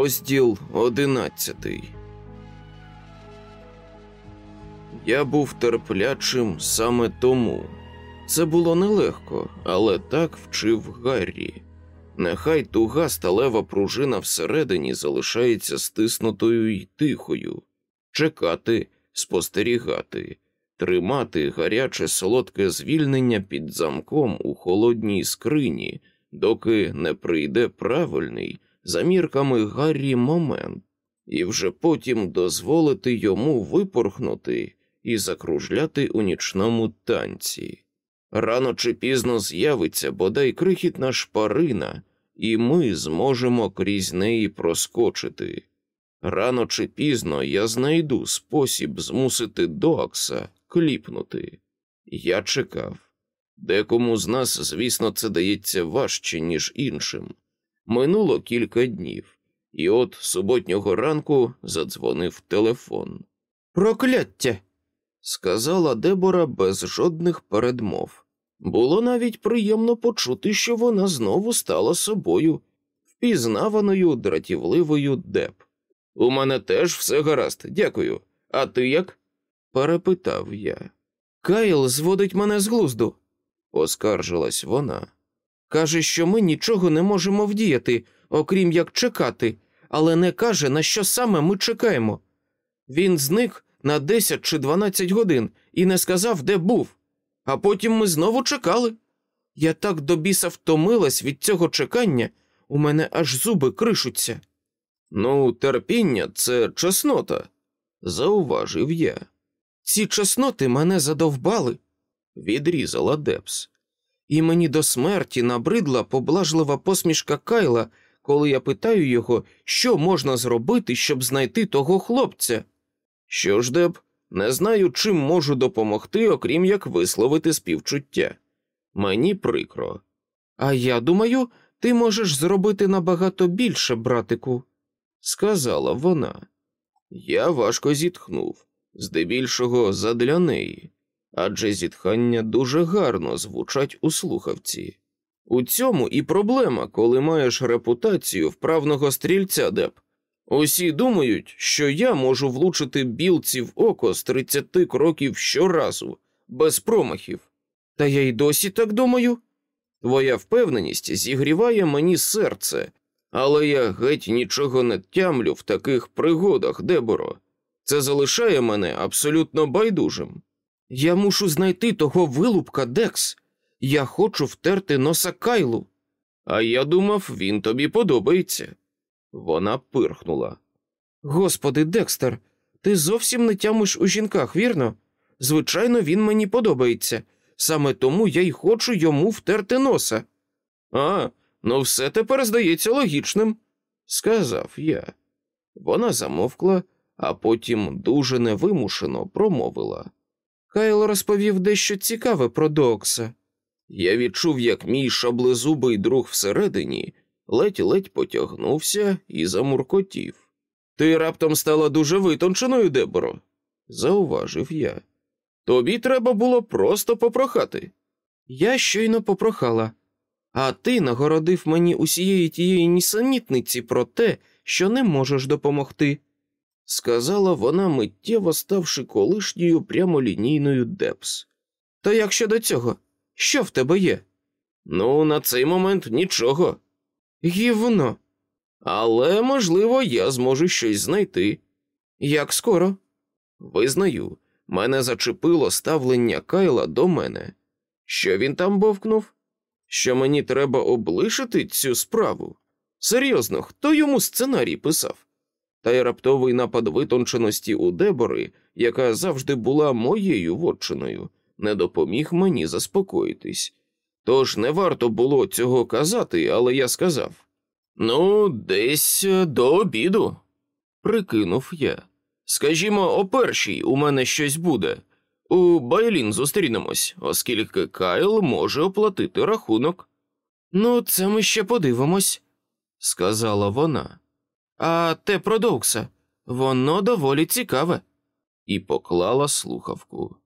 Розділ одинадцятий. Я був терплячим саме тому. Це було нелегко, але так вчив Гаррі. Нехай туга сталева пружина всередині залишається стиснутою й тихою, чекати, спостерігати, тримати гаряче солодке звільнення під замком у холодній скрині, доки не прийде правильний за мірками Гаррі момент, і вже потім дозволити йому випорхнути і закружляти у нічному танці. Рано чи пізно з'явиться бодай крихітна шпарина, і ми зможемо крізь неї проскочити. Рано чи пізно я знайду спосіб змусити Доакса кліпнути. Я чекав. Декому з нас, звісно, це дається важче, ніж іншим. Минуло кілька днів, і от суботнього ранку задзвонив телефон. Прокляття! сказала Дебора без жодних передмов. Було навіть приємно почути, що вона знову стала собою, впізнаваною дратівливою Деб. У мене теж все гаразд, дякую. А ти як? перепитав я. Кайл зводить мене з глузду, оскаржилась вона. Каже, що ми нічого не можемо вдіяти, окрім як чекати, але не каже, на що саме ми чекаємо. Він зник на 10 чи 12 годин і не сказав, де був, а потім ми знову чекали. Я так до біса втомилась від цього чекання, у мене аж зуби кришуться. Ну, терпіння це чеснота, зауважив я. Ці чесноти мене задовбали, відрізала Депс і мені до смерті набридла поблажлива посмішка Кайла, коли я питаю його, що можна зробити, щоб знайти того хлопця. Що ж, Деб, не знаю, чим можу допомогти, окрім як висловити співчуття. Мені прикро. А я думаю, ти можеш зробити набагато більше, братику, сказала вона. Я важко зітхнув, здебільшого задля неї адже зітхання дуже гарно звучать у слухавці. У цьому і проблема, коли маєш репутацію вправного стрільця деп. Усі думають, що я можу влучити білці в око з 30 кроків щоразу, без промахів. Та я й досі так думаю. Твоя впевненість зігріває мені серце, але я геть нічого не тямлю в таких пригодах, Деборо. Це залишає мене абсолютно байдужим. Я мушу знайти того вилупка, Декс. Я хочу втерти носа Кайлу. А я думав, він тобі подобається. Вона пирхнула. Господи, Декстер, ти зовсім не тямиш у жінках, вірно? Звичайно, він мені подобається. Саме тому я й хочу йому втерти носа. А, ну все тепер здається логічним, сказав я. Вона замовкла, а потім дуже невимушено промовила. Кайл розповів дещо цікаве про Докса. Я відчув, як мій шаблезубий друг всередині ледь-ледь потягнувся і замуркотів. Ти раптом стала дуже витонченою, Деборо, зауважив я. Тобі треба було просто попрохати. Я щойно попрохала, а ти нагородив мені усієї тієї нісенітниці про те, що не можеш допомогти сказала вона, миттєво ставши колишньою прямолінійною Депс. То як щодо цього, що в тебе є? Ну, на цей момент нічого. Гівно. Але, можливо, я зможу щось знайти. Як скоро? Визнаю, мене зачепило ставлення Кайла до мене. Що він там бовкнув? Що мені треба облишити цю справу? Серйозно, хто йому сценарій писав? Та й раптовий напад витонченості у Дебори, яка завжди була моєю вотчиною, не допоміг мені заспокоїтись. Тож не варто було цього казати, але я сказав ну, десь е, до обіду, прикинув я. Скажімо, о першій у мене щось буде. У Байлін зустрінемось, оскільки Кайл може оплатити рахунок. Ну, це ми ще подивимось, сказала вона. А те про Доукса, воно доволі цікаве. І поклала слухавку.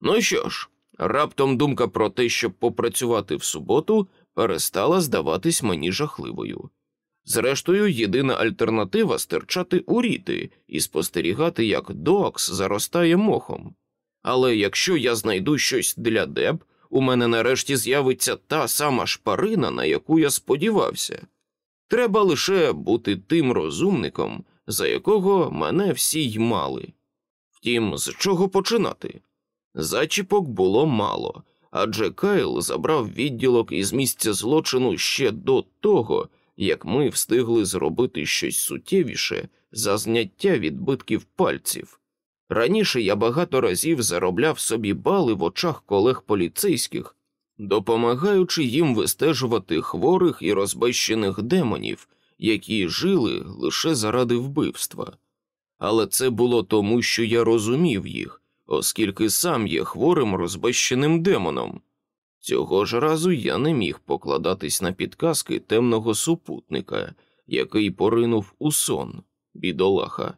Ну що ж, раптом думка про те, щоб попрацювати в суботу, перестала здаватись мені жахливою. Зрештою, єдина альтернатива стирчати у ріти і спостерігати, як Доакс заростає мохом. Але якщо я знайду щось для деб, у мене нарешті з'явиться та сама шпарина, на яку я сподівався. Треба лише бути тим розумником, за якого мене всі й мали. Втім, з чого починати? Зачіпок було мало, адже Кайл забрав відділок із місця злочину ще до того, як ми встигли зробити щось суттєвіше за зняття відбитків пальців. Раніше я багато разів заробляв собі бали в очах колег поліцейських, допомагаючи їм вистежувати хворих і розбещених демонів, які жили лише заради вбивства. Але це було тому, що я розумів їх, оскільки сам є хворим розбещеним демоном. Цього ж разу я не міг покладатись на підказки темного супутника, який поринув у сон, бідолаха.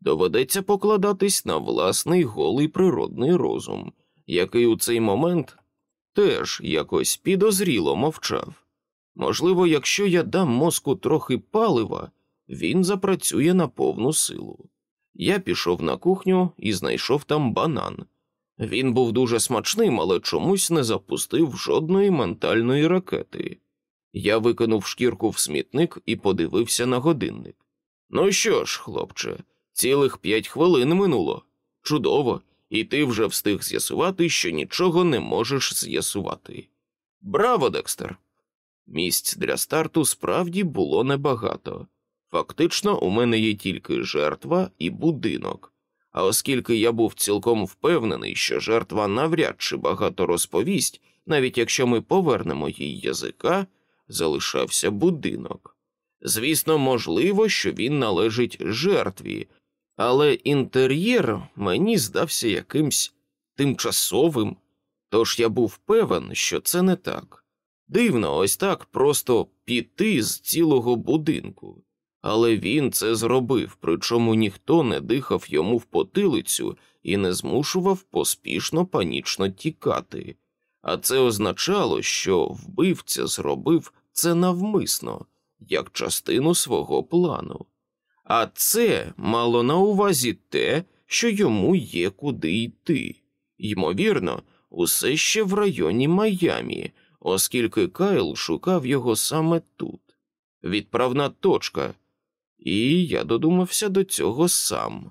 Доведеться покладатись на власний голий природний розум, який у цей момент теж якось підозріло мовчав. Можливо, якщо я дам мозку трохи палива, він запрацює на повну силу. Я пішов на кухню і знайшов там банан. Він був дуже смачним, але чомусь не запустив жодної ментальної ракети. Я викинув шкірку в смітник і подивився на годинник. Ну що ж, хлопче, цілих п'ять хвилин минуло. Чудово, і ти вже встиг з'ясувати, що нічого не можеш з'ясувати. Браво, Декстер! Місць для старту справді було небагато. Фактично, у мене є тільки жертва і будинок. А оскільки я був цілком впевнений, що жертва навряд чи багато розповість, навіть якщо ми повернемо їй язика, залишався будинок. Звісно, можливо, що він належить жертві, але інтер'єр мені здався якимсь тимчасовим, тож я був певен, що це не так. Дивно, ось так просто піти з цілого будинку. Але він це зробив, причому ніхто не дихав йому в потилицю і не змушував поспішно панічно тікати. А це означало, що вбивця зробив це навмисно, як частину свого плану. А це мало на увазі те, що йому є куди йти. Ймовірно, усе ще в районі Майамі, оскільки Кайл шукав його саме тут. Відправна точка і я додумався до цього сам.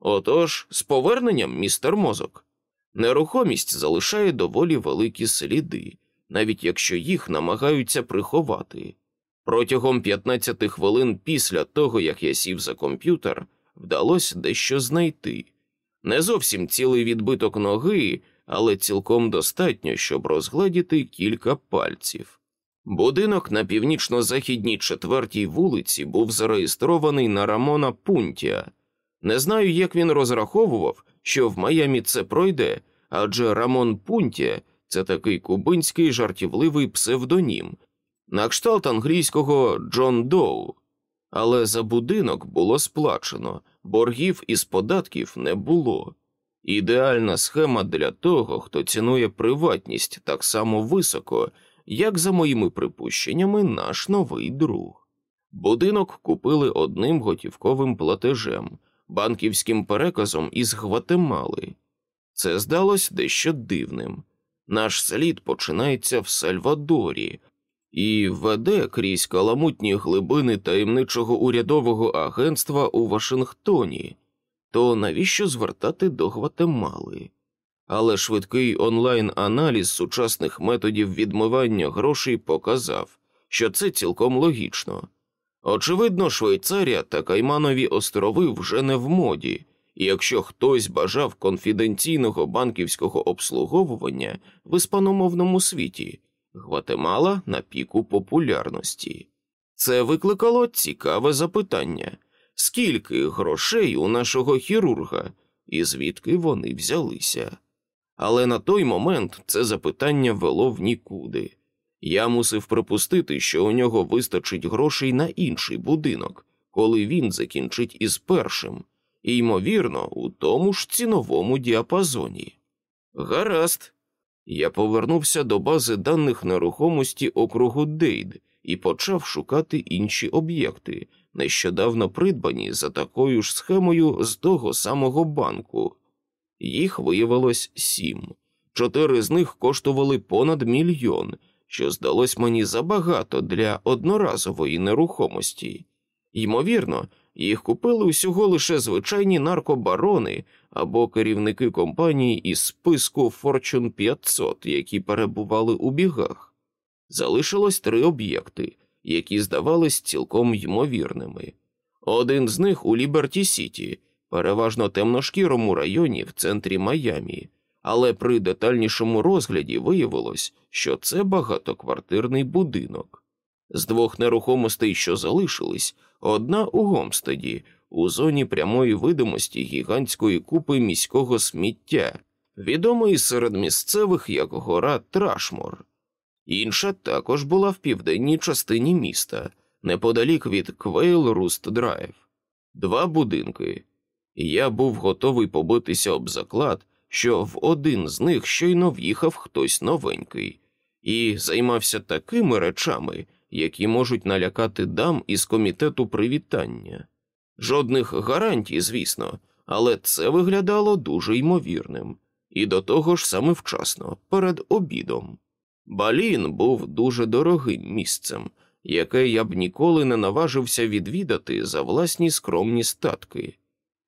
Отож, з поверненням, містер мозок, нерухомість залишає доволі великі сліди, навіть якщо їх намагаються приховати. Протягом 15 хвилин після того, як я сів за комп'ютер, вдалося дещо знайти. Не зовсім цілий відбиток ноги, але цілком достатньо, щоб розгледіти кілька пальців. Будинок на північно-західній четвертій вулиці був зареєстрований на Рамона Пунтія. Не знаю, як він розраховував, що в Майамі це пройде, адже Рамон Пунтія це такий кубинський жартівливий псевдонім, на кшталт англійського Джон Доу. Але за будинок було сплачено, боргів із податків не було. Ідеальна схема для того, хто цінує приватність так само високо як за моїми припущеннями, наш новий друг. Будинок купили одним готівковим платежем, банківським переказом із Гватемали. Це здалось дещо дивним. Наш слід починається в Сальвадорі і веде крізь каламутні глибини таємничого урядового агентства у Вашингтоні. То навіщо звертати до Гватемали? але швидкий онлайн-аналіз сучасних методів відмивання грошей показав, що це цілком логічно. Очевидно, Швейцарія та Кайманові острови вже не в моді, і якщо хтось бажав конфіденційного банківського обслуговування в іспаномовному світі, Гватемала на піку популярності. Це викликало цікаве запитання скільки грошей у нашого хірурга, і звідки вони взялися? але на той момент це запитання вело в нікуди. Я мусив припустити, що у нього вистачить грошей на інший будинок, коли він закінчить із першим, і, ймовірно, у тому ж ціновому діапазоні. Гаразд. Я повернувся до бази даних нерухомості округу Дейд і почав шукати інші об'єкти, нещодавно придбані за такою ж схемою з того самого банку. Їх виявилось сім. Чотири з них коштували понад мільйон, що здалось мені забагато для одноразової нерухомості. Ймовірно, їх купили усього лише звичайні наркобарони або керівники компанії із списку Fortune 500, які перебували у бігах. Залишилось три об'єкти, які здавались цілком ймовірними. Один з них у Ліберті Сіті, переважно темношкірому районі в центрі Майамі, але при детальнішому розгляді виявилось, що це багатоквартирний будинок. З двох нерухомостей, що залишились, одна у Гомстеді, у зоні прямої видимості гігантської купи міського сміття, відомої серед місцевих як гора Трашмор. Інша також була в південній частині міста, неподалік від Квейл Руст Драйв. Два будинки. Я був готовий побитися об заклад, що в один з них щойно в'їхав хтось новенький, і займався такими речами, які можуть налякати дам із комітету привітання. Жодних гарантій, звісно, але це виглядало дуже ймовірним, і до того ж саме вчасно, перед обідом. Балін був дуже дорогим місцем, яке я б ніколи не наважився відвідати за власні скромні статки.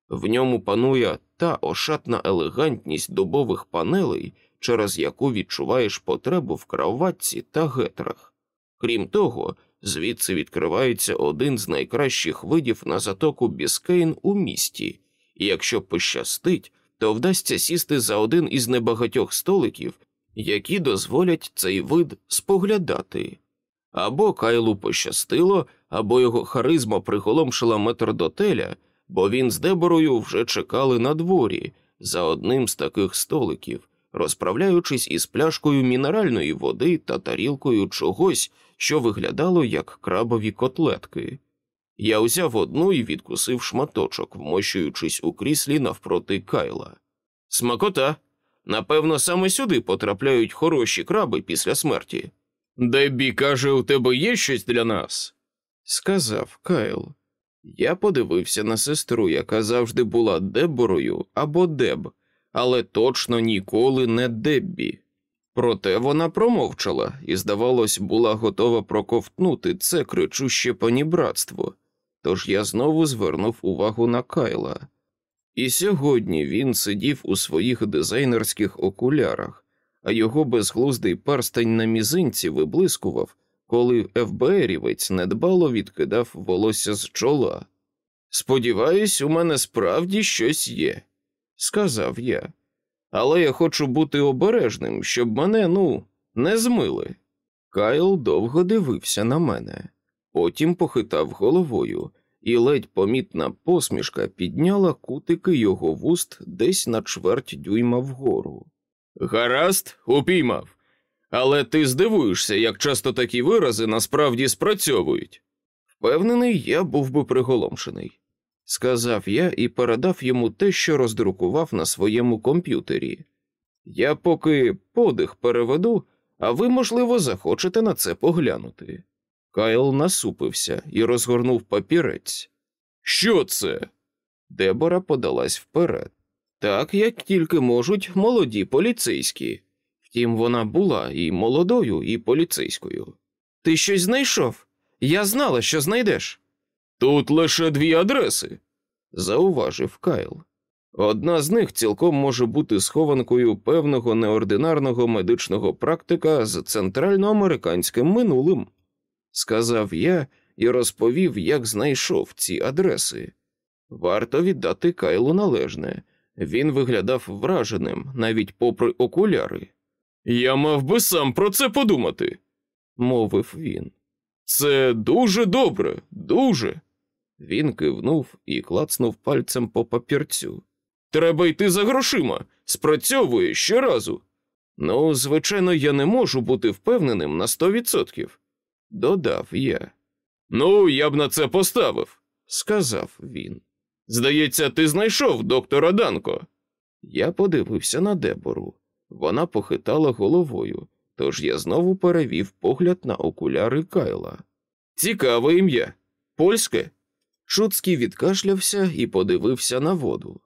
В ньому панує та ошатна елегантність дубових панелей, через яку відчуваєш потребу в краватці та гетрах. Крім того, звідси відкривається один з найкращих видів на затоку Біскейн у місті, і якщо пощастить, то вдасться сісти за один із небагатьох столиків, які дозволять цей вид споглядати. Або Кайлу пощастило, або його харизма приголомшила метрдотеля, бо він з Деборою вже чекали на дворі за одним з таких столиків, розправляючись із пляшкою мінеральної води та тарілкою чогось, що виглядало як крабові котлетки. Я взяв одну і відкусив шматочок, вмощуючись у кріслі навпроти Кайла. Смакота. Напевно, саме сюди потрапляють хороші краби після смерті. Деббі каже, у тебе є щось для нас? сказав Кайл. Я подивився на сестру, яка завжди була Деборою або Деб, але точно ніколи не Деббі. Проте вона промовчала і, здавалось, була готова проковтнути це кричуще панібратство, тож я знову звернув увагу на Кайла. І сьогодні він сидів у своїх дизайнерських окулярах, а його безглуздий перстень на мізинці виблискував, коли ФБРівець недбало відкидав волосся з чола. Сподіваюсь, у мене справді щось є, сказав я. Але я хочу бути обережним, щоб мене, ну, не змили. Кайл довго дивився на мене, потім похитав головою, і ледь помітна посмішка підняла кутики його вуст десь на чверть дюйма вгору. Гаразд, упіймав. Але ти здивуєшся, як часто такі вирази насправді спрацьовують. Впевнений, я був би приголомшений, сказав я і передав йому те, що роздрукував на своєму комп'ютері. Я поки подих переведу, а ви, можливо, захочете на це поглянути. Кайл насупився і розгорнув папірець. Що це? Дебора подалась вперед. Так, як тільки можуть молоді поліцейські. Втім, вона була і молодою, і поліцейською. Ти щось знайшов? Я знала, що знайдеш. Тут лише дві адреси, зауважив Кайл. Одна з них цілком може бути схованкою певного неординарного медичного практика з центральноамериканським минулим, сказав я і розповів, як знайшов ці адреси. Варто віддати Кайлу належне. Він виглядав враженим навіть попри окуляри. Я мав би сам про це подумати, мовив він. Це дуже добре, дуже. Він кивнув і клацнув пальцем по папірцю. Треба йти за грошима. Спрацьовує щоразу. Ну, звичайно, я не можу бути впевненим на сто відсотків, додав я. Ну, я б на це поставив, сказав він. Здається, ти знайшов доктора Данко. Я подивився на Дебору. Вона похитала головою, тож я знову перевів погляд на окуляри Кайла. Цікаве ім'я. Польське? Шуцький відкашлявся і подивився на воду.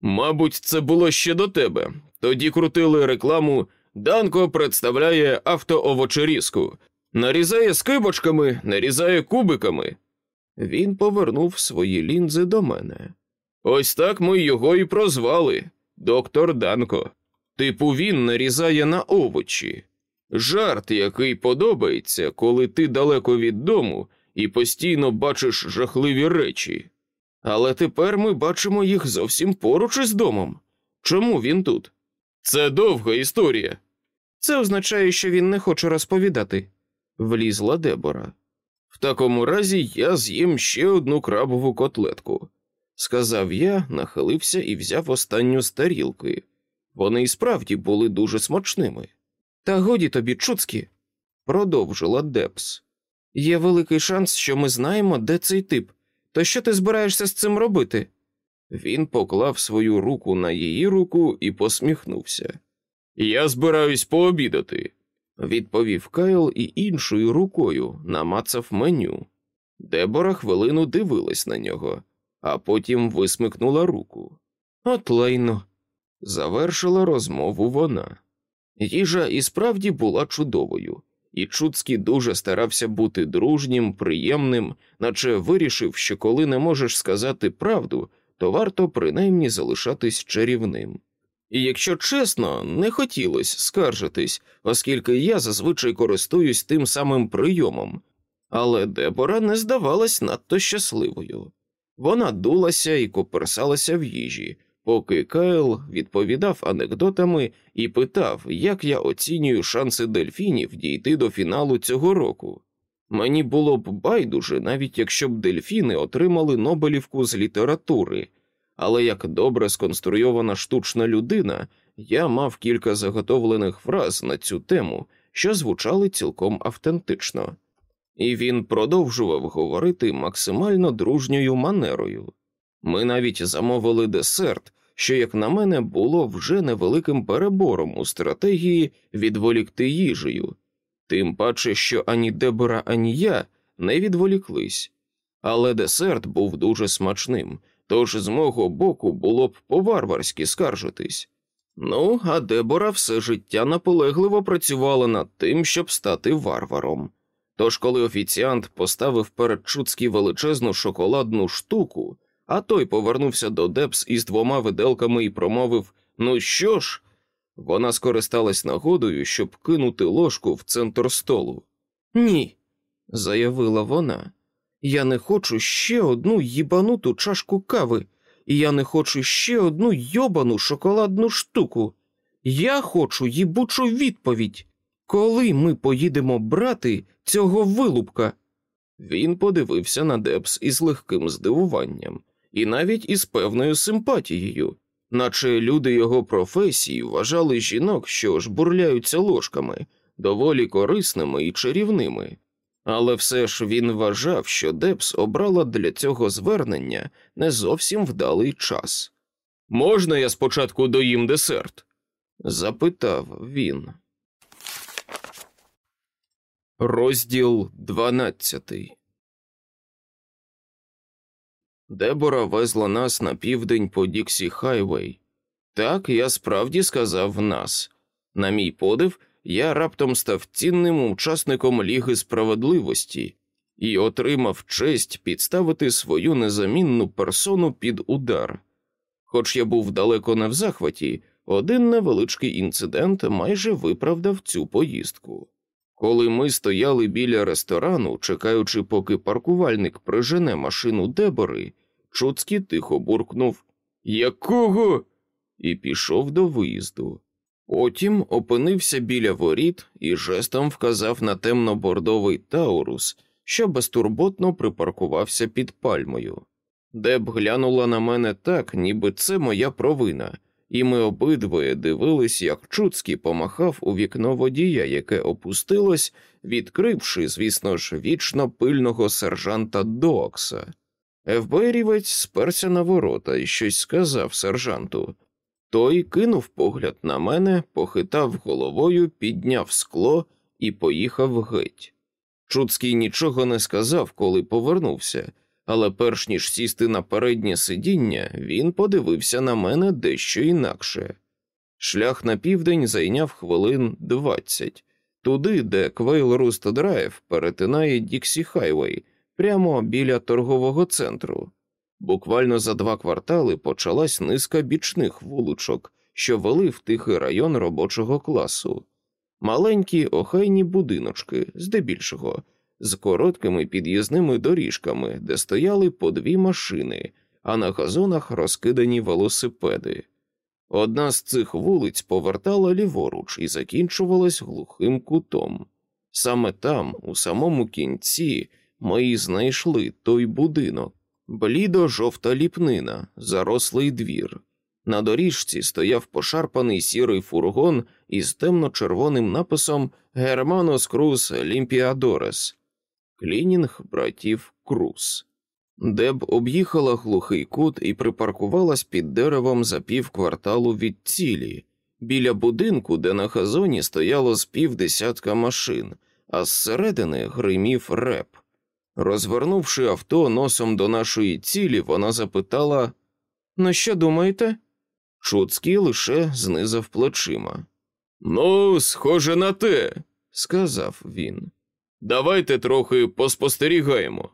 Мабуть, це було ще до тебе. Тоді крутили рекламу Данко представляє автоовочерізку. Нарізає скибочками, нарізає кубиками. Він повернув свої лінзи до мене. Ось так ми його і прозвали доктор Данко. Типу, він нарізає на овочі. Жарт, який подобається, коли ти далеко від дому і постійно бачиш жахливі речі. Але тепер ми бачимо їх зовсім поруч із домом. Чому він тут? Це довга історія. Це означає, що він не хоче розповідати, влізла Дебора. В такому разі я з'їм ще одну крабову котлетку, сказав я, нахилився і взяв останню з тарілки. Вони і справді були дуже смачними. Та годі тобі, Чуцькі, продовжила Депс. Є великий шанс, що ми знаємо, де цей тип. То що ти збираєшся з цим робити? Він поклав свою руку на її руку і посміхнувся. Я збираюсь пообідати, відповів Кайл і іншою рукою намацав меню. Дебора хвилину дивилась на нього, а потім висмикнула руку. От лайно, завершила розмову вона. Їжа і справді була чудовою, і Чуцький дуже старався бути дружнім, приємним, наче вирішив, що коли не можеш сказати правду, то варто принаймні залишатись чарівним. І якщо чесно, не хотілося скаржитись, оскільки я зазвичай користуюсь тим самим прийомом, але Дебора не здавалась надто щасливою. Вона дулася і коперсалася в їжі, поки Кайл відповідав анекдотами і питав, як я оцінюю шанси дельфінів дійти до фіналу цього року. Мені було б байдуже, навіть якщо б дельфіни отримали Нобелівку з літератури, але як добре сконструйована штучна людина, я мав кілька заготовлених фраз на цю тему, що звучали цілком автентично. І він продовжував говорити максимально дружньою манерою. Ми навіть замовили десерт, що, як на мене, було вже невеликим перебором у стратегії відволікти їжею, тим паче, що ані Дебора, ані я не відволіклись. Але десерт був дуже смачним, тож з мого боку було б по-варварськи скаржитись. Ну, а Дебора все життя наполегливо працювала над тим, щоб стати варваром. Тож, коли офіціант поставив перед Чуцькі величезну шоколадну штуку, а той повернувся до Депс із двома виделками і промовив Ну що ж? Вона скористалась нагодою, щоб кинути ложку в центр столу. Ні, заявила вона. Я не хочу ще одну їбануту чашку кави, і я не хочу ще одну йобану шоколадну штуку. Я хочу їбучу відповідь. Коли ми поїдемо брати цього вилупка? Він подивився на Депс із легким здивуванням і навіть із певною симпатією, наче люди його професії вважали жінок, що ж бурляються ложками, доволі корисними і чарівними. Але все ж він вважав, що Депс обрала для цього звернення не зовсім вдалий час. Можна я спочатку доїм десерт? запитав він. Розділ дванадцятий. Дебора везла нас на південь по Діксі Хайвей. Так я справді сказав нас. На мій подив, я раптом став цінним учасником Ліги справедливості і отримав честь підставити свою незамінну персону під удар. Хоч я був далеко не в захваті, один невеличкий інцидент майже виправдав цю поїздку. Коли ми стояли біля ресторану, чекаючи, поки паркувальник прижене машину Дебори, Чуцький тихо буркнув Якого? і пішов до виїзду. Потім опинився біля воріт і жестом вказав на темно-бордовий таурус, що безтурботно припаркувався під пальмою. Деб глянула на мене так, ніби це моя провина, і ми обидвоє дивились, як Чуцький помахав у вікно водія, яке опустилось, відкривши, звісно ж, вічно пильного сержанта Доокса. ФБРівець сперся на ворота і щось сказав сержанту. Той кинув погляд на мене, похитав головою, підняв скло і поїхав геть. Чуцький нічого не сказав, коли повернувся, але перш ніж сісти на переднє сидіння, він подивився на мене дещо інакше. Шлях на південь зайняв хвилин двадцять, туди, де Квейл Руст Драйв перетинає Діксі Хайвей, прямо біля торгового центру. Буквально за два квартали почалась низка бічних вуличок, що вели в тихий район робочого класу, маленькі охайні будиночки, здебільшого, з короткими під'їзними доріжками, де стояли по дві машини, а на газонах розкидані велосипеди. Одна з цих вулиць повертала ліворуч і закінчувалась глухим кутом. Саме там, у самому кінці, ми знайшли той будинок, блідо жовта ліпнина, зарослий двір. На доріжці стояв пошарпаний сірий фургон із темно-червоним написом Германос Круз Лімпіадорес, клінінг братів Круз. Деб об'їхала глухий кут і припаркувалась під деревом за пів кварталу від цілі, біля будинку, де на газоні стояло з півдесятка машин, а зсередини гримів реп. Розвернувши авто носом до нашої цілі, вона запитала: Ну, що думаєте? Чуцький лише знизав плечима. Ну, схоже на те, сказав він. Давайте трохи поспостерігаємо.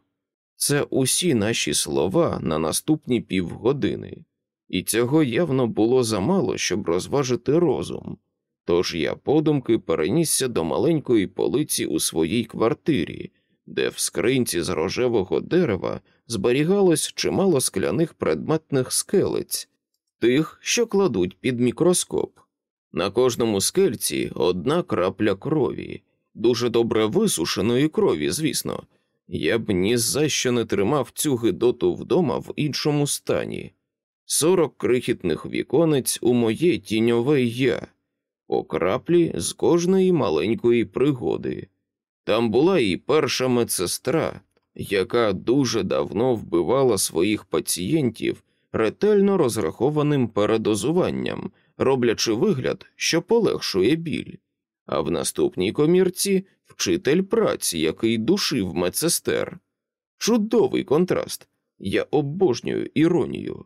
Це усі наші слова на наступні півгодини, і цього явно було замало, щоб розважити розум. Тож я подумки перенісся до маленької полиці у своїй квартирі, де в скринці з рожевого дерева зберігалось чимало скляних предметних скелець, тих, що кладуть під мікроскоп. На кожному скельці одна крапля крові, дуже добре висушеної крові, звісно. Я б ні за що не тримав цю гидоту вдома в іншому стані. Сорок крихітних віконець у моє тіньове я, по краплі з кожної маленької пригоди. Там була і перша медсестра, яка дуже давно вбивала своїх пацієнтів ретельно розрахованим передозуванням, роблячи вигляд, що полегшує біль. А в наступній комірці вчитель праці, який душив медсестер. Чудовий контраст. Я обожнюю іронію,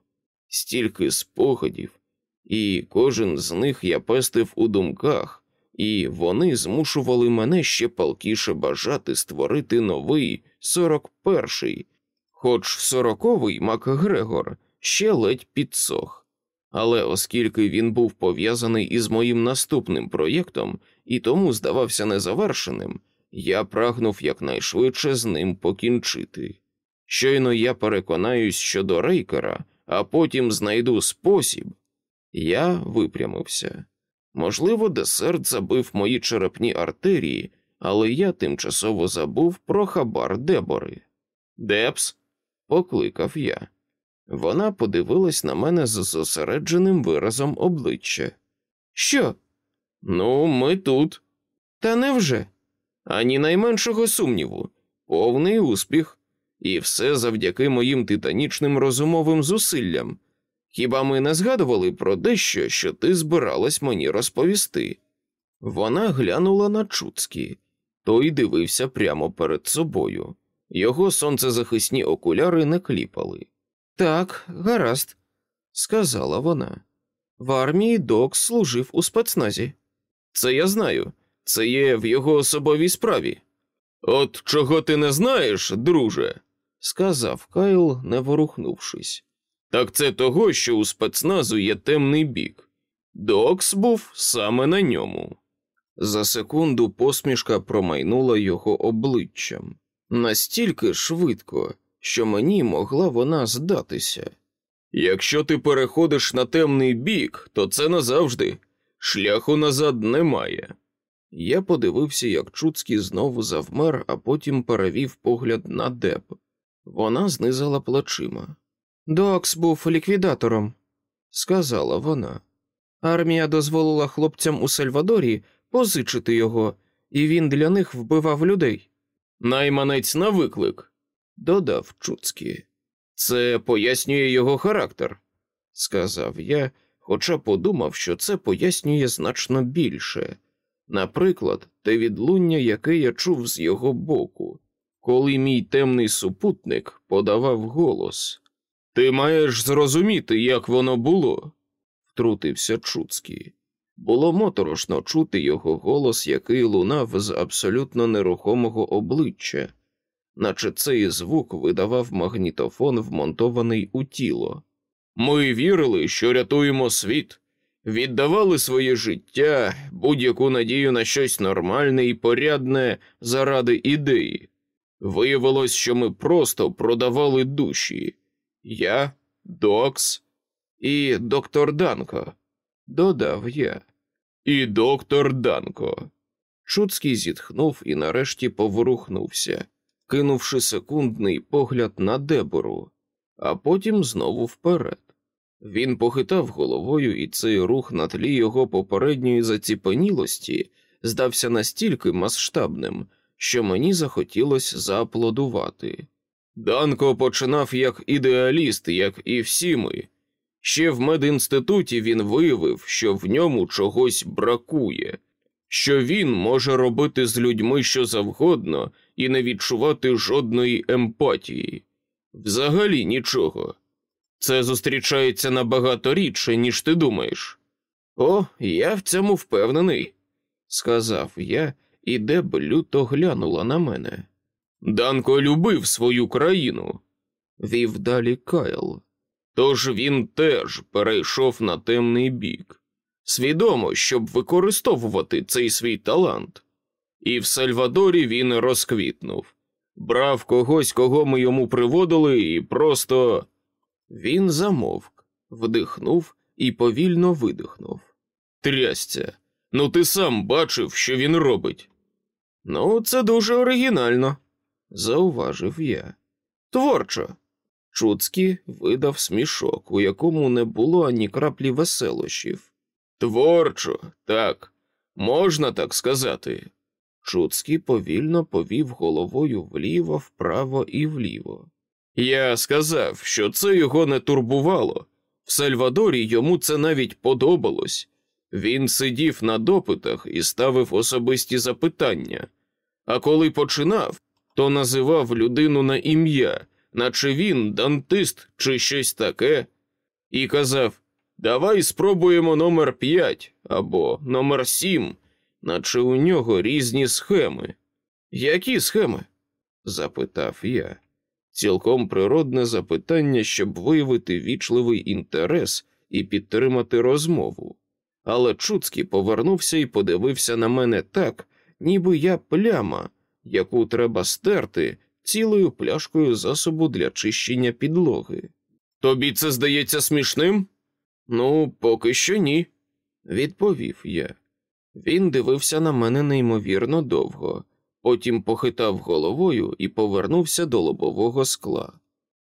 стільки спогадів, і кожен з них я пестив у думках, і вони змушували мене ще палкіше бажати створити новий сорок перший, хоч сороковий Макгрегор ще ледь підсох. Але оскільки він був пов'язаний із моїм наступним проєктом і тому здавався незавершеним, я прагнув якнайшвидше з ним покінчити. Щойно я переконаюсь щодо Рейкера, а потім знайду спосіб. Я випрямився. Можливо, десерт забив мої черепні артерії, але я тимчасово забув про хабар Дебори. Депс, покликав я. Вона подивилась на мене з зосередженим виразом обличчя. Що? Ну, ми тут. Та невже? Ані найменшого сумніву, повний успіх, і все завдяки моїм титанічним розумовим зусиллям. Хіба ми не згадували про дещо, що ти збиралась мені розповісти? Вона глянула на Чуцькі. Той дивився прямо перед собою. Його сонцезахисні окуляри не кліпали. Так, гаразд, сказала вона. В армії Докс служив у спецназі. Це я знаю, це є в його особовій справі. От чого ти не знаєш, друже, сказав Кайл, не ворухнувшись. Так це того, що у спецназу є темний бік. Докс був саме на ньому. За секунду посмішка промайнула його обличчям настільки швидко, що мені могла вона здатися. Якщо ти переходиш на темний бік, то це назавжди. Шляху назад немає. Я подивився, як Чуцький знову завмер, а потім перевів погляд на Деб. Вона знизала плечима. Докс був ліквідатором, сказала вона. Армія дозволила хлопцям у Сальвадорі позичити його, і він для них вбивав людей. Найманець на виклик, додав Чуцький. Це пояснює його характер, сказав я, хоча подумав, що це пояснює значно більше. Наприклад, те відлуння, яке я чув з його боку, коли мій темний супутник подавав голос. Ти маєш зрозуміти, як воно було, втрутився Чуцький. Було моторошно чути його голос, який лунав з абсолютно нерухомого обличчя, наче цей звук видавав магнітофон, вмонтований у тіло. Ми вірили, що рятуємо світ, віддавали своє життя, будь-яку надію на щось нормальне і порядне заради ідеї. Виявилось, що ми просто продавали душі. Я, Докс і доктор Данко, додав я. І доктор Данко. Шуцький зітхнув і нарешті поворухнувся, кинувши секундний погляд на дебору, а потім знову вперед. Він похитав головою, і цей рух на тлі його попередньої заціпанілості здався настільки масштабним, що мені захотілося зааплодувати. Данко починав як ідеаліст, як і всі ми. Ще в медінституті він виявив, що в ньому чогось бракує, що він може робити з людьми що завгодно і не відчувати жодної емпатії. Взагалі нічого. Це зустрічається набагато рідше, ніж ти думаєш. О, я в цьому впевнений, сказав я, і Деб люто глянула на мене. Данко любив свою країну, вів далі Кайл. Тож він теж перейшов на темний бік, свідомо, щоб використовувати цей свій талант. І в Сальвадорі він розквітнув, брав когось, кого ми йому приводили, і просто він замовк, вдихнув і повільно видихнув. Трясця, ну ти сам бачив, що він робить. Ну, це дуже оригінально, зауважив я. Творчо. Чуцький видав смішок, у якому не було ані краплі веселощів. Творчо, так, можна так сказати. Чуцький повільно повів головою вліво, вправо і вліво. Я сказав, що це його не турбувало. В Сальвадорі йому це навіть подобалось. Він сидів на допитах і ставив особисті запитання, а коли починав, то називав людину на ім'я, наче він дантист чи щось таке, і казав Давай спробуємо номер п'ять або номер сім, наче у нього різні схеми. Які схеми? запитав я. Цілком природне запитання, щоб виявити вічливий інтерес і підтримати розмову. Але Чуцький повернувся і подивився на мене так, ніби я пляма, яку треба стерти цілою пляшкою засобу для чищення підлоги. Тобі це здається смішним? Ну, поки що ні, відповів я. Він дивився на мене неймовірно довго, потім похитав головою і повернувся до лобового скла.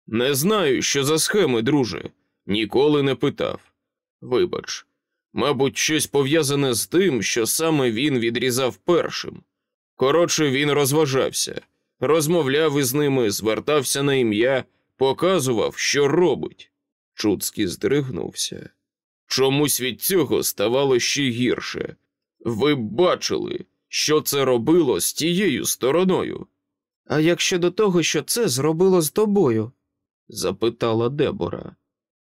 Не знаю, що за схеми, друже, ніколи не питав. Вибач, мабуть, щось пов'язане з тим, що саме він відрізав першим. Коротше, він розважався, розмовляв із ними, звертався на ім'я, показував, що робить. Чуцький здригнувся. Чомусь від цього ставало ще гірше. Ви бачили, що це робило з тією стороною. А як щодо того, що це зробило з тобою? запитала Дебора.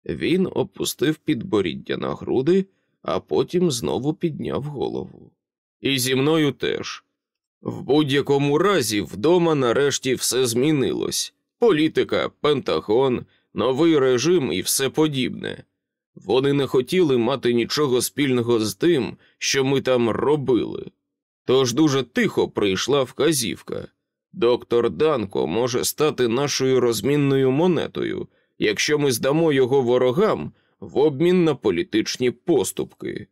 Він опустив підборіддя на груди, а потім знову підняв голову. І зі мною теж. В будь-якому разі вдома нарешті все змінилось політика, Пентагон, новий режим і все подібне. Вони не хотіли мати нічого спільного з тим, що ми там робили. Тож дуже тихо прийшла вказівка. Доктор Данко може стати нашою розмінною монетою, якщо ми здамо його ворогам в обмін на політичні поступки.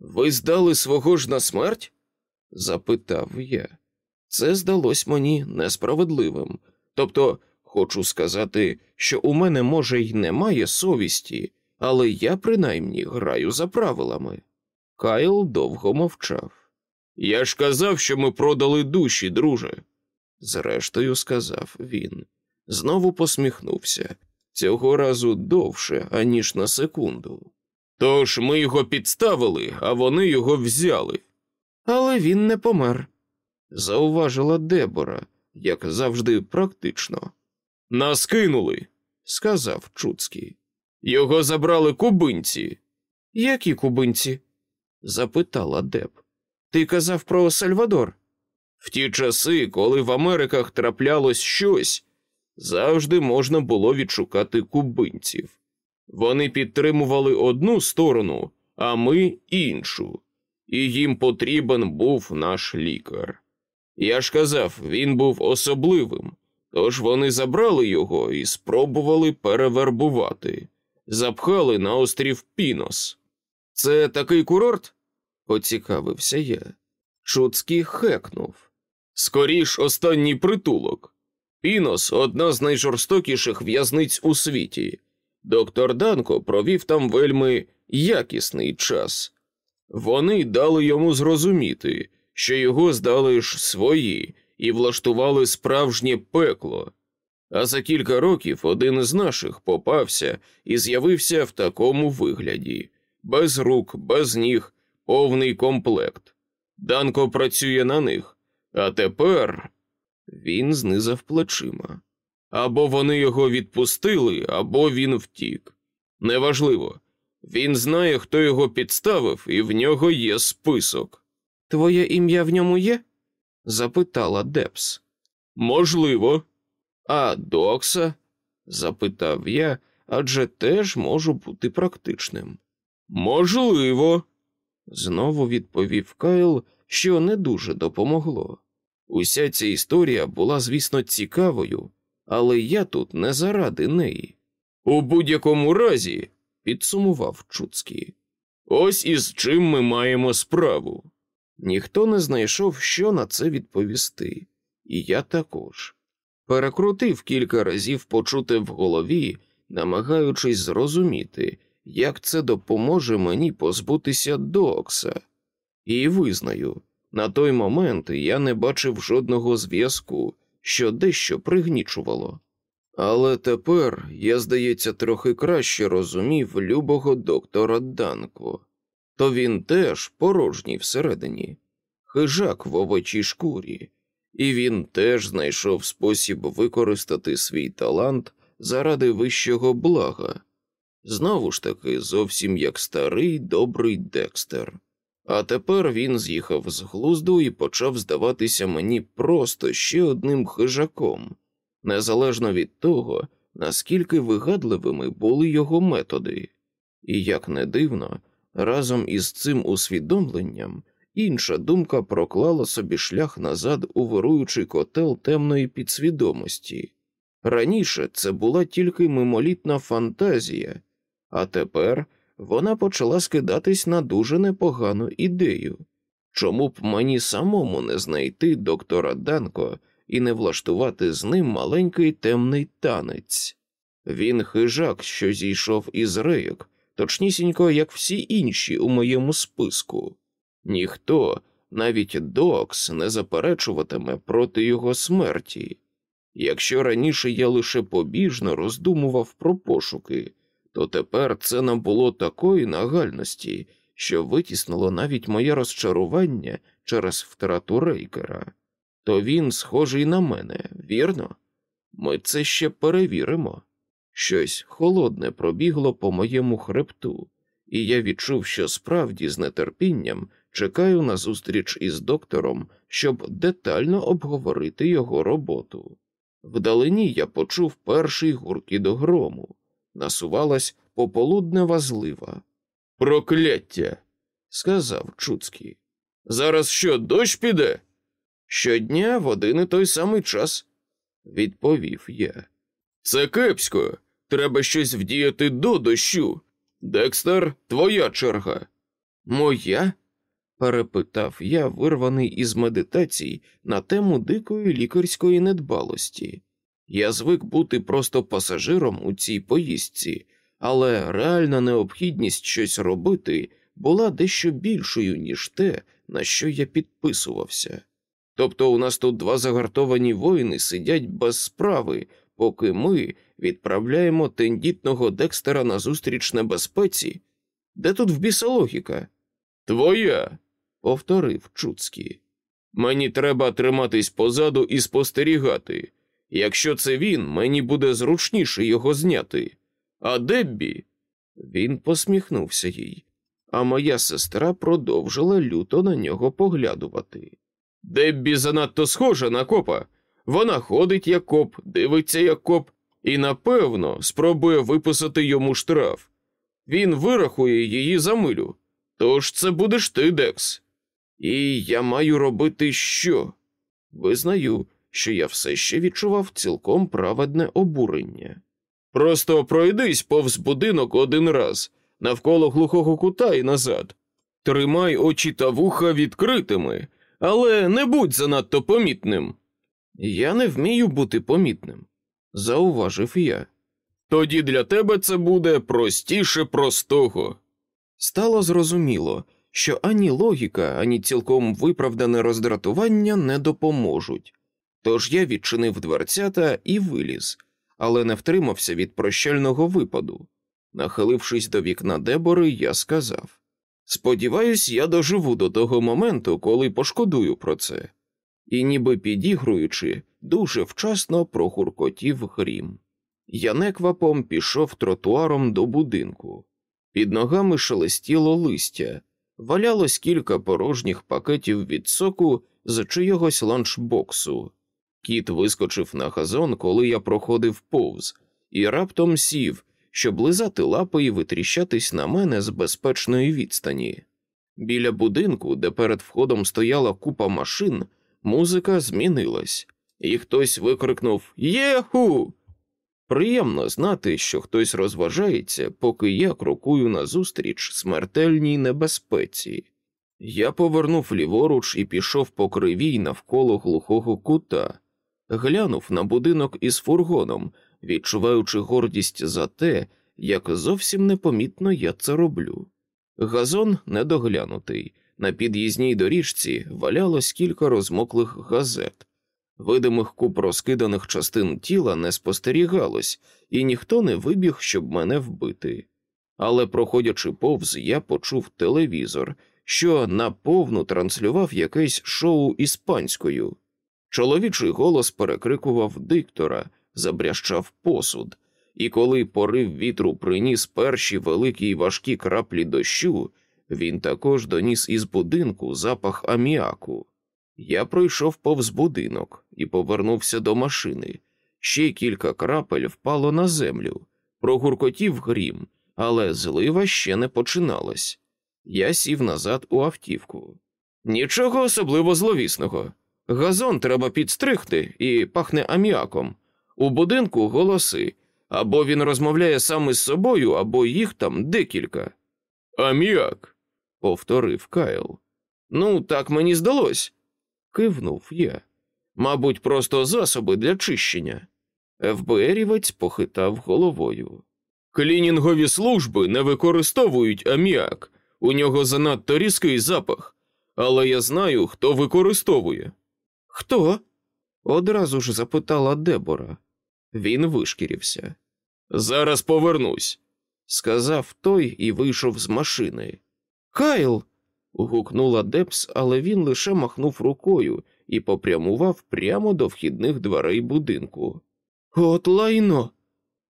Ви здали свого ж на смерть? Запитав я. Це здалось мені несправедливим. Тобто, хочу сказати, що у мене, може, й немає совісті, але я принаймні граю за правилами. Кайл довго мовчав. Я ж казав, що ми продали душі, друже. Зрештою, сказав він. Знову посміхнувся, цього разу довше, аніж на секунду. Тож ми його підставили, а вони його взяли. Але він не помер, зауважила Дебора, як завжди, практично. Нас кинули, сказав Чуцький. Його забрали кубинці. Які кубинці? запитала Деб. Ти казав про Сальвадор? В ті часи, коли в Америках траплялось щось, завжди можна було відшукати кубинців. Вони підтримували одну сторону, а ми іншу, і їм потрібен був наш лікар. Я ж казав, він був особливим, тож вони забрали його і спробували перевербувати, запхали на острів Пінос. Це такий курорт? поцікавився я. Шуцький хекнув. Скоріш останній притулок. Пінос одна з найжорстокіших в'язниць у світі. Доктор Данко провів там вельми якісний час. Вони дали йому зрозуміти, що його здали ж свої і влаштували справжнє пекло. А за кілька років один із наших попався і з'явився в такому вигляді без рук, без ніг, повний комплект. Данко працює на них, а тепер він знизав плечима. Або вони його відпустили, або він втік. Неважливо. Він знає, хто його підставив, і в нього є список. Твоє ім'я в ньому є? запитала Депс. Можливо. А Докса? запитав я, адже теж можу бути практичним. Можливо, знову відповів Кайл, що не дуже допомогло. Уся ця історія була, звісно, цікавою, але я тут не заради неї. У будь-якому разі, підсумував Чуцький, ось із чим ми маємо справу. Ніхто не знайшов, що на це відповісти, і я також. Перекрутив кілька разів почуте в голові, намагаючись зрозуміти, як це допоможе мені позбутися Докса. І визнаю, на той момент я не бачив жодного зв'язку, що дещо пригнічувало. Але тепер я, здається, трохи краще розумів любого доктора Данко. То він теж порожній всередині, хижак в овочій шкурі, і він теж знайшов спосіб використати свій талант заради вищого блага. Знову ж таки, зовсім як старий добрий Декстер. А тепер він з'їхав з глузду і почав здаватися мені просто ще одним хижаком, незалежно від того, наскільки вигадливими були його методи. І як не дивно, разом із цим усвідомленням інша думка проклала собі шлях назад у вируючий котел темної підсвідомості. Раніше це була тільки мимолітна фантазія, а тепер вона почала скидатись на дуже непогану ідею. Чому б мені самому не знайти доктора Данко і не влаштувати з ним маленький темний танець? Він хижак, що зійшов із рейок, точнісінько, як всі інші у моєму списку. Ніхто, навіть Докс, не заперечуватиме проти його смерті. Якщо раніше я лише побіжно роздумував про пошуки, то тепер це набуло такої нагальності, що витіснило навіть моє розчарування через втрату рейкера. То він схожий на мене, вірно? Ми це ще перевіримо. Щось холодне пробігло по моєму хребту, і я відчув, що справді з нетерпінням чекаю на зустріч із доктором, щоб детально обговорити його роботу. Вдалині я почув перший гуркіт грому насувалась пополуднева злива. Прокляття, сказав Чуцький. Зараз що, дощ піде? Щодня в один і той самий час, відповів я. Це кепсько. Треба щось вдіяти до дощу. Декстер, твоя черга. Моя? перепитав я, вирваний із медитацій на тему дикої лікарської недбалості. Я звик бути просто пасажиром у цій поїздці, але реальна необхідність щось робити була дещо більшою, ніж те, на що я підписувався. Тобто у нас тут два загартовані воїни сидять без справи, поки ми відправляємо тендітного Декстера на зустріч небезпеці. Де тут в біса логіка? Твоя, повторив Чуцький. Мені треба триматись позаду і спостерігати. Якщо це він, мені буде зручніше його зняти. А Деббі. Він посміхнувся їй, а моя сестра продовжила люто на нього поглядувати. Деббі занадто схожа на копа. Вона ходить як коп, дивиться як коп, і, напевно, спробує виписати йому штраф. Він вирахує її за милю. Тож це будеш ти, Декс. І я маю робити що? Визнаю, що я все ще відчував цілком праведне обурення. Просто пройдись повз будинок один раз, навколо глухого кута і назад. Тримай очі та вуха відкритими, але не будь занадто помітним. Я не вмію бути помітним, зауважив я. Тоді для тебе це буде простіше простого. Стало зрозуміло, що ані логіка, ані цілком виправдане роздратування не допоможуть. Тож я відчинив дверцята і виліз, але не втримався від прощального випаду. Нахилившись до вікна дебори, я сказав Сподіваюсь, я доживу до того моменту, коли пошкодую про це. І, ніби підігруючи, дуже вчасно прогуркотів грім. Я неквапом пішов тротуаром до будинку. Під ногами шелестіло листя, валялось кілька порожніх пакетів від соку з чийогось ланчбоксу. Кіт вискочив на газон, коли я проходив повз, і раптом сів, щоб лизати лапи і витріщатись на мене з безпечної відстані. Біля будинку, де перед входом стояла купа машин, музика змінилась, і хтось викрикнув Єху! Приємно знати, що хтось розважається, поки я крокую назустріч смертельній небезпеці. Я повернув ліворуч і пішов по кривій навколо глухого кута, глянув на будинок із фургоном, відчуваючи гордість за те, як зовсім непомітно я це роблю. Газон недоглянутий. На під'їзній доріжці валялось кілька розмоклих газет. Видимих куп розкиданих частин тіла не спостерігалось, і ніхто не вибіг, щоб мене вбити. Але, проходячи повз, я почув телевізор, що наповну транслював якесь шоу іспанською. Чоловічий голос перекрикував диктора, забрящав посуд, і коли порив вітру приніс перші великі й важкі краплі дощу, він також доніс із будинку запах аміаку. Я пройшов повз будинок і повернувся до машини. Ще кілька крапель впало на землю, прогуркотів грім, але злива ще не починалась. Я сів назад у автівку. Нічого особливо зловісного. Газон треба підстригти і пахне аміаком. У будинку голоси. Або він розмовляє сам із собою, або їх там декілька. Аміак, повторив Кайл. Ну, так мені здалось кивнув я. Мабуть, просто засоби для чищення. ФБРівець похитав головою. Клінінгові служби не використовують аміак, у нього занадто різкий запах, але я знаю, хто використовує. Хто? одразу ж запитала Дебора. Він вишкірився. Зараз повернусь, сказав той і вийшов з машини. Кайл гукнула Депс, але він лише махнув рукою і попрямував прямо до вхідних дверей будинку. От лайно.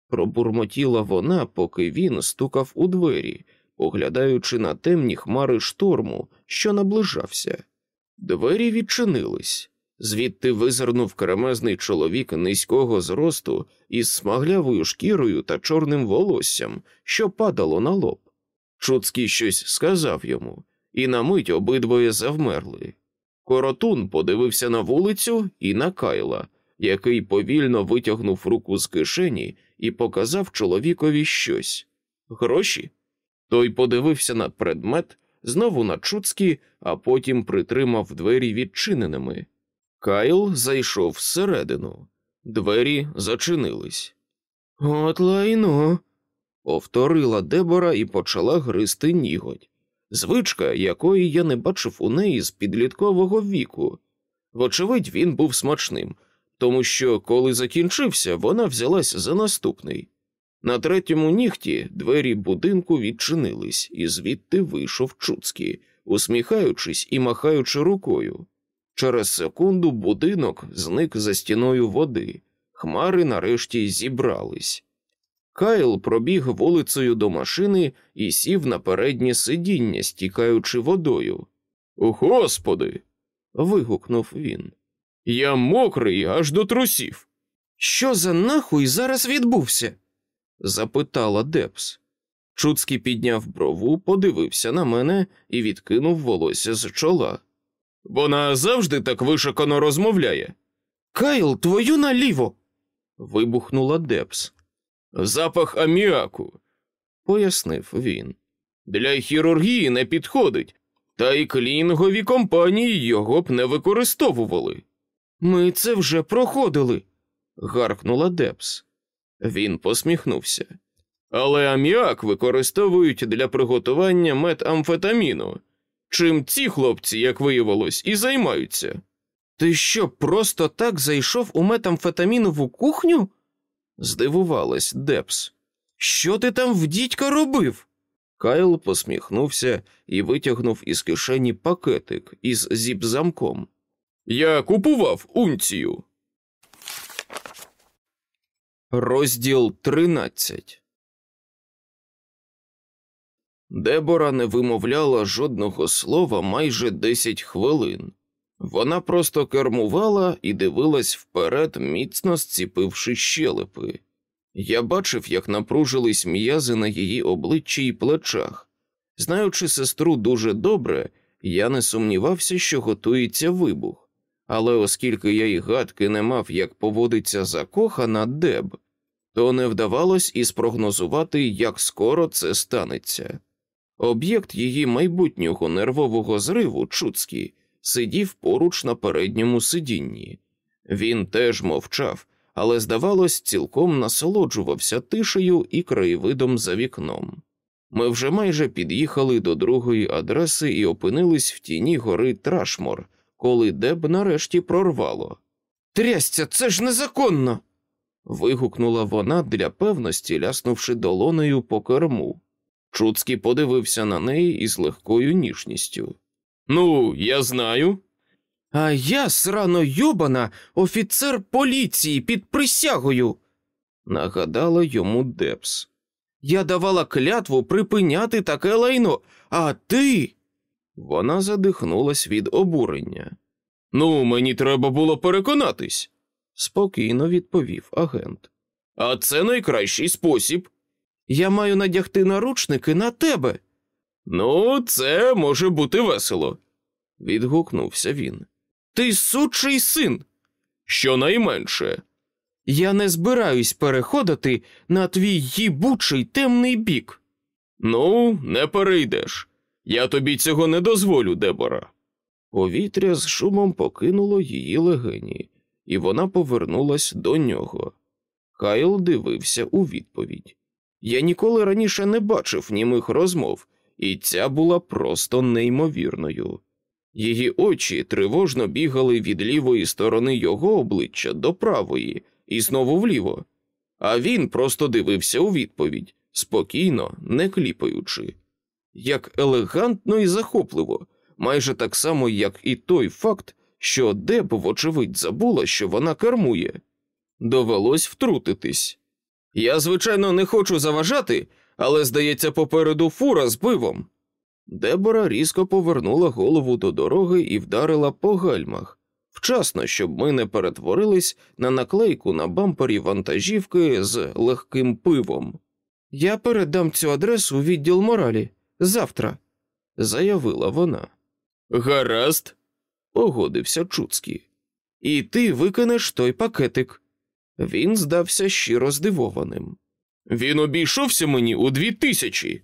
пробурмотіла вона, поки він стукав у двері, поглядаючи на темні хмари шторму, що наближався. Двері відчинились. Звідти визирнув кремезний чоловік низького зросту із смаглявою шкірою та чорним волоссям, що падало на лоб. Чуцький щось сказав йому, і на мить обидвоє завмерли. Коротун подивився на вулицю і на Кайла, який повільно витягнув руку з кишені і показав чоловікові щось гроші. Той подивився на предмет, знову на Чуцькі, а потім притримав двері відчиненими. Кайл зайшов всередину, двері зачинились. От лайно, повторила Дебора і почала гризти ніготь звичка, якої я не бачив у неї з підліткового віку. Вочевидь, він був смачним, тому що, коли закінчився, вона взялась за наступний. На третьому нігті двері будинку відчинились, і звідти вийшов Чуцький, усміхаючись і махаючи рукою. Через секунду будинок зник за стіною води, хмари нарешті зібрались. Кайл пробіг вулицею до машини і сів на переднє сидіння, стікаючи водою. Господи. вигукнув він. Я мокрий аж до трусів. Що за нахуй зараз відбувся? запитала Депс. Чуцький підняв брову, подивився на мене і відкинув волосся з чола. Вона завжди так вишукано розмовляє. Кайл, твою наліво. вибухнула Депс. Запах аміаку, пояснив він. Для хірургії не підходить, та й клінінгові компанії його б не використовували. Ми це вже проходили, гаркнула Депс. Він посміхнувся. Але аміак використовують для приготування метамфетаміну, чим ці хлопці, як виявилось, і займаються. Ти що, просто так зайшов у метамфетамінову кухню? здивувалась Дебс. Що ти там в дідька робив? Кайл посміхнувся і витягнув із кишені пакетик із зіп-замком. Я купував унцію. Розділ 13 Дебора не вимовляла жодного слова майже 10 хвилин. Вона просто кермувала і дивилась вперед, міцно зціпивши щелепи. Я бачив, як напружились м'язи на її обличчі і плечах. Знаючи сестру дуже добре, я не сумнівався, що готується вибух, але оскільки я й гадки не мав, як поводиться закохана Деб, то не вдавалось і спрогнозувати, як скоро це станеться. Об'єкт її майбутнього нервового зриву Чуцький сидів поруч на передньому сидінні. Він теж мовчав, але, здавалось, цілком насолоджувався тишею і краєвидом за вікном. Ми вже майже під'їхали до другої адреси і опинились в тіні гори Трашмор, коли Деб нарешті прорвало. Трясця, це ж незаконно. вигукнула вона для певності, ляснувши долонею по керму. Чуцький подивився на неї із легкою ніжністю. Ну, я знаю. А я срано йобана офіцер поліції під присягою, нагадала йому Депс. Я давала клятву припиняти таке лайно, а ти. Вона задихнулась від обурення. Ну, мені треба було переконатись, спокійно відповів агент. А це найкращий спосіб. Я маю надягти наручники на тебе. Ну, це може бути весело, відгукнувся він. Ти сучий син. Щонайменше. Я не збираюсь переходити на твій їбучий темний бік. Ну, не перейдеш. Я тобі цього не дозволю, Дебора. Повітря з шумом покинуло її легені, і вона повернулась до нього. Хайл дивився у відповідь. Я ніколи раніше не бачив німих розмов, і ця була просто неймовірною. Її очі тривожно бігали від лівої сторони його обличчя до правої і знову вліво, а він просто дивився у відповідь, спокійно, не кліпаючи, як елегантно і захопливо, майже так само, як і той факт, що Деб, вочевидь, забула, що вона кермує. Довелось втрутитись. Я, звичайно, не хочу заважати, але, здається, попереду фура з пивом. Дебора різко повернула голову до дороги і вдарила по гальмах, вчасно, щоб ми не перетворились на наклейку на бампері вантажівки з легким пивом. Я передам цю адресу відділ моралі завтра, заявила вона. Гаразд, погодився Чуцький. І ти викинеш той пакетик. Він здався щиро здивованим. Він обійшовся мені у дві тисячі.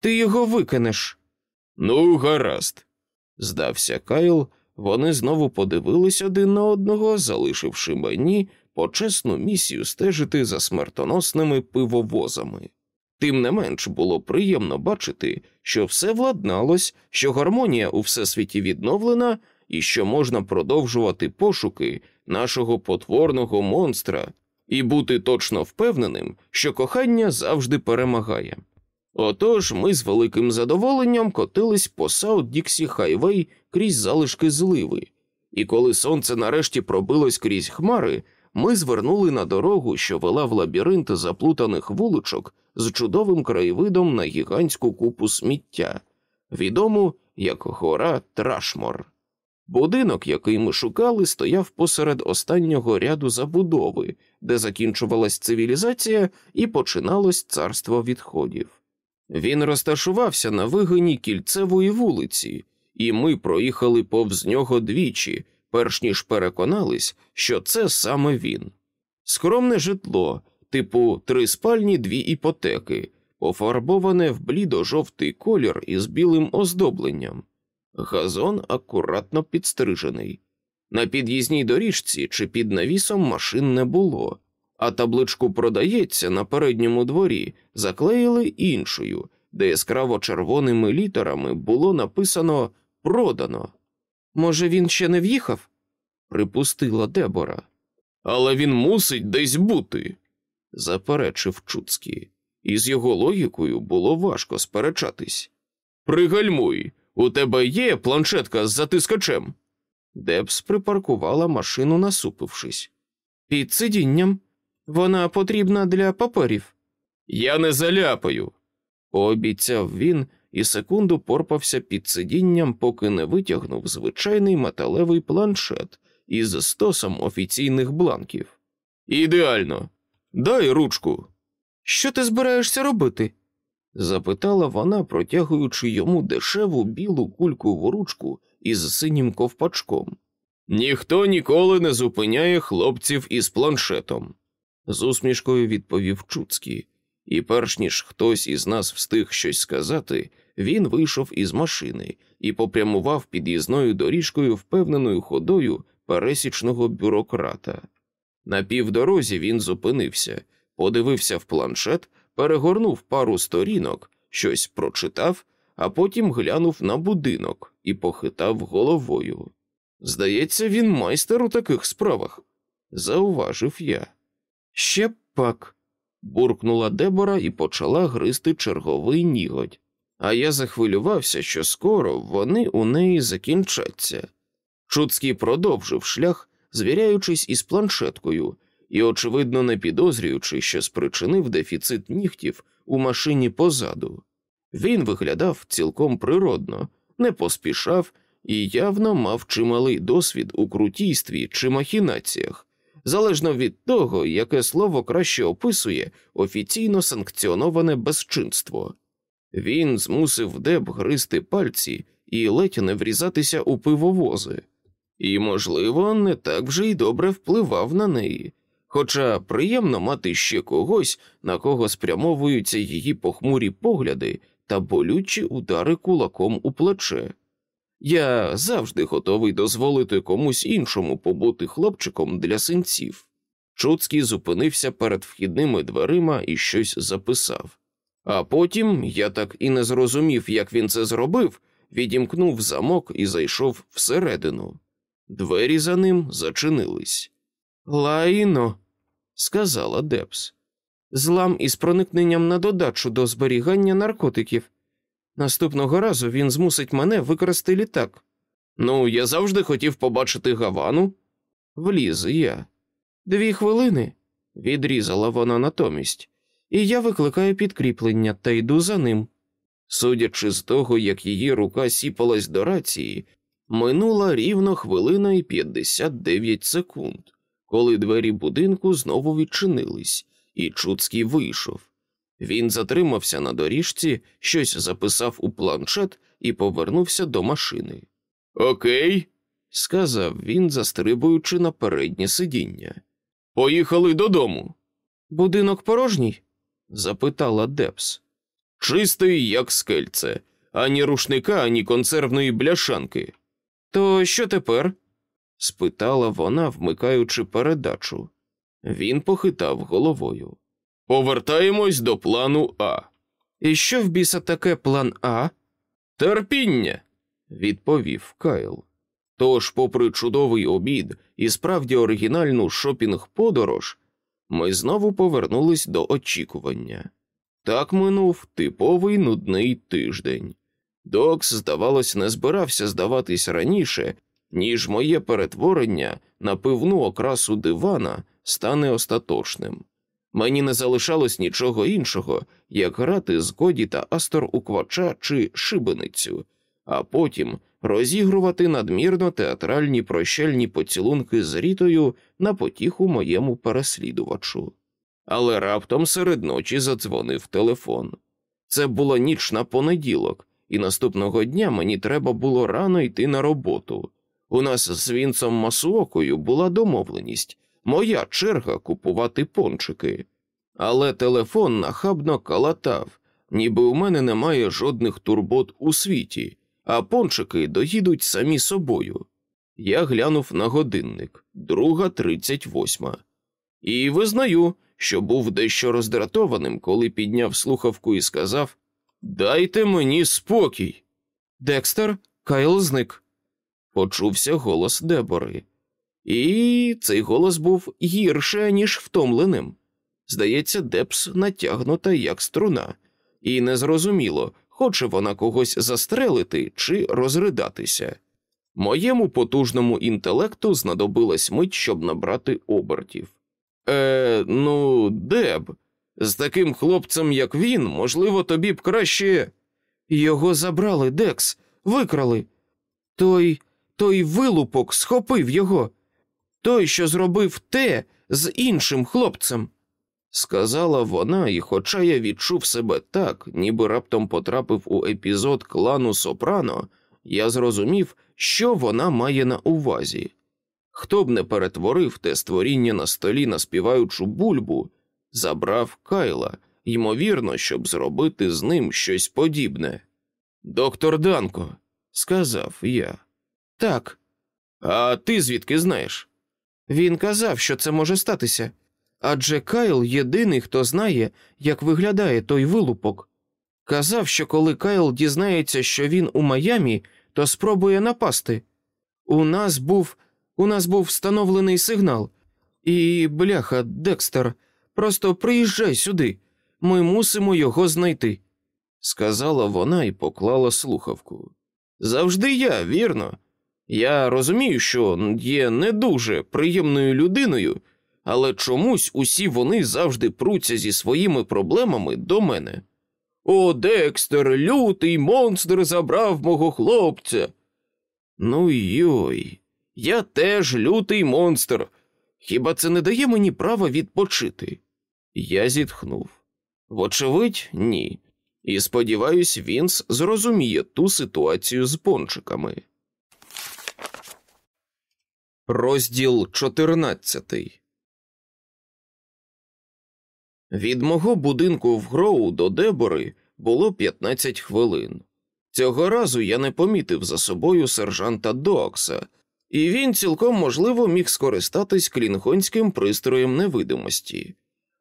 Ти його викинеш. Ну, гаразд, здався Кайл. Вони знову подивились один на одного, залишивши мені почесну місію стежити за смертоносними пивовозами. Тим не менш було приємно бачити, що все владналось, що гармонія у всесвіті відновлена і що можна продовжувати пошуки нашого потворного монстра і бути точно впевненим, що кохання завжди перемагає. Отож ми з великим задоволенням котились по Саут Діксі Хайвей крізь залишки зливи, і коли сонце нарешті пробилось крізь хмари, ми звернули на дорогу, що вела в лабіринт заплутаних вуличок з чудовим краєвидом на гігантську купу сміття, відому як гора Трашмор. Будинок, який ми шукали, стояв посеред останнього ряду забудови, де закінчувалась цивілізація і починалось царство відходів. Він розташувався на вигині кільцевої вулиці, і ми проїхали повз нього двічі, перш ніж переконались, що це саме він. Скромне житло, типу три спальні, дві іпотеки, пофарбоване в блідо-жовтий колір із білим оздобленням. Газон акуратно підстрижений. На під'їзній доріжці чи під навісом машин не було, а табличку продається на передньому дворі заклеїли іншою, де яскраво червоними літерами було написано продано. Може, він ще не в'їхав? припустила Дебора. Але він мусить десь бути, заперечив Чуцький. І з його логікою було важко сперечатись. Пригальмуй, у тебе є планшетка з затискачем. Дебс припаркувала машину, насупившись. Під сидінням вона потрібна для паперів. Я не заляпаю, пообіцяв він і секунду порпався під сидінням, поки не витягнув звичайний металевий планшет із стосом офіційних бланків. Ідеально, дай ручку. Що ти збираєшся робити? Запитала вона, протягуючи йому дешеву білу кулькову ручку із синім ковпачком. Ніхто ніколи не зупиняє хлопців із планшетом, з усмішкою відповів Чуцький, і перш ніж хтось із нас встиг щось сказати, він вийшов із машини і попрямував під'їзною доріжкою впевненою ходою пересічного бюрократа. На півдорозі він зупинився, подивився в планшет, перегорнув пару сторінок, щось прочитав, а потім глянув на будинок і похитав головою. Здається, він майстер у таких справах, зауважив я. Ще пак, буркнула Дебора і почала гризти черговий нігодь, а я захвилювався, що скоро вони у неї закінчаться. Чуцький продовжив шлях, звіряючись із планшеткою і, очевидно, не підозрюючи, що спричинив дефіцит нігтів у машині позаду. Він виглядав цілком природно, не поспішав і явно мав чималий досвід у крутійстві чи махінаціях, залежно від того, яке слово краще описує офіційно санкціоноване безчинство. Він змусив Деб гризти пальці і ледь не врізатися у пивовози, і, можливо, не так вже й добре впливав на неї, хоча приємно мати ще когось, на кого спрямовуються її похмурі погляди та болючі удари кулаком у плече. Я завжди готовий дозволити комусь іншому побути хлопчиком для синців. Чуцький зупинився перед вхідними дверима і щось записав. А потім я так і не зрозумів, як він це зробив, відімкнув замок і зайшов всередину. Двері за ним зачинились. Лайно, сказала Депс. Злам із проникненням на додачу до зберігання наркотиків. Наступного разу він змусить мене викрасти літак. Ну, я завжди хотів побачити Гавану. Вліз я. Дві хвилини, відрізала вона натомість, і я викликаю підкріплення та йду за ним. Судячи з того, як її рука сіпалась до рації, минула рівно хвилина і 59 секунд, коли двері будинку знову відчинились, і Чуцький вийшов. Він затримався на доріжці, щось записав у планшет і повернувся до машини. Окей, сказав він, застрибуючи на переднє сидіння. Поїхали додому. Будинок порожній? запитала Дебс. Чистий, як скельце, ані рушника, ані консервної бляшанки. То що тепер? Спитала вона, вмикаючи передачу. Він похитав головою. Повертаємось до плану А. І що в біса таке план А? Терпіння, відповів Кайл. Тож, попри чудовий обід і справді оригінальну шопінг подорож, Ми знову повернулись до очікування. Так минув типовий нудний тиждень. Докс, здавалось, не збирався здаватись раніше, ніж моє перетворення на пивну окрасу дивана стане остаточним. Мені не залишалось нічого іншого, як грати з Годі та Астор у квача чи шибеницю, а потім розігрувати надмірно театральні прощальні поцілунки з рітою на потіху моєму переслідувачу. Але раптом серед ночі задзвонив телефон. Це була ніч на понеділок, і наступного дня мені треба було рано йти на роботу. У нас з Вінцом Масуокою була домовленість моя черга купувати пончики. Але телефон нахабно калатав, ніби у мене немає жодних турбот у світі, а пончики доїдуть самі собою. Я глянув на годинник, друга тридцять восьма, і визнаю, що був дещо роздратованим, коли підняв слухавку і сказав Дайте мені спокій. Декстер, Кайл зник. Почувся голос Дебори. І цей голос був гірше, ніж втомленим. Здається, Дебс натягнута як струна, і незрозуміло, хоче вона когось застрелити чи розридатися. Моєму потужному інтелекту знадобилась мить, щоб набрати обертів. Е, ну, Деб, з таким хлопцем, як він, можливо, тобі б краще. Його забрали, Декс, викрали. Той той вилупок схопив його, той, що зробив те з іншим хлопцем, сказала вона, і, хоча я відчув себе так, ніби раптом потрапив у епізод клану Сопрано, я зрозумів, що вона має на увазі. Хто б не перетворив те створіння на столі на співаючу бульбу, забрав Кайла, ймовірно, щоб зробити з ним щось подібне. Доктор Данко, сказав я. Так. А ти звідки знаєш? Він казав, що це може статися. Адже Кайл єдиний, хто знає, як виглядає той вилупок. Казав, що коли Кайл дізнається, що він у Майамі, то спробує напасти. У нас був у нас був встановлений сигнал. І, бляха, Декстер, просто приїжджай сюди, ми мусимо його знайти, сказала вона і поклала слухавку. Завжди я, вірно. Я розумію, що є не дуже приємною людиною, але чомусь усі вони завжди пруться зі своїми проблемами до мене. О, Декстер, лютий монстр забрав мого хлопця. Ну йой, я теж лютий монстр. Хіба це не дає мені права відпочити? Я зітхнув. Вочевидь, ні. І сподіваюсь, Вінс зрозуміє ту ситуацію з пончиками. Розділ 14 Від мого будинку в Гров до Дебори було 15 хвилин. Цього разу я не помітив за собою сержанта Докса, і він цілком можливо міг скористатись клінгонським пристроєм невидимості.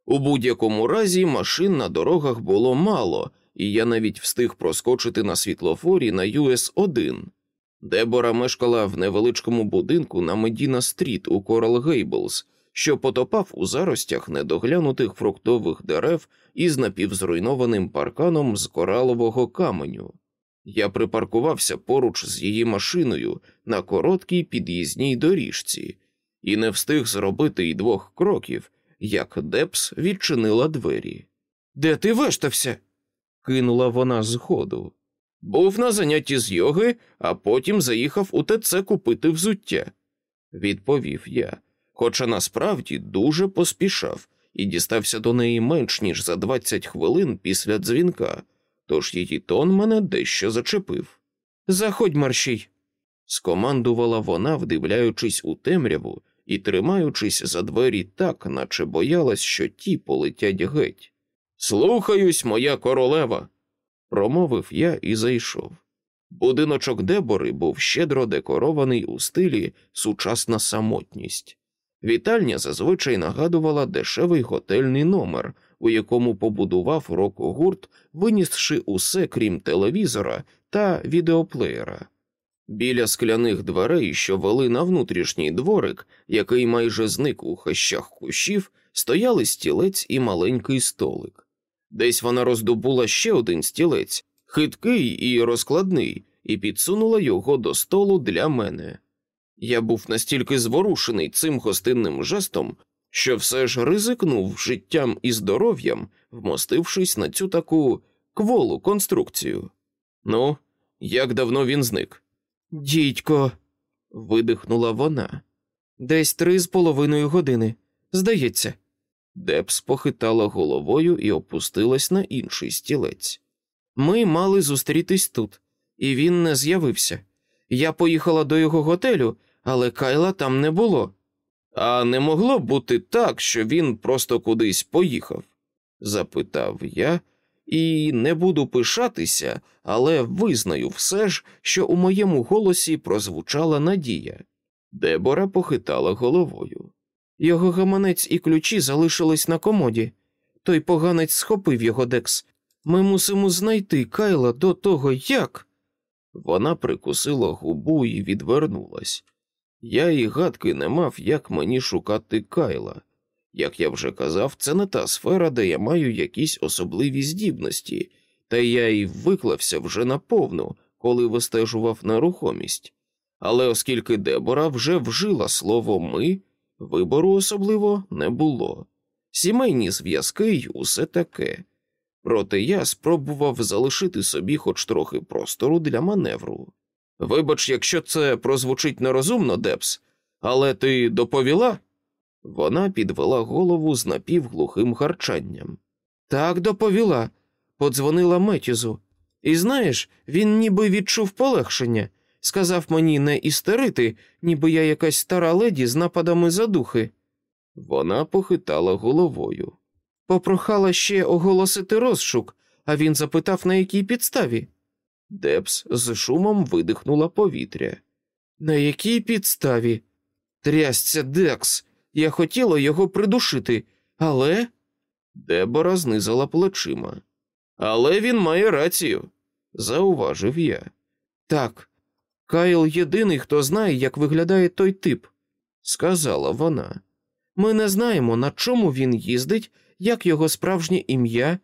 У будь-якому разі машин на дорогах було мало, і я навіть встиг проскочити на світлофорі на US 1 Дебора мешкала в невеличкому будинку на Медіна Стріт у Корал Гейблс, що потопав у заростях недоглянутих фруктових дерев із напівзруйнованим парканом з коралового каменю. Я припаркувався поруч з її машиною на короткій під'їзній доріжці і не встиг зробити й двох кроків, як Дебс відчинила двері. Де ти вештався? кинула вона з ходу. Був на занятті з йоги, а потім заїхав у ТЦ купити взуття, відповів я, хоча насправді дуже поспішав і дістався до неї менш ніж за 20 хвилин після дзвінка, тож її тон мене дещо зачепив. Заходь, маршій, скомандувала вона, вдивляючись у темряву і тримаючись за двері так, наче боялась, що ті полетять геть. Слухаюсь, моя королева промовив я і зайшов. Будиночок Дебори був щедро декорований у стилі сучасна самотність. Вітальня зазвичай нагадувала дешевий готельний номер, у якому побудував рок-гурт, винісши усе крім телевізора та відеоплеєра. Біля скляних дверей, що вели на внутрішній дворик, який майже зник у хащах кущів, стояли стілець і маленький столик. Десь вона роздобула ще один стілець, хиткий і розкладний, і підсунула його до столу для мене. Я був настільки зворушений цим гостинним жестом, що все ж ризикнув життям і здоров'ям, вмостившись на цю таку кволу конструкцію. Ну, як давно він зник? Дідько, видихнула вона. Десь три з половиною години. Здається. Депс похитала головою і опустилась на інший стілець. Ми мали зустрітись тут, і він не з'явився. Я поїхала до його готелю, але Кайла там не було. А не могло бути так, що він просто кудись поїхав? запитав я, і не буду пишатися, але визнаю все ж, що у моєму голосі прозвучала надія. Дебора похитала головою. Його гаманець і ключі залишились на комоді. Той поганець схопив його Декс. Ми мусимо знайти Кайла до того, як. Вона прикусила губу і відвернулась. Я і гадки не мав, як мені шукати Кайла. Як я вже казав, це не та сфера, де я маю якісь особливі здібності, та я й виклався вже наповну, коли вистежував нерухомість. Але оскільки Дебора вже вжила слово ми, вибору особливо не було. Сімейні зв'язки й усе таке. Проте я спробував залишити собі хоч трохи простору для маневру. Вибач, якщо це прозвучить нерозумно, Депс, але ти доповіла? Вона підвела голову з напівглухим харчанням. Так доповіла, подзвонила Метізу. І знаєш, він ніби відчув полегшення, сказав мені не істерити, ніби я якась стара леді з нападами задухи. Вона похитала головою. Попрохала ще оголосити розшук, а він запитав, на якій підставі. Дебс з шумом видихнула повітря. На якій підставі? Трясця Декс. Я хотіла його придушити, але. Дебора знизила плечима. Але він має рацію, зауважив я. Так, Кайл єдиний, хто знає, як виглядає той тип, сказала вона. Ми не знаємо, на чому він їздить, як його справжнє ім'я,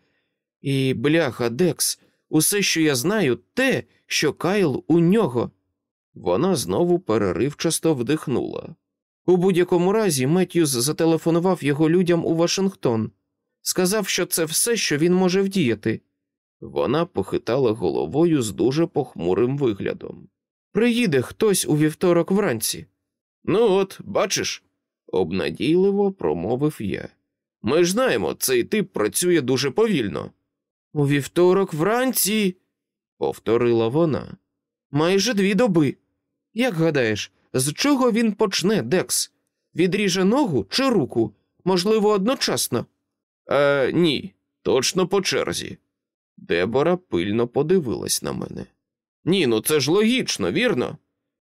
і бляха, Декс, усе, що я знаю, те, що Кайл у нього. Вона знову переривчасто вдихнула. У будь-якому разі Меттьюз зателефонував його людям у Вашингтон, сказав, що це все, що він може вдіяти. Вона похитала головою з дуже похмурим виглядом. Приїде хтось у вівторок вранці. Ну, от, бачиш, обнадійливо промовив я. Ми ж знаємо, цей тип працює дуже повільно. У вівторок вранці, повторила вона. Майже дві доби. Як гадаєш, з чого він почне, Декс? Відріже ногу чи руку? Можливо, одночасно? Е, Ні, точно по черзі. Дебора пильно подивилась на мене. Ні, ну це ж логічно, вірно?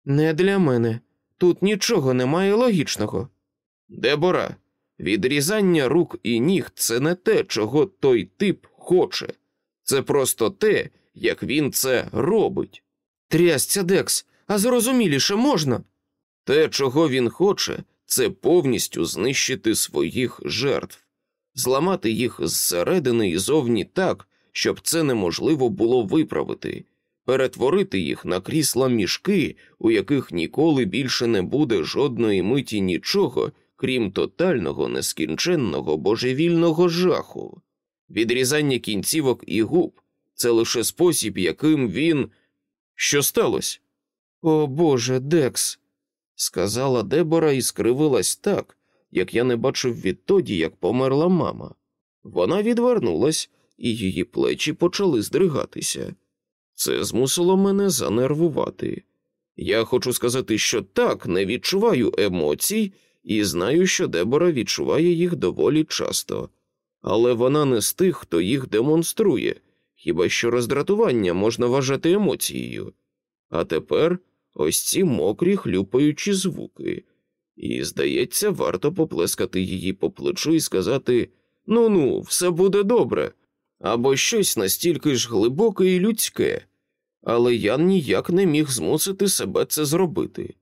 Не для мене. Тут нічого немає логічного. Дебора, відрізання рук і ніг це не те, чого той тип хоче. Це просто те, як він це робить. Трясця, Декс, а зрозуміліше можна. Те, чого він хоче, це повністю знищити своїх жертв, зламати їх зсередини і зовні так, щоб це неможливо було виправити, перетворити їх на крісла мішки, у яких ніколи більше не буде жодної миті нічого, крім тотального нескінченного божевільного жаху. Відрізання кінцівок і губ це лише спосіб, яким він. Що сталося? О Боже, Декс, сказала Дебора і скривилась так, як я не бачив відтоді, як померла мама. Вона відвернулась, і її плечі почали здригатися. Це змусило мене занервувати. Я хочу сказати, що так, не відчуваю емоцій і знаю, що Дебора відчуває їх доволі часто, але вона не з тих, хто їх демонструє, хіба що роздратування можна вважати емоцією. А тепер ось ці мокрі хлюпаючі звуки, і, здається, варто поплескати її по плечу і сказати ну ну, все буде добре, або щось настільки ж глибоке і людське, але я ніяк не міг змусити себе це зробити.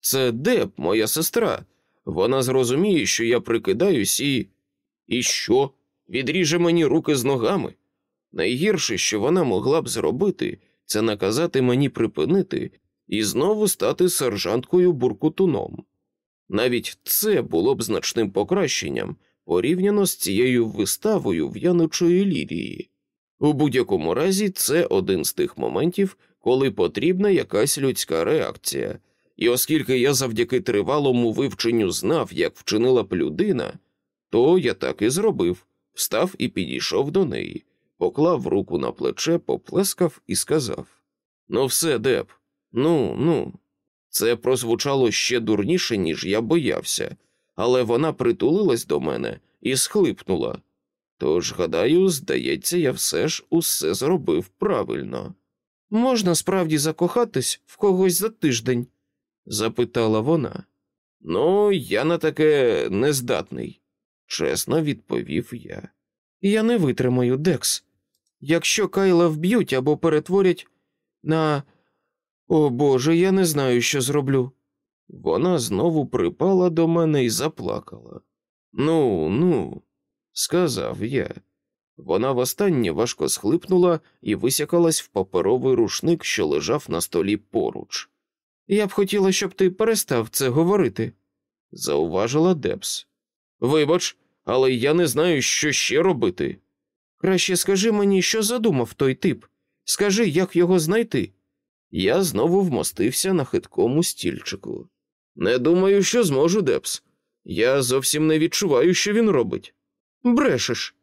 Це Деб, моя сестра. Вона зрозуміє, що я прикидаюсь і. І що? Відріже мені руки з ногами? Найгірше, що вона могла б зробити, це наказати мені припинити і знову стати сержанткою буркутуном. Навіть це було б значним покращенням порівняно з цією виставою в'янучої лірії. У будь-якому разі, це один з тих моментів, коли потрібна якась людська реакція, і оскільки я завдяки тривалому вивченню знав, як вчинила б людина, то я так і зробив, встав і підійшов до неї, поклав руку на плече, поплескав і сказав: Ну, все, Деб, ну, ну. Це прозвучало ще дурніше, ніж я боявся, але вона притулилась до мене і схлипнула. Тож, гадаю, здається, я все ж усе зробив правильно. Можна справді закохатись в когось за тиждень? запитала вона. Ну, я на таке нездатний, чесно відповів я. Я не витримаю, Декс. Якщо Кайла вб'ють або перетворять на. О Боже, я не знаю, що зроблю. Вона знову припала до мене і заплакала. Ну, ну, сказав я. Вона востаннє важко схлипнула і висякалась в паперовий рушник, що лежав на столі поруч. Я б хотіла, щоб ти перестав це говорити, зауважила Дебс. Вибач, але я не знаю, що ще робити. Краще скажи мені, що задумав той тип. Скажи, як його знайти. Я знову вмостився на хиткому стільчику. Не думаю, що зможу, Дебс. Я зовсім не відчуваю, що він робить. Брешеш.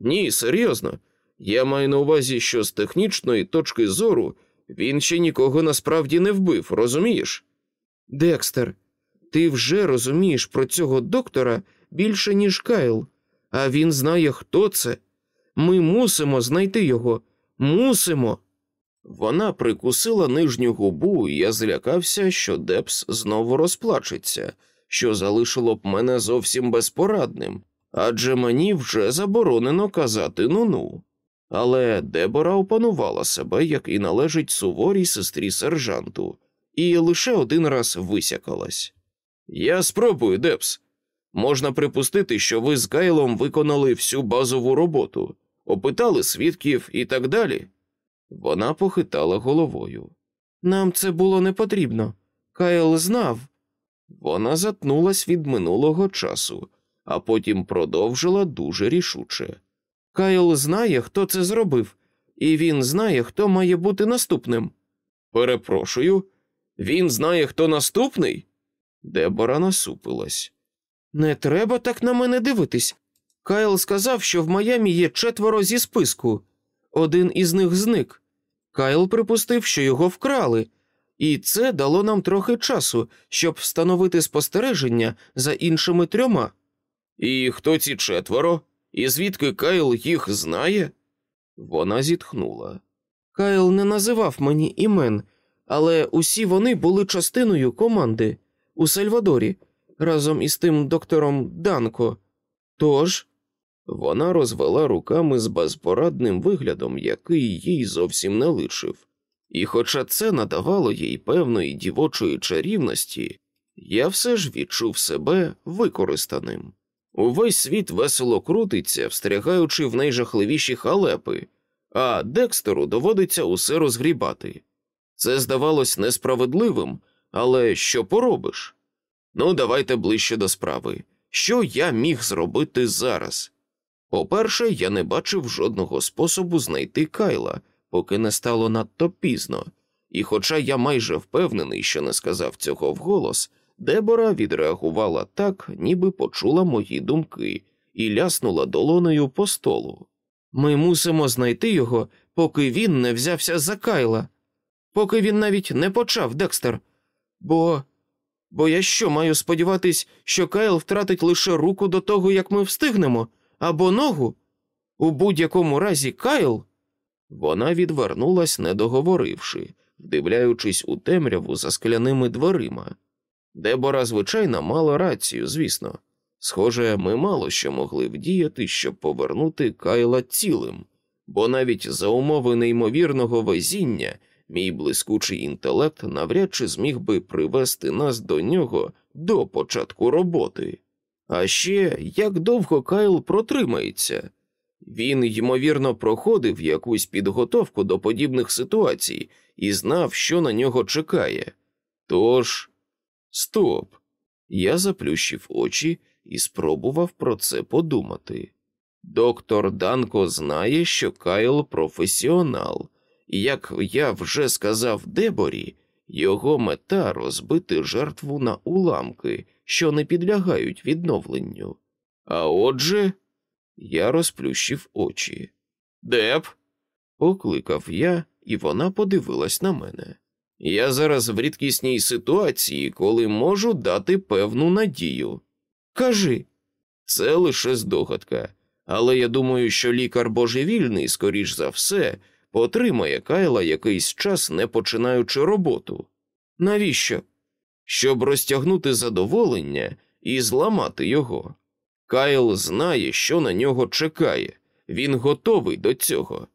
Ні, серйозно. Я маю на увазі, що з технічної точки зору він ще нікого насправді не вбив, розумієш? Декстер, ти вже розумієш про цього доктора більше, ніж Кайл, а він знає, хто це. Ми мусимо знайти його. Мусимо. Вона прикусила нижню губу, і я злякався, що Дебс знову розплачеться, що залишило б мене зовсім безпорадним, адже мені вже заборонено казати ну-ну. Але Дебора опанувала себе, як і належить суворій сестрі сержанту, і лише один раз висякалась. Я спробую, Депс. Можна припустити, що ви з Кайлом виконали всю базову роботу, опитали свідків і так далі. Вона похитала головою. Нам це було не потрібно. Кайл знав. Вона затнулась від минулого часу, а потім продовжила дуже рішуче. Кайл знає, хто це зробив, і він знає, хто має бути наступним. Перепрошую, він знає, хто наступний? Дебора насупилась. Не треба так на мене дивитись. Кайл сказав, що в Майамі є четверо зі списку. Один із них зник. Кайл припустив, що його вкрали, і це дало нам трохи часу, щоб встановити спостереження за іншими трьома. І хто ці четверо? І звідки Кайл їх знає? Вона зітхнула. Кайл не називав мені імен, але усі вони були частиною команди у Сальвадорі разом із тим доктором Данко. Тож вона розвела руками з безпорадним виглядом, який їй зовсім не личив, і, хоча це надавало їй певної дівочої чарівності, я все ж відчув себе використаним. Увесь світ весело крутиться, встрягаючи в найжахливіші халепи, а Декстеру доводиться усе розгрібати. Це здавалось несправедливим, але що поробиш? Ну, давайте ближче до справи. Що я міг зробити зараз? По-перше, я не бачив жодного способу знайти Кайла, поки не стало надто пізно, і, хоча я майже впевнений, що не сказав цього вголос, Дебора відреагувала так, ніби почула мої думки, і ляснула долонею по столу. Ми мусимо знайти його, поки він не взявся за Кайла, поки він навіть не почав, Декстер. Бо. Бо я що маю сподіватись, що Кайл втратить лише руку до того, як ми встигнемо, або ногу? У будь-якому разі Кайл. Вона відвернулась, не договоривши, вдивляючись у темряву за скляними дверима. Дебора, звичайно, мала рацію, звісно. Схоже, ми мало що могли вдіяти, щоб повернути Кайла цілим, бо навіть за умови неймовірного везіння мій блискучий інтелект навряд чи зміг би привести нас до нього до початку роботи. А ще як довго Кайл протримається. Він, ймовірно, проходив якусь підготовку до подібних ситуацій і знав, що на нього чекає. Тож, стоп. Я заплющив очі і спробував про це подумати. Доктор Данко знає, що Кайл професіонал, і як я вже сказав Деборі, його мета розбити жертву на уламки, що не підлягають відновленню. А отже, я розплющив очі. Деб, покликав я, і вона подивилась на мене. Я зараз в рідкісній ситуації, коли можу дати певну надію. Кажи, це лише здогадка, але я думаю, що лікар божевільний, скоріш за все, потримає Кайла якийсь час, не починаючи роботу. Навіщо? Щоб розтягнути задоволення і зламати його. Кайл знає, що на нього чекає, він готовий до цього.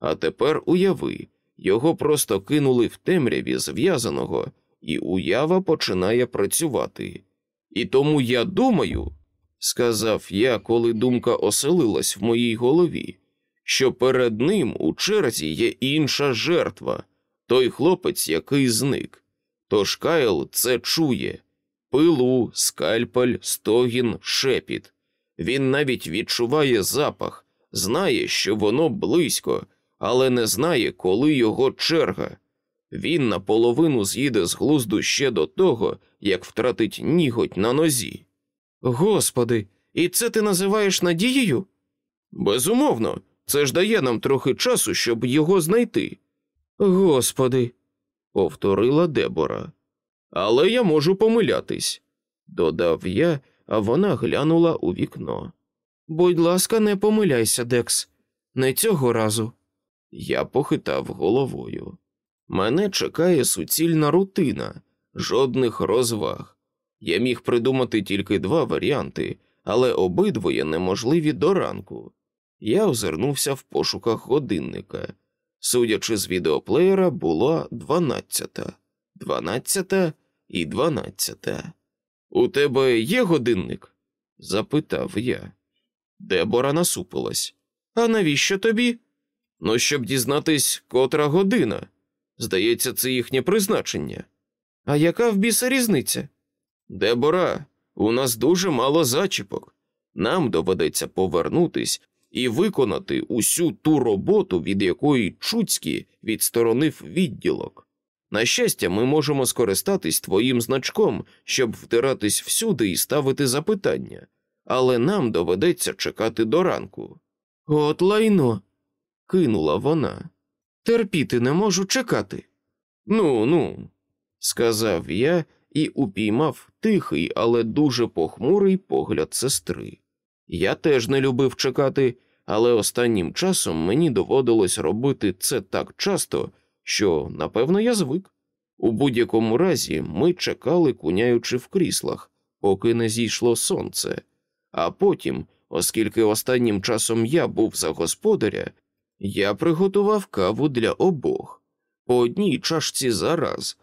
А тепер уяви, його просто кинули в темряві зв'язаного, і уява починає працювати. І тому я думаю, сказав я, коли думка оселилась в моїй голові, що перед ним у черзі є інша жертва, той хлопець, який зник. Тож Кайл це чує пилу, скальпель, стогін, шепіт. Він навіть відчуває запах, знає, що воно близько, але не знає, коли його черга. Він наполовину з'їде з глузду ще до того, як втратить ніготь на нозі. Господи, і це ти називаєш надією? Безумовно, це ж дає нам трохи часу, щоб його знайти. Господи, повторила Дебора. Але я можу помилятись, додав я, а вона глянула у вікно. Будь ласка, не помиляйся, Декс, не цього разу. Я похитав головою. Мене чекає суцільна рутина, жодних розваг. Я міг придумати тільки два варіанти, але обидвоє неможливі до ранку. Я озирнувся в пошуках годинника. Судячи з відеоплеєра, була дванадцята, дванадцята і дванадцята. У тебе є годинник? запитав я. Дебора насупилась. А навіщо тобі? Ну, щоб дізнатись, котра година. Здається, це їхнє призначення. А яка в біса різниця? Дебора, у нас дуже мало зачіпок. Нам доведеться повернутись і виконати усю ту роботу, від якої Чуцький відсторонив відділок. На щастя, ми можемо скористатись твоїм значком, щоб втиратись всюди і ставити запитання, але нам доведеться чекати до ранку. От лайно, кинула вона. Терпіти не можу чекати. Ну, ну, сказав я і упіймав тихий, але дуже похмурий погляд сестри. Я теж не любив чекати, але останнім часом мені доводилось робити це так часто, що, напевно, я звик. У будь-якому разі ми чекали, куняючи в кріслах, поки не зійшло сонце, а потім, оскільки останнім часом я був за господаря, я приготував каву для обох по одній чашці за раз,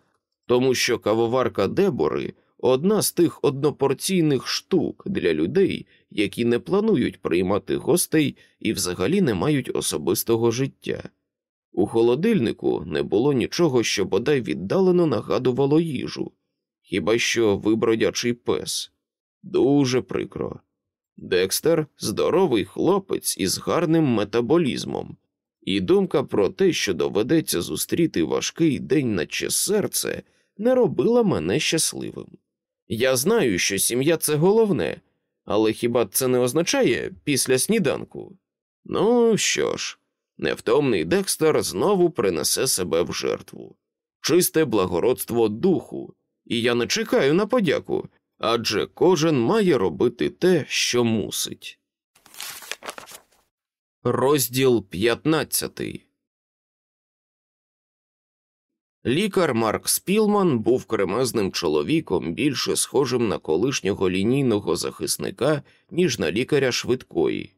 тому що кавоварка Дебори одна з тих однопорційних штук для людей, які не планують приймати гостей і взагалі не мають особистого життя. У холодильнику не було нічого, що бодай віддалено нагадувало їжу, хіба що вибродячий пес. Дуже прикро. Декстер здоровий хлопець із гарним метаболізмом, і думка про те, що доведеться зустріти важкий день наче серце, не робила мене щасливим. Я знаю, що сім'я це головне, але хіба це не означає після сніданку? Ну що ж, невтомний Декстер знову принесе себе в жертву, чисте благородство духу, і я не чекаю на подяку, адже кожен має робити те, що мусить. Розділ 15 Лікар Марк Спілман був кремезним чоловіком, більше схожим на колишнього лінійного захисника, ніж на лікаря швидкої.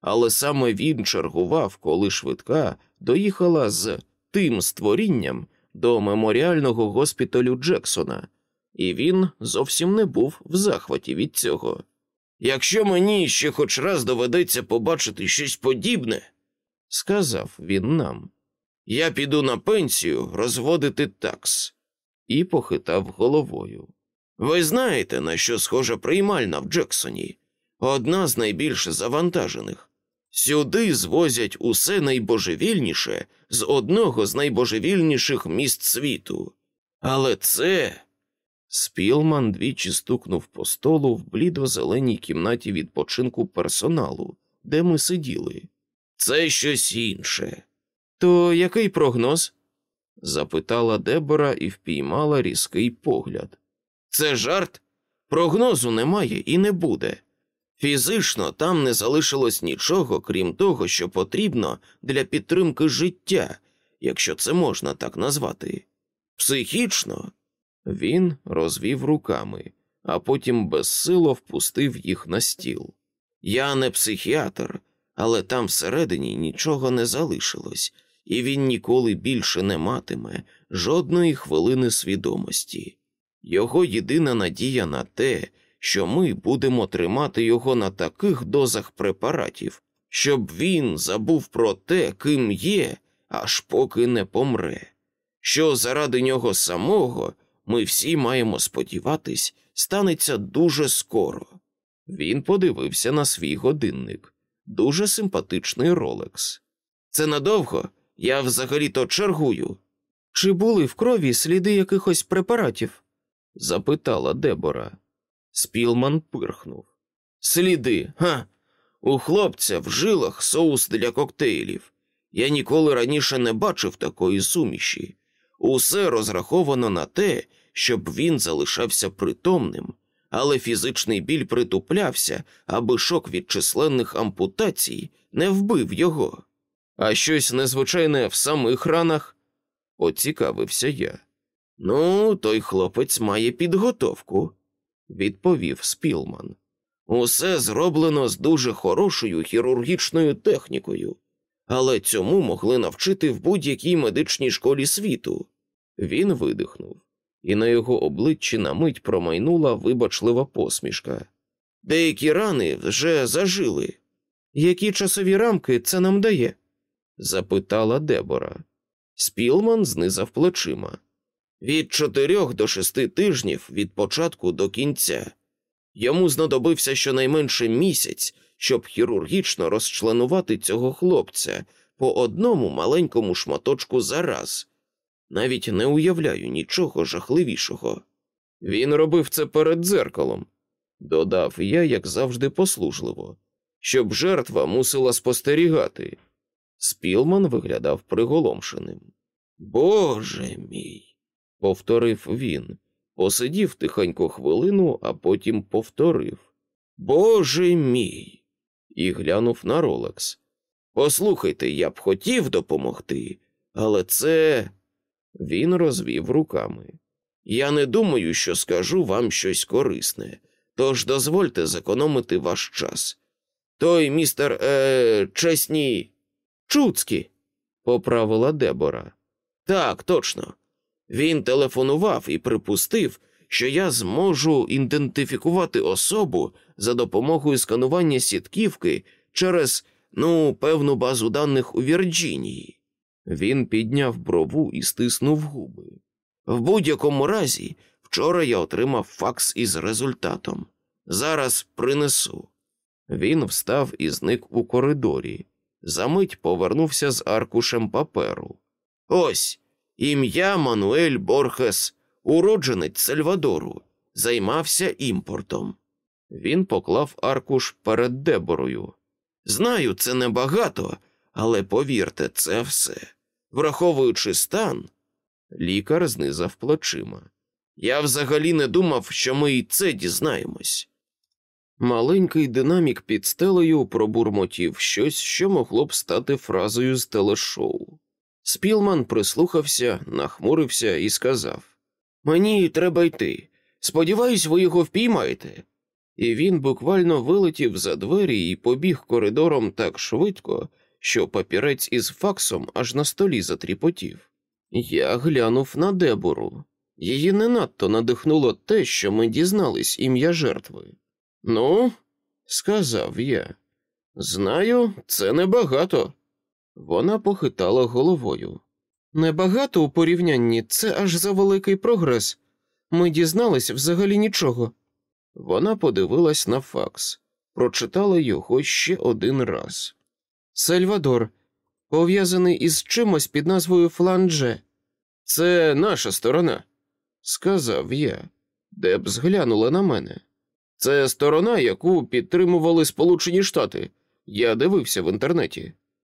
Але саме він чергував, коли швидка доїхала з тим створінням до меморіального госпіталю Джексона, і він зовсім не був в захваті від цього. Якщо мені ще хоч раз доведеться побачити щось подібне, сказав він нам, я піду на пенсію розводити такс, і похитав головою. Ви знаєте, на що схожа приймальна в Джексоні? Одна з найбільш завантажених. Сюди звозять усе найбожевільніше з одного з найбожевільніших міст світу. Але це. Спілман двічі стукнув по столу в блідо-зеленій кімнаті відпочинку персоналу, де ми сиділи. Це щось інше. То який прогноз? запитала Дебора і впіймала різкий погляд. Це жарт? Прогнозу немає і не буде. Фізично там не залишилось нічого, крім того, що потрібно для підтримки життя, якщо це можна так назвати. Психічно він розвів руками, а потім безсило впустив їх на стіл. Я не психіатр, але там всередині нічого не залишилось, і він ніколи більше не матиме жодної хвилини свідомості. Його єдина надія на те, що ми будемо тримати його на таких дозах препаратів, щоб він забув про те, ким є, аж поки не помре, що заради нього самого ми всі маємо сподіватись, станеться дуже скоро. Він подивився на свій годинник, дуже симпатичний ролекс. Це надовго, я взагалі то чергую. Чи були в крові сліди якихось препаратів? запитала Дебора. Спілман пирхнув. Сліди, га. У хлопця в жилах соус для коктейлів. Я ніколи раніше не бачив такої суміші. Усе розраховано на те, щоб він залишався притомним, але фізичний біль притуплявся, аби шок від численних ампутацій не вбив його. А щось незвичайне в самих ранах, оцікавився я. Ну, той хлопець має підготовку, відповів Спілман. Усе зроблено з дуже хорошою хірургічною технікою, але цьому могли навчити в будь-якій медичній школі світу. Він видихнув, і на його обличчі на мить промайнула вибачлива посмішка. Деякі рани вже зажили. Які часові рамки це нам дає? запитала Дебора. Спілман знизав плечима. Від чотирьох до шести тижнів від початку до кінця. Йому знадобився щонайменше місяць, щоб хірургічно розчленувати цього хлопця по одному маленькому шматочку за раз. Навіть не уявляю нічого жахливішого. Він робив це перед дзеркалом, додав я, як завжди, послужливо, щоб жертва мусила спостерігати. Спілман виглядав приголомшеним. Боже мій, повторив він, посидів тихенько хвилину, а потім повторив. Боже мій. І глянув на Ролекс. Послухайте, я б хотів допомогти, але це. Він розвів руками. Я не думаю, що скажу вам щось корисне, тож дозвольте зекономити ваш час. Той містер е, чесні Чуцькі, поправила Дебора. Так, точно. Він телефонував і припустив, що я зможу ідентифікувати особу за допомогою сканування сітківки через ну, певну базу даних у Вірджинії. Він підняв брову і стиснув губи. В будь-якому разі, вчора я отримав факс із результатом. Зараз принесу. Він встав і зник у коридорі. Замить повернувся з аркушем паперу. Ось ім'я Мануель Борхес, уродженець Сальвадору, займався імпортом. Він поклав аркуш перед Деборою. Знаю, це небагато, але повірте, це все. Враховуючи стан, лікар знизав плечима. Я взагалі не думав, що ми і це дізнаємось. Маленький динамік під стелею пробурмотів щось, що могло б стати фразою з телешоу. Спілман прислухався, нахмурився і сказав: Мені треба йти. Сподіваюсь, ви його впіймаєте. І він буквально вилетів за двері і побіг коридором так швидко, що папірець із факсом аж на столі затріпотів. Я глянув на Дебору. Її не надто надихнуло те, що ми дізнались ім'я жертви. Ну, сказав я. Знаю, це небагато. Вона похитала головою. Небагато у порівнянні це аж за великий прогрес. Ми дізнались взагалі нічого. Вона подивилась на факс, прочитала його ще один раз. Сальвадор, пов'язаний із чимось під назвою Фландже. Це наша сторона, сказав я, де б зглянула на мене. Це сторона, яку підтримували Сполучені Штати. Я дивився в інтернеті.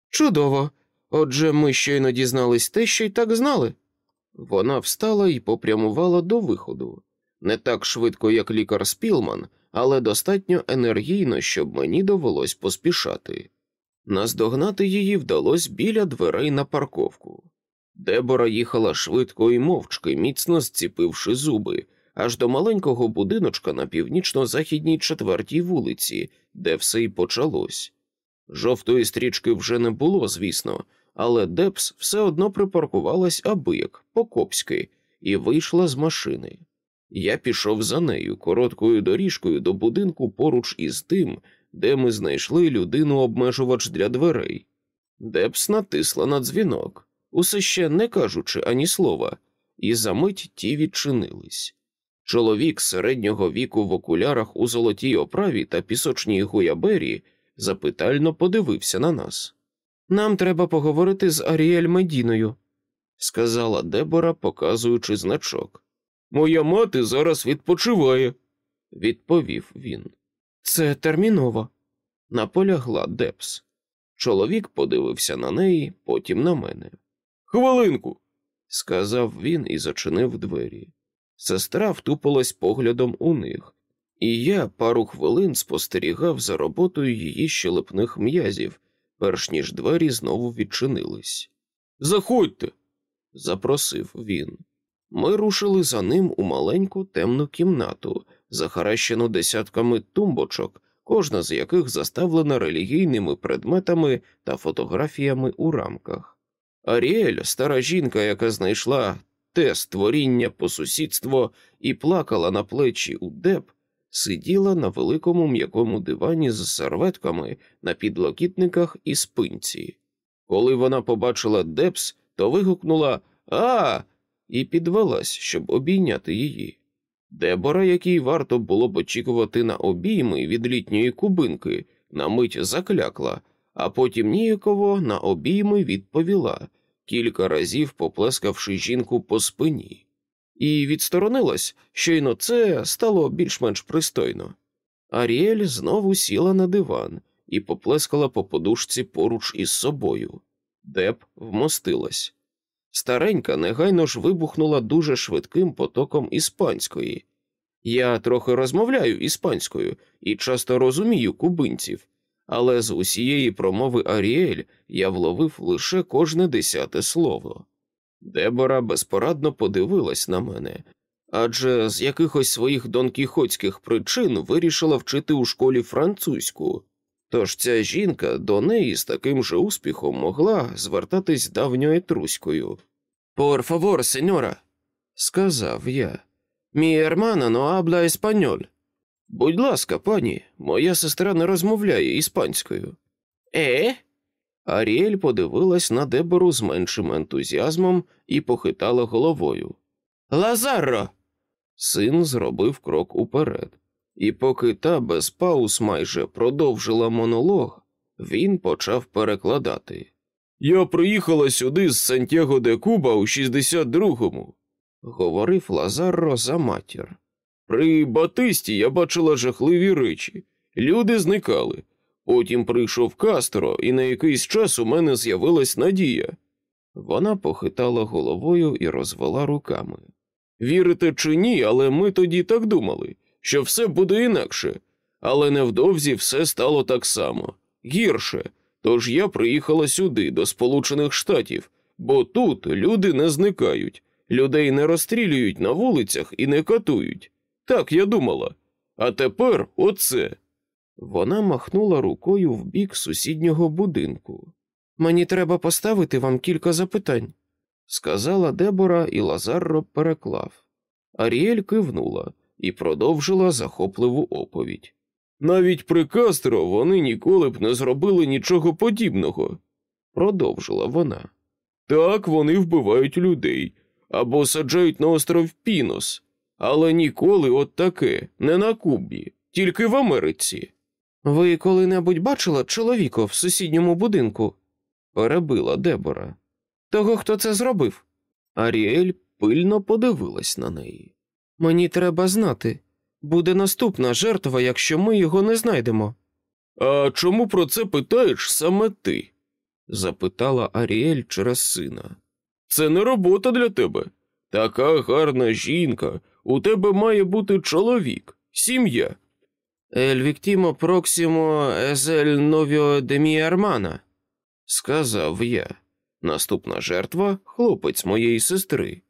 Чудово. Отже, ми щойно дізнались те, що й так знали. Вона встала і попрямувала до виходу. Не так швидко, як лікар Спілман, але достатньо енергійно, щоб мені довелось поспішати. Наздогнати її вдалося біля дверей на парковку. Дебора їхала швидко і мовчки, міцно зціпивши зуби, аж до маленького будиночка на північно-західній четвертій вулиці, де все й почалось. Жовтої стрічки вже не було, звісно, але Дебс все одно припаркувалась абияк, по-копськи, і вийшла з машини. Я пішов за нею короткою доріжкою до будинку поруч із тим, де ми знайшли людину обмежувач для дверей. Дебс натисла на дзвінок, усе ще не кажучи ані слова, і за мить ті відчинились. Чоловік середнього віку в окулярах у золотій оправі та пісочній гуябері запитально подивився на нас. Нам треба поговорити з Аріель Медіною, сказала Дебора, показуючи значок. Моя мати зараз відпочиває, відповів він. Це терміново, наполягла Депс. Чоловік подивився на неї, потім на мене. Хвилинку, сказав він і зачинив двері. Сестра втупилась поглядом у них, і я пару хвилин спостерігав за роботою її щелепних м'язів, перш ніж двері знову відчинились. Заходьте, запросив він. Ми рушили за ним у маленьку темну кімнату, захаращену десятками тумбочок, кожна з яких заставлена релігійними предметами та фотографіями у рамках. Аріель, стара жінка, яка знайшла те створіння по сусідство і плакала на плечі у Дебс, сиділа на великому м'якому дивані з серветками на підлокітниках і спинці. Коли вона побачила Дебс, то вигукнула А і підвелась, щоб обійняти її. Дебора, якій варто було б очікувати на обійми від літньої кубинки, на мить заклякла, а потім ніяково на обійми відповіла, кілька разів поплескавши жінку по спині, і відсторонилась, щойно це стало більш-менш пристойно. Аріель знову сіла на диван і поплескала по подушці поруч із собою. Деп вмостилась. Старенька негайно ж вибухнула дуже швидким потоком іспанської. Я трохи розмовляю іспанською і часто розумію кубинців, але з усієї промови Аріель я вловив лише кожне десяте слово. Дебора безпорадно подивилась на мене, адже з якихось своїх донкіхотських причин вирішила вчити у школі французьку. Тож ця жінка до неї з таким же успіхом могла звертатись давньою труською. Por favor, сеньора, сказав я. Мій ермана но habla еспаньоль. Будь ласка, пані, моя сестра не розмовляє іспанською. Е? Аріель подивилась на Дебору з меншим ентузіазмом і похитала головою. Лазарро. Син зробив крок уперед, і поки та без пауз майже продовжила монолог, він почав перекладати. Я приїхала сюди з Сантьяго де Куба у 62-му, говорив Лазарро за матір. При Батисті я бачила жахливі речі. Люди зникали. Потім прийшов Кастро, і на якийсь час у мене з'явилась надія. Вона похитала головою і розвела руками. Вірите чи ні, але ми тоді так думали, що все буде інакше, але невдовзі все стало так само гірше. Тож я приїхала сюди, до Сполучених Штатів, бо тут люди не зникають, людей не розстрілюють на вулицях і не катують. Так я думала. А тепер оце. Вона махнула рукою в бік сусіднього будинку. Мені треба поставити вам кілька запитань, сказала Дебора, і Лазарро переклав. Аріель кивнула і продовжила захопливу оповідь. Навіть при Кастро вони ніколи б не зробили нічого подібного, продовжила вона. Так вони вбивають людей або саджають на остров Пінос, але ніколи от таке, не на Кубі, тільки в Америці. Ви коли-небудь бачила чоловіка в сусідньому будинку? перебила Дебора. Того, хто це зробив? Аріель пильно подивилась на неї. Мені треба знати. Буде наступна жертва, якщо ми його не знайдемо. А чому про це питаєш саме ти? запитала Аріель через сина. Це не робота для тебе. Така гарна жінка. У тебе має бути чоловік, сім'я. Ель Віктімо Проксімо Езель Новіо де Армана, сказав я. Наступна жертва хлопець моєї сестри.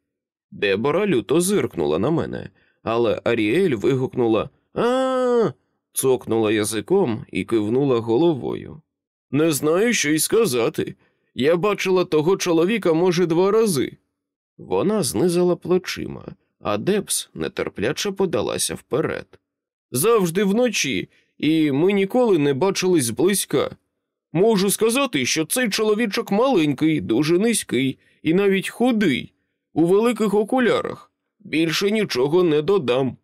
Дебора люто зиркнула на мене, але Аріель вигукнула а, цокнула язиком і кивнула головою. Не знаю, що й сказати. Я бачила того чоловіка, може, два рази. Вона знизила плечима, а Депс нетерпляче подалася вперед. Завжди вночі, і ми ніколи не бачились зблизька. Можу сказати, що цей чоловічок маленький, дуже низький і навіть худий, у великих окулярах. Більше нічого не додам.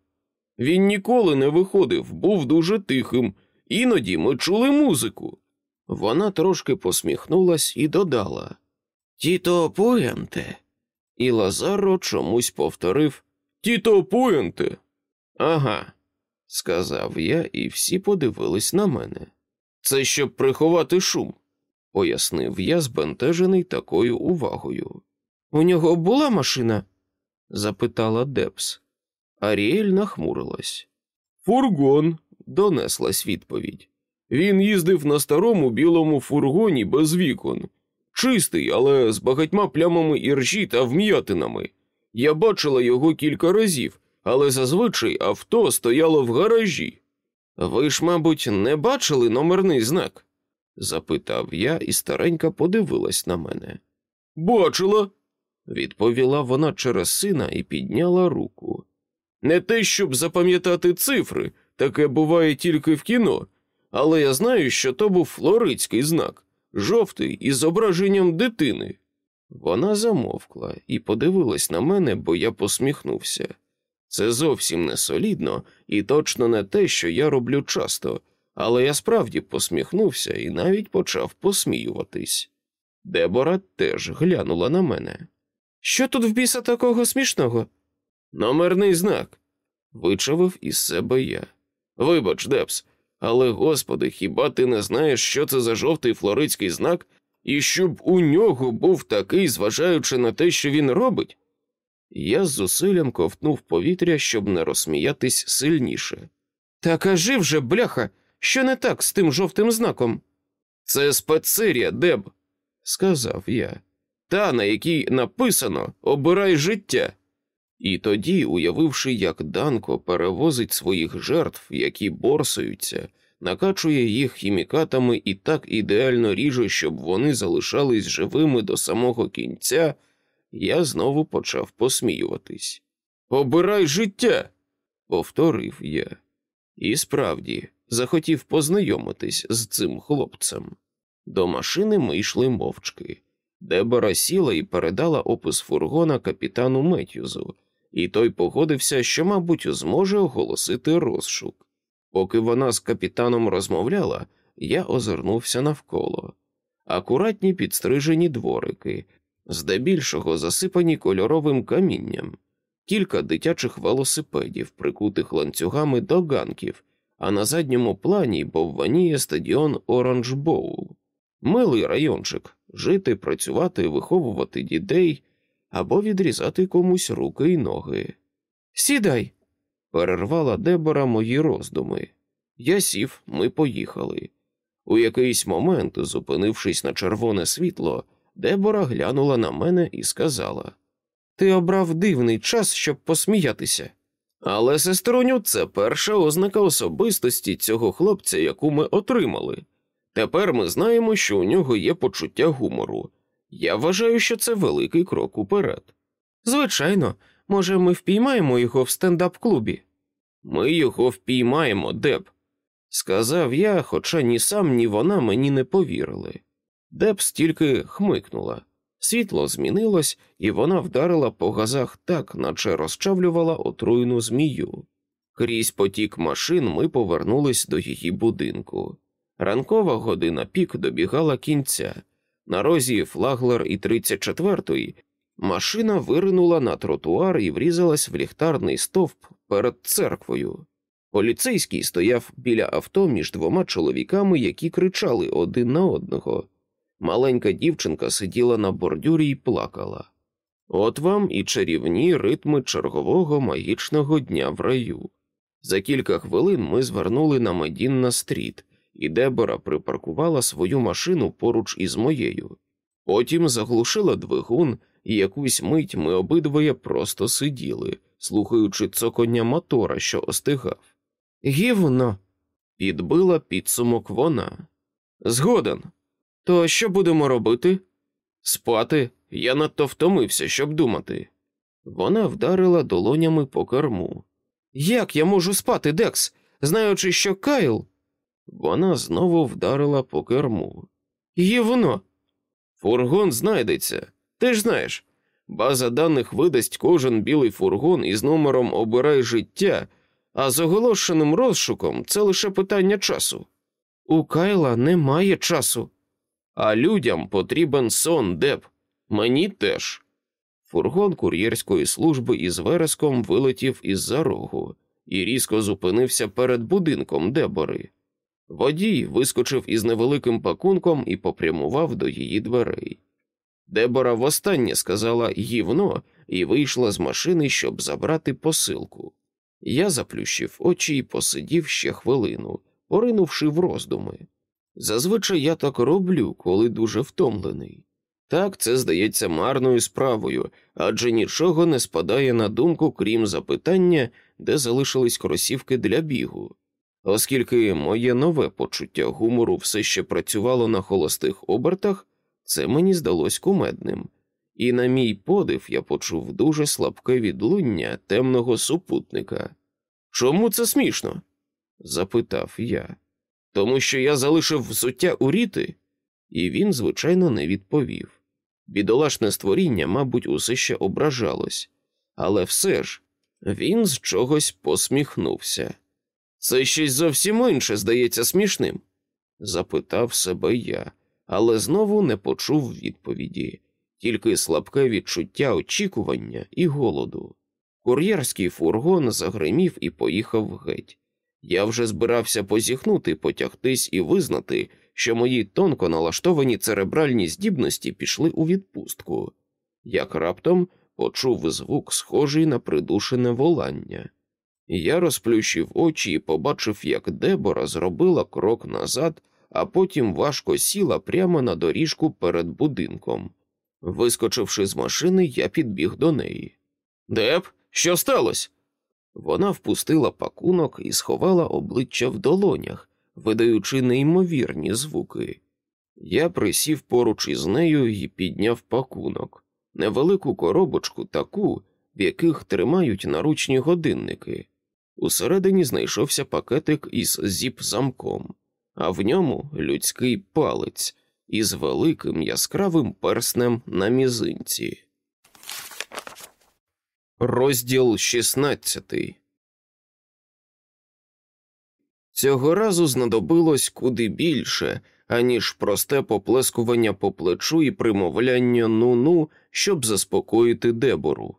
Він ніколи не виходив, був дуже тихим, іноді ми чули музику. Вона трошки посміхнулась і додала Тіто Пуенте. І Лазаро чомусь повторив Тіто Пуенте. Ага, сказав я, і всі подивились на мене. Це щоб приховати шум, пояснив я, збентежений такою увагою. У нього була машина? запитала Депс. Аріель нахмурилась. Фургон, донеслась відповідь. Він їздив на старому білому фургоні без вікон, чистий, але з багатьма плямами іржі та вм'ятинами. Я бачила його кілька разів, але зазвичай авто стояло в гаражі. Ви ж, мабуть, не бачили номерний знак? запитав я, і старенька подивилась на мене. Бачила, відповіла вона через сина і підняла руку. Не те, щоб запам'ятати цифри, таке буває тільки в кіно, але я знаю, що то був флоридський знак, жовтий із зображенням дитини. Вона замовкла і подивилась на мене, бо я посміхнувся. Це зовсім не солідно і точно не те, що я роблю часто, але я справді посміхнувся і навіть почав посміюватись. Дебора теж глянула на мене. Що тут в біса такого смішного? Номерний знак, вичавив із себе я. Вибач, Депс, але, господи, хіба ти не знаєш, що це за жовтий флоридський знак, і щоб у нього був такий, зважаючи на те, що він робить? Я з зусиллям ковтнув повітря, щоб не розсміятись сильніше. Та кажи вже, бляха, що не так з тим жовтим знаком? Це спецсерія, Деб, сказав я, та, на якій написано Обирай життя. І тоді, уявивши, як Данко перевозить своїх жертв, які борсаються, накачує їх хімікатами і так ідеально ріже, щоб вони залишались живими до самого кінця, я знову почав посміюватись. Обирай життя, повторив я. І справді захотів познайомитись з цим хлопцем. До машини ми йшли мовчки. Дебора сіла і передала опис фургона капітану Меттюзу, і той погодився, що, мабуть, зможе оголосити розшук. Поки вона з капітаном розмовляла, я озирнувся навколо. Акуратні підстрижені дворики, здебільшого засипані кольоровим камінням, кілька дитячих велосипедів, прикутих ланцюгами до ганків, а на задньому плані бовваніє стадіон Оранж Боул. Милий райончик жити, працювати, виховувати дітей або відрізати комусь руки й ноги. Сідай, перервала Дебора мої роздуми. Я сів, ми поїхали. У якийсь момент, зупинившись на червоне світло, Дебора глянула на мене і сказала: Ти обрав дивний час, щоб посміятися. Але, сестроню, це перша ознака особистості цього хлопця, яку ми отримали. Тепер ми знаємо, що у нього є почуття гумору. Я вважаю, що це великий крок уперед. Звичайно, може, ми впіймаємо його в стендап клубі. Ми його впіймаємо, Деб. Сказав я, хоча ні сам, ні вона мені не повірили. Дебс тільки хмикнула. Світло змінилось, і вона вдарила по газах так, наче розчавлювала отруйну змію. Крізь потік машин ми повернулись до її будинку. Ранкова година пік добігала кінця. На розі Флаглер і 34-ї машина виринула на тротуар і врізалась в ліхтарний стовп перед церквою. Поліцейський стояв біля авто між двома чоловіками, які кричали один на одного. Маленька дівчинка сиділа на бордюрі і плакала. От вам і чарівні ритми чергового магічного дня в раю. За кілька хвилин ми звернули на Медінна стріт, і Дебора припаркувала свою машину поруч із моєю. Потім заглушила двигун, і якусь мить ми обидвоє просто сиділи, слухаючи цокання мотора, що остигав. Гівно, Підбила підсумок вона. Згоден. то що будемо робити? Спати я надто втомився, щоб думати. Вона вдарила долонями по керму. Як я можу спати, Декс, знаючи, що Кайл? Вона знову вдарила по керму. Гівно. Фургон знайдеться. Ти ж знаєш. База даних видасть кожен білий фургон із номером Обирай життя, а з оголошеним розшуком це лише питання часу. У Кайла немає часу. А людям потрібен сон, Деб. Мені теж. Фургон кур'єрської служби із вереском вилетів із за рогу і різко зупинився перед будинком Дебори. Водій вискочив із невеликим пакунком і попрямував до її дверей. Дебора востаннє сказала гівно і вийшла з машини, щоб забрати посилку. Я заплющив очі і посидів ще хвилину, поринувши в роздуми. Зазвичай я так роблю, коли дуже втомлений. Так, це здається марною справою, адже нічого не спадає на думку, крім запитання, де залишились кросівки для бігу. Оскільки моє нове почуття гумору все ще працювало на холостих обертах, це мені здалось кумедним, і на мій подив я почув дуже слабке відлуння темного супутника. Чому це смішно? запитав я. Тому що я залишив взуття у ріти, і він, звичайно, не відповів. Бідолашне створіння, мабуть, усе ще ображалось, але все ж він з чогось посміхнувся. Це щось зовсім інше здається смішним? запитав себе я, але знову не почув відповіді, тільки слабке відчуття очікування і голоду. Кур'єрський фургон загримів і поїхав геть. Я вже збирався позіхнути, потягтись і визнати, що мої тонко налаштовані церебральні здібності пішли у відпустку, як раптом почув звук, схожий на придушене волання. Я розплющив очі і побачив, як Дебора зробила крок назад, а потім важко сіла прямо на доріжку перед будинком. Вискочивши з машини, я підбіг до неї. Деб, що сталося? Вона впустила пакунок і сховала обличчя в долонях, видаючи неймовірні звуки. Я присів поруч із нею і підняв пакунок, невелику коробочку таку, в яких тримають наручні годинники. Усередині знайшовся пакетик із зіп-замком, а в ньому людський палець із великим яскравим перснем на мізинці. Розділ 16 Цього разу знадобилось куди більше, аніж просте поплескування по плечу і примовляння ну-ну, щоб заспокоїти дебору.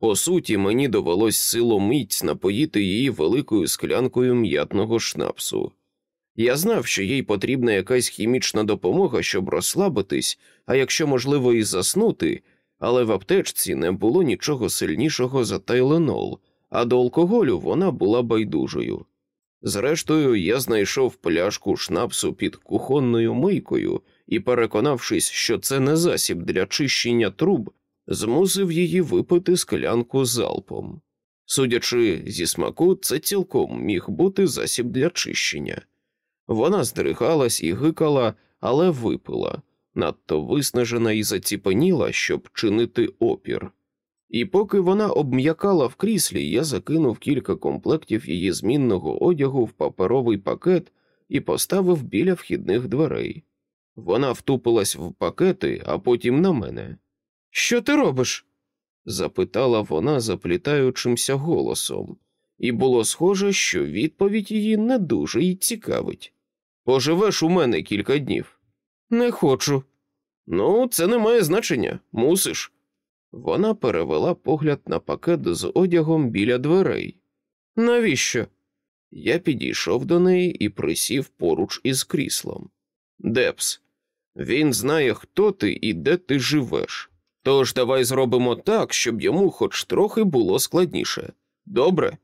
По суті, мені довелось силоміць напоїти її великою склянкою м'ятного шнапсу. Я знав, що їй потрібна якась хімічна допомога, щоб розслабитись, а якщо можливо і заснути, але в аптечці не було нічого сильнішого за тайленол, а до алкоголю вона була байдужою. Зрештою, я знайшов пляшку шнапсу під кухонною мийкою і, переконавшись, що це не засіб для чищення труб, змусив її випити склянку залпом. Судячи зі смаку, це цілком міг бути засіб для чищення. Вона здригалась і гикала, але випила, надто виснажена і заціпеніла, щоб чинити опір. І поки вона обм'якала в кріслі, я закинув кілька комплектів її змінного одягу в паперовий пакет і поставив біля вхідних дверей. Вона втупилась в пакети, а потім на мене. Що ти робиш? запитала вона заплітаючимся голосом, і було схоже, що відповідь її не дуже й цікавить. Поживеш у мене кілька днів. Не хочу. Ну, це не має значення, мусиш. Вона перевела погляд на пакет з одягом біля дверей. Навіщо? Я підійшов до неї і присів поруч із кріслом. Дебс, він знає, хто ти і де ти живеш. Тож давай зробимо так, щоб йому хоч трохи було складніше. Добре?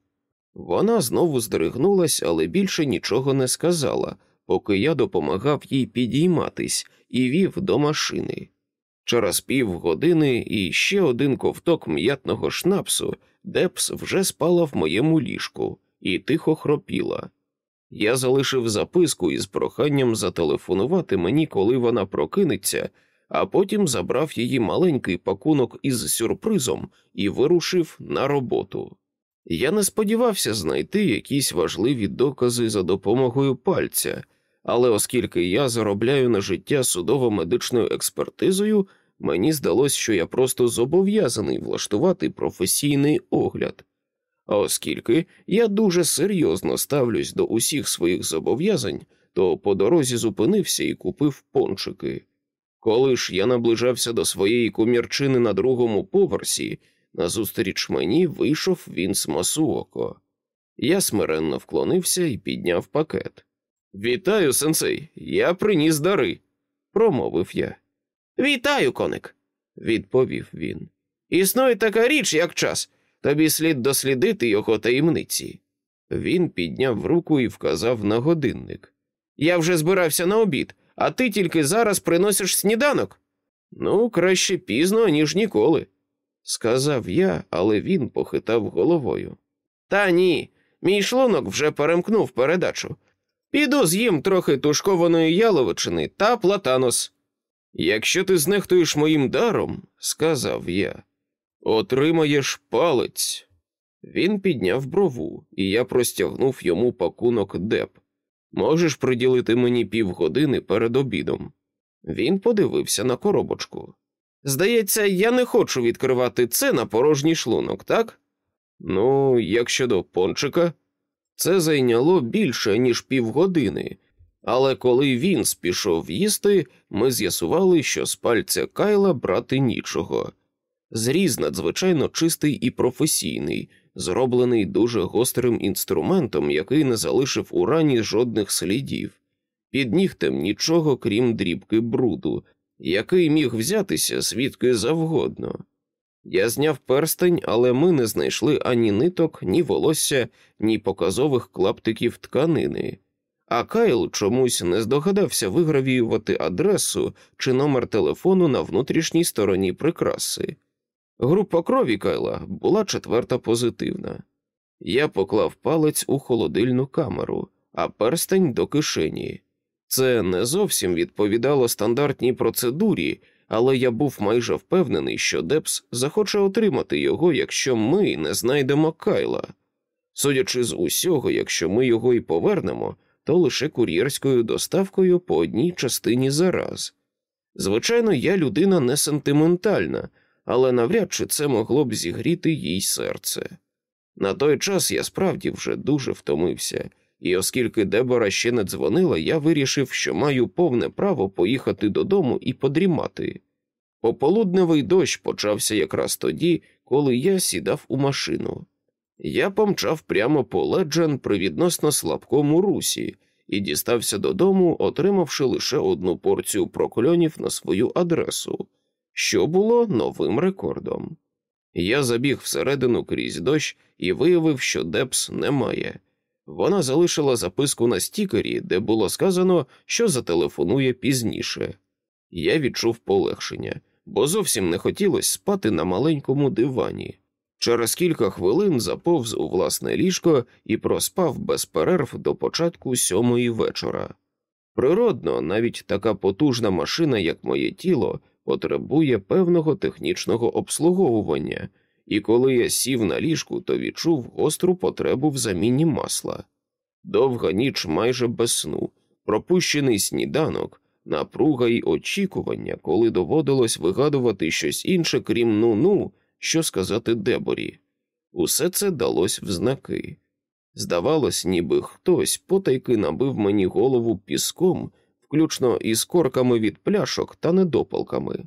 Вона знову здригнулась, але більше нічого не сказала, поки я допомагав їй підійматись і вів до машини. Через півгодини і ще один ковток м'ятного шнапсу Дебс вже спала в моєму ліжку і тихо хропіла. Я залишив записку із проханням зателефонувати мені, коли вона прокинеться, а потім забрав її маленький пакунок із сюрпризом і вирушив на роботу. Я не сподівався знайти якісь важливі докази за допомогою пальця, але оскільки я заробляю на життя судово-медичною експертизою, мені здалось, що я просто зобов'язаний влаштувати професійний огляд. А оскільки я дуже серйозно ставлюсь до усіх своїх зобов'язань, то по дорозі зупинився і купив пончики. Коли ж я наближався до своєї комірчини на другому поверсі, назустріч мені вийшов Вінс Масуоко. Я смиренно вклонився і підняв пакет. Вітаю, сенсей, я приніс дари, промовив я. Вітаю, коник, відповів він. Існує така річ, як час. Тобі слід дослідити його таємниці. Він підняв руку і вказав на годинник. Я вже збирався на обід, а ти тільки зараз приносиш сніданок. Ну, краще пізно, ніж ніколи, сказав я, але він похитав головою. Та ні, мій шлунок вже перемкнув передачу. Піду з'їм трохи тушкованої яловичини та платанос. Якщо ти знехтуєш моїм даром, сказав я, отримаєш палець. Він підняв брову, і я простягнув йому пакунок деп. Можеш приділити мені півгодини перед обідом. Він подивився на коробочку. Здається, я не хочу відкривати це на порожній шлунок, так? Ну, як щодо пончика, це зайняло більше, ніж півгодини, але коли він спішов їсти, ми з'ясували, що з пальця Кайла брати нічого. Зріз надзвичайно чистий і професійний, зроблений дуже гострим інструментом, який не залишив у рані жодних слідів, під нігтем нічого крім дрібки бруду, який міг взятися звідки завгодно. Я зняв перстень, але ми не знайшли ані ниток, ні волосся, ні показових клаптиків тканини, а Кайл чомусь не здогадався вигравіювати адресу чи номер телефону на внутрішній стороні прикраси. Група крові Кайла була четверта позитивна. Я поклав палець у холодильну камеру, а перстень до кишені. Це не зовсім відповідало стандартній процедурі, але я був майже впевнений, що Дебс захоче отримати його, якщо ми не знайдемо Кайла. Судячи з усього, якщо ми його і повернемо, то лише кур'єрською доставкою по одній частині за раз. Звичайно, я людина не сентиментальна, але навряд чи це могло б зігріти їй серце. На той час я справді вже дуже втомився, і оскільки Дебора ще не дзвонила, я вирішив, що маю повне право поїхати додому і подрімати. Пополудневий дощ почався якраз тоді, коли я сідав у машину. Я помчав прямо по Леджен при відносно слабкому русі і дістався додому, отримавши лише одну порцію прокльонів на свою адресу, що було новим рекордом. Я забіг всередину крізь дощ і виявив, що Дебс немає. Вона залишила записку на стікері, де було сказано, що зателефонує пізніше. Я відчув полегшення, бо зовсім не хотілося спати на маленькому дивані. Через кілька хвилин заповз у власне ліжко і проспав без перерв до початку сьомої вечора. Природно, навіть така потужна машина, як моє тіло, потребує певного технічного обслуговування, і коли я сів на ліжку, то відчув гостру потребу в заміні масла. Довга ніч майже без сну, пропущений сніданок, напруга й очікування, коли доводилось вигадувати щось інше, крім ну-ну, що сказати Деборі. Усе це далось в знаки. Здавалось, ніби хтось потайки набив мені голову піском, включно із корками від пляшок та недопалками.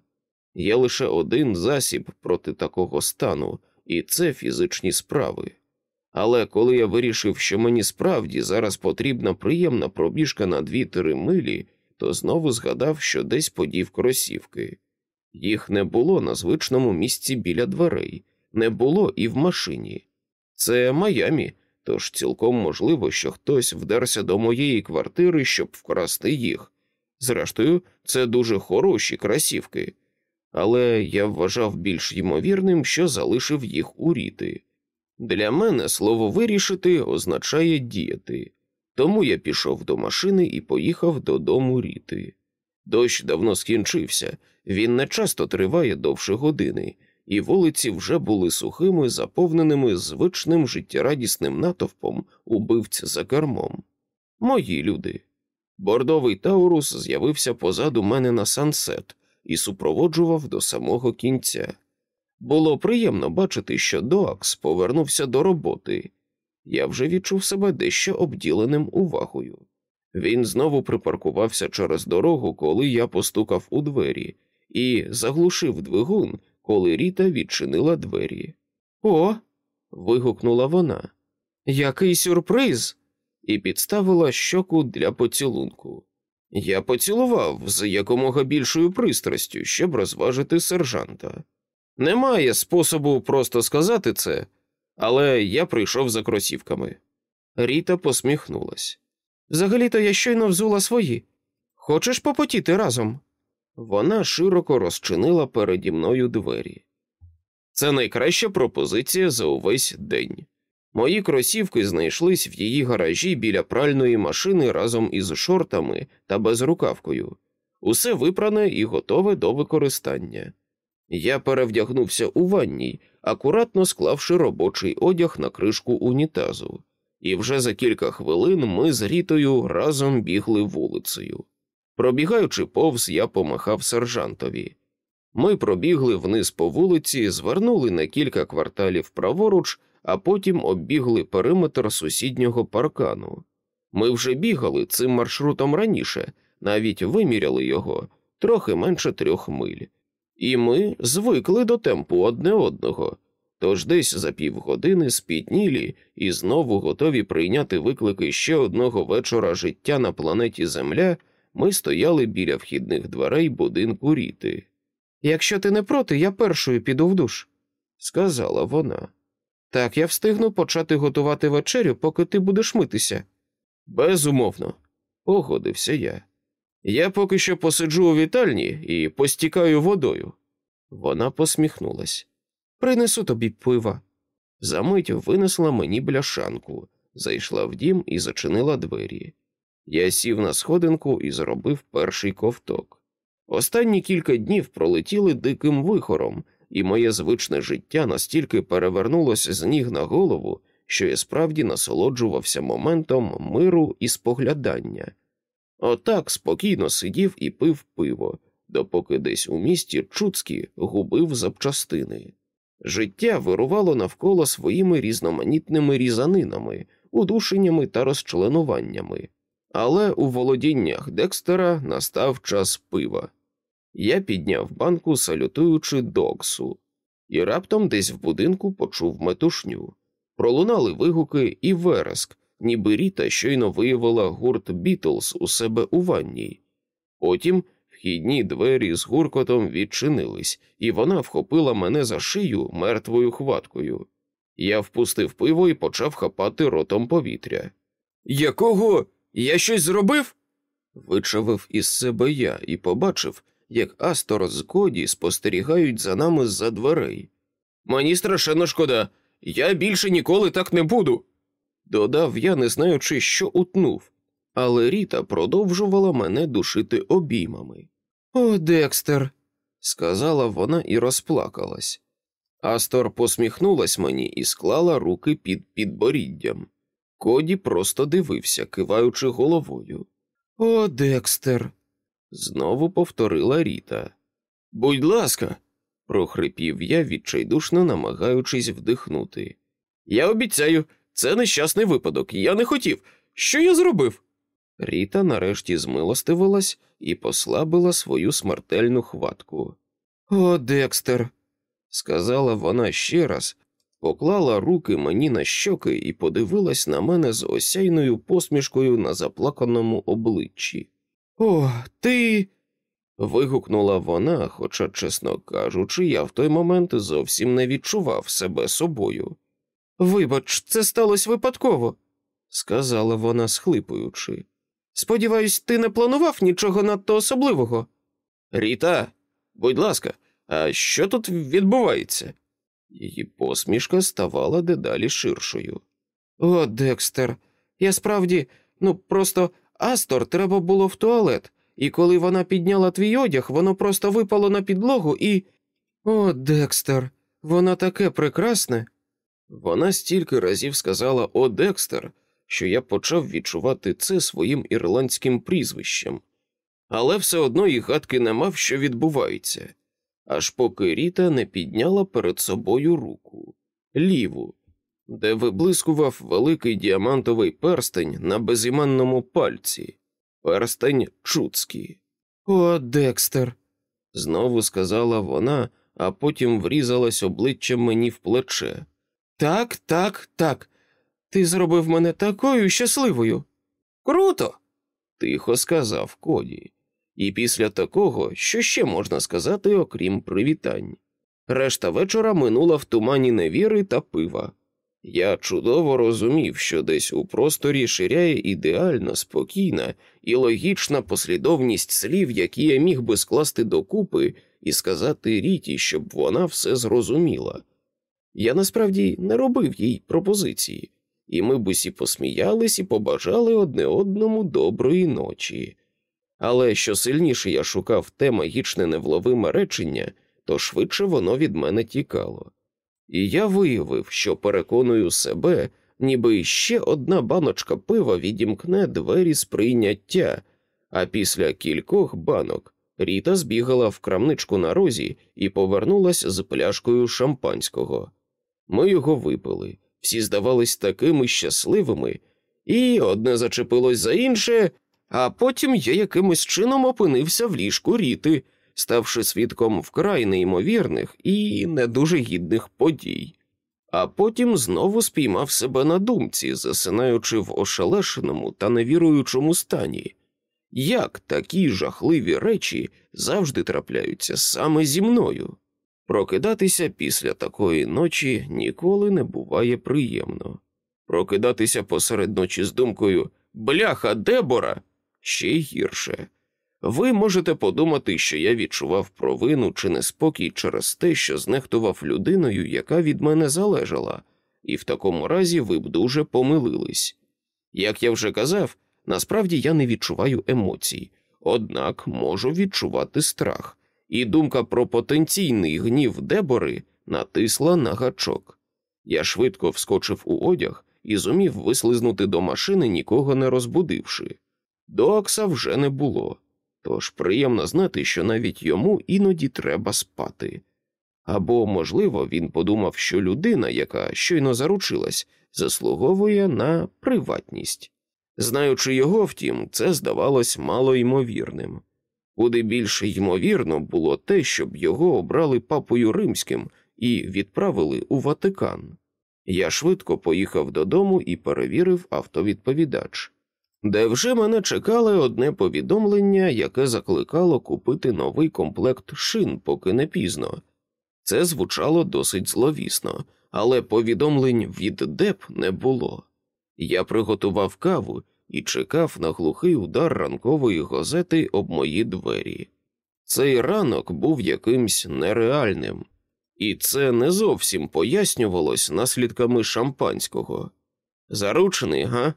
Є лише один засіб проти такого стану, і це фізичні справи. Але коли я вирішив, що мені справді зараз потрібна приємна пробіжка на дві-три милі, то знову згадав, що десь подів кросівки. Їх не було на звичному місці біля дверей, не було і в машині. Це Майамі, тож цілком можливо, що хтось вдерся до моєї квартири, щоб вкрасти їх. Зрештою, це дуже хороші красівки, але я вважав більш ймовірним, що залишив їх у ріти. Для мене слово вирішити означає діяти, тому я пішов до машини і поїхав додому ріти. Дощ давно скінчився, він не часто триває довше години, і вулиці вже були сухими, заповненими звичним життєрадісним натовпом убивць за кермом. Мої люди. Бордовий Таурус з'явився позаду мене на сансет і супроводжував до самого кінця. Було приємно бачити, що Доакс повернувся до роботи. Я вже відчув себе дещо обділеним увагою. Він знову припаркувався через дорогу, коли я постукав у двері, і заглушив двигун, коли Ріта відчинила двері. О. вигукнула вона. Який сюрприз! І підставила щоку для поцілунку. Я поцілував з якомога більшою пристрастю, щоб розважити сержанта. Немає способу просто сказати це, але я прийшов за кросівками. Ріта посміхнулась. Взагалі-то я щойно взула свої. Хочеш попотіти разом? Вона широко розчинила переді мною двері. Це найкраща пропозиція за увесь день. Мої кросівки знайшлись в її гаражі біля пральної машини разом із шортами та безрукавкою. Усе випране і готове до використання. Я перевдягнувся у ванній, акуратно склавши робочий одяг на кришку унітазу, і вже за кілька хвилин ми з Рітою разом бігли вулицею. Пробігаючи повз, я помахав сержантові. Ми пробігли вниз по вулиці, звернули на кілька кварталів праворуч а потім оббігли периметр сусіднього паркану. Ми вже бігали цим маршрутом раніше, навіть виміряли його трохи менше трьох миль, і ми звикли до темпу одне одного. Тож десь за півгодини спітнілі і знову готові прийняти виклики ще одного вечора життя на планеті Земля, ми стояли біля вхідних дверей будинку Ріти. Якщо ти не проти, я першою піду в душ, сказала вона. Так, я встигну почати готувати вечерю, поки ти будеш митися. Безумовно, погодився я. Я поки що посиджу у вітальні і постікаю водою. Вона посміхнулась. Принесу тобі пива. Замить винесла мені бляшанку, зайшла в дім і зачинила двері. Я сів на сходинку і зробив перший ковток. Останні кілька днів пролетіли диким вихором, і моє звичне життя настільки перевернулося з ніг на голову, що я справді насолоджувався моментом миру і споглядання. Отак спокійно сидів і пив пиво, допоки десь у місті Чуцькі губив запчастини. Життя вирувало навколо своїми різноманітними різанинами, удушеннями та розчленуваннями, але у володіннях Декстера настав час пива. Я підняв банку, салютуючи доксу, і раптом десь в будинку почув метушню. Пролунали вигуки і вереск, ніби Ріта щойно виявила гурт Бітлз у себе у ванній. Потім вхідні двері з гуркотом відчинились, і вона вхопила мене за шию мертвою хваткою. Я впустив пиво і почав хапати ротом повітря. Якого? Я щось зробив? вичавив із себе я і побачив, як Астор з Коді спостерігають за нами з-за дверей. Мені страшенно шкода, я більше ніколи так не буду. Додав я, не знаючи, що утнув, але Ріта продовжувала мене душити обіймами. О, Декстер, сказала вона і розплакалась. Астор посміхнулась мені і склала руки під підборіддям. Коді просто дивився, киваючи головою. О, Декстер. Знову повторила Ріта. Будь ласка, прохрипів я, відчайдушно намагаючись вдихнути. Я обіцяю, це нещасний випадок. Я не хотів. Що я зробив? Ріта нарешті змилостивилась і послабила свою смертельну хватку. О, Декстер, сказала вона ще раз, поклала руки мені на щоки і подивилась на мене з осяйною посмішкою на заплаканому обличчі. О, ти. вигукнула вона, хоча, чесно кажучи, я в той момент зовсім не відчував себе собою. Вибач, це сталося випадково, сказала вона, схлипуючи. Сподіваюсь, ти не планував нічого надто особливого. Ріта, будь ласка, а що тут відбувається? Її посмішка ставала дедалі ширшою. О, Декстер, я справді, ну просто Астор треба було в туалет, і коли вона підняла твій одяг, воно просто випало на підлогу і. О, Декстер, воно таке прекрасне. Вона стільки разів сказала О, Декстер, що я почав відчувати це своїм ірландським прізвищем, але все одно і гадки не мав, що відбувається, аж поки Ріта не підняла перед собою руку ліву, де виблискував великий діамантовий перстень на безіменному пальці, перстень Чуцький. О, Декстер, знову сказала вона, а потім врізалась обличчям мені в плече. Так, так, так. Ти зробив мене такою щасливою. Круто. тихо сказав Коді. І після такого, що ще можна сказати, окрім привітань. Решта вечора минула в тумані невіри та пива. Я чудово розумів, що десь у просторі ширяє ідеальна, спокійна і логічна послідовність слів, які я міг би скласти докупи і сказати Ріті, щоб вона все зрозуміла. Я насправді не робив їй пропозиції, і ми б усі посміялись і побажали одне одному доброї ночі. Але що сильніше я шукав те магічне невловиме речення, то швидше воно від мене тікало. І я виявив, що переконую себе, ніби ще одна баночка пива відімкне двері сприйняття, а після кількох банок Ріта збігала в крамничку на розі і повернулась з пляшкою шампанського. Ми його випили, всі здавались такими щасливими, і одне зачепилось за інше, а потім я якимось чином опинився в ліжку Ріти, ставши свідком вкрай неймовірних і не дуже гідних подій. А потім знову спіймав себе на думці, засинаючи в ошелешеному та невіруючому стані. Як такі жахливі речі завжди трапляються саме зі мною? Прокидатися після такої ночі ніколи не буває приємно. Прокидатися посеред ночі з думкою Бляха, Дебора ще гірше. Ви можете подумати, що я відчував провину чи неспокій через те, що знехтував людиною, яка від мене залежала, і в такому разі ви б дуже помилились. Як я вже казав, насправді я не відчуваю емоцій, однак можу відчувати страх і думка про потенційний гнів дебори натисла на гачок. Я швидко вскочив у одяг і зумів вислизнути до машини, нікого не розбудивши. Докса вже не було, тож приємно знати, що навіть йому іноді треба спати. Або, можливо, він подумав, що людина, яка щойно заручилась, заслуговує на приватність. Знаючи його, втім, це здавалось малоймовірним. Куди більш ймовірно було те, щоб його обрали папою римським і відправили у Ватикан. Я швидко поїхав додому і перевірив автовідповідач, де вже мене чекало одне повідомлення, яке закликало купити новий комплект шин, поки не пізно. Це звучало досить зловісно, але повідомлень від деп не було. Я приготував каву і чекав на глухий удар ранкової газети об мої двері. Цей ранок був якимсь нереальним, і це не зовсім пояснювалось наслідками шампанського. Заручений, га?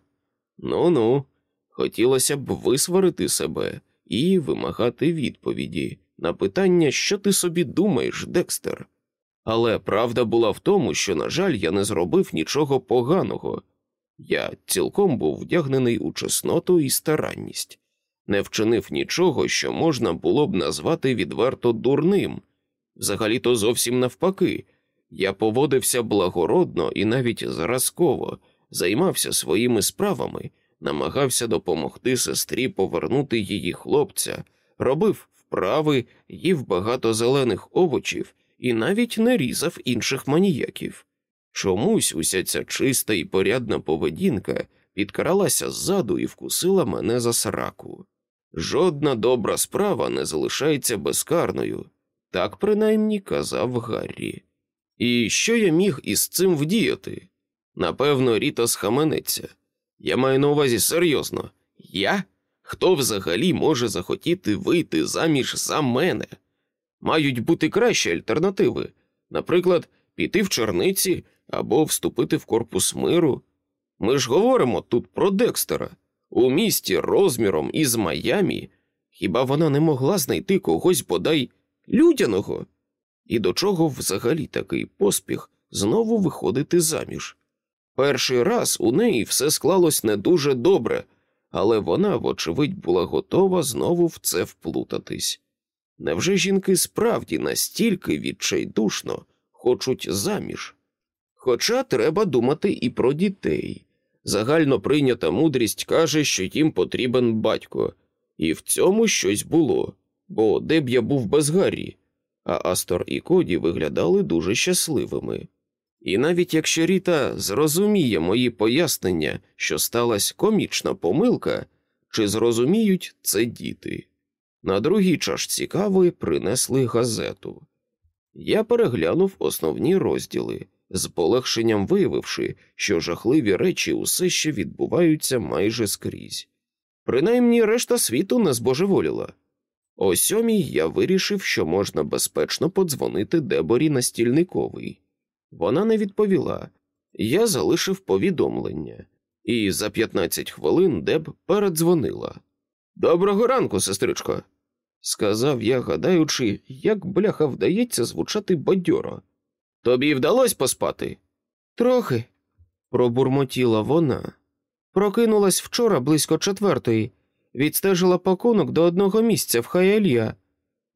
Ну ну, хотілося б висварити себе і вимагати відповіді на питання, що ти собі думаєш, Декстер. Але правда була в тому, що, на жаль, я не зробив нічого поганого. Я цілком був вдягнений у чесноту і старанність, не вчинив нічого, що можна було б назвати відверто дурним. Взагалі то зовсім навпаки, я поводився благородно і навіть зразково, займався своїми справами, намагався допомогти сестрі повернути її хлопця, робив вправи, їв багато зелених овочів і навіть не різав інших маніяків. Чомусь уся ця чиста і порядна поведінка підкралася ззаду і вкусила мене за сраку. Жодна добра справа не залишається безкарною, так принаймні казав Гаррі. І що я міг із цим вдіяти? Напевно, Ріта схаменеться. Я маю на увазі серйозно. Я? Хто взагалі може захотіти вийти заміж за мене? Мають бути кращі альтернативи, наприклад, піти в черниці або вступити в корпус миру. Ми ж говоримо тут про Декстера. У місті розміром із Майамі, хіба вона не могла знайти когось бодай людяного? І до чого взагалі такий поспіх знову виходити заміж? Перший раз у неї все склалось не дуже добре, але вона, вочевидь, була готова знову в це вплутатись. Невже жінки справді настільки відчайдушно хочуть заміж? Хоча треба думати і про дітей. Загально прийнята мудрість каже, що їм потрібен батько, і в цьому щось було, бо де б я був без Гаррі, а Астор і Коді виглядали дуже щасливими. І навіть якщо Ріта зрозуміє мої пояснення, що сталася комічна помилка, чи зрозуміють це діти. На другій чашці кави принесли газету. Я переглянув основні розділи, з полегшенням виявивши, що жахливі речі усе ще відбуваються майже скрізь. Принаймні решта світу не збожеволіла. О сьомій я вирішив, що можна безпечно подзвонити Деборі на стільниковий. Вона не відповіла. Я залишив повідомлення, і за 15 хвилин Деб передзвонила. Доброго ранку, сестричко, сказав я, гадаючи, як бляха вдається звучати бадьоро. Тобі вдалося поспати? Трохи, пробурмотіла вона. Прокинулась вчора близько четвертої, відстежила пакунок до одного місця в Хаялія.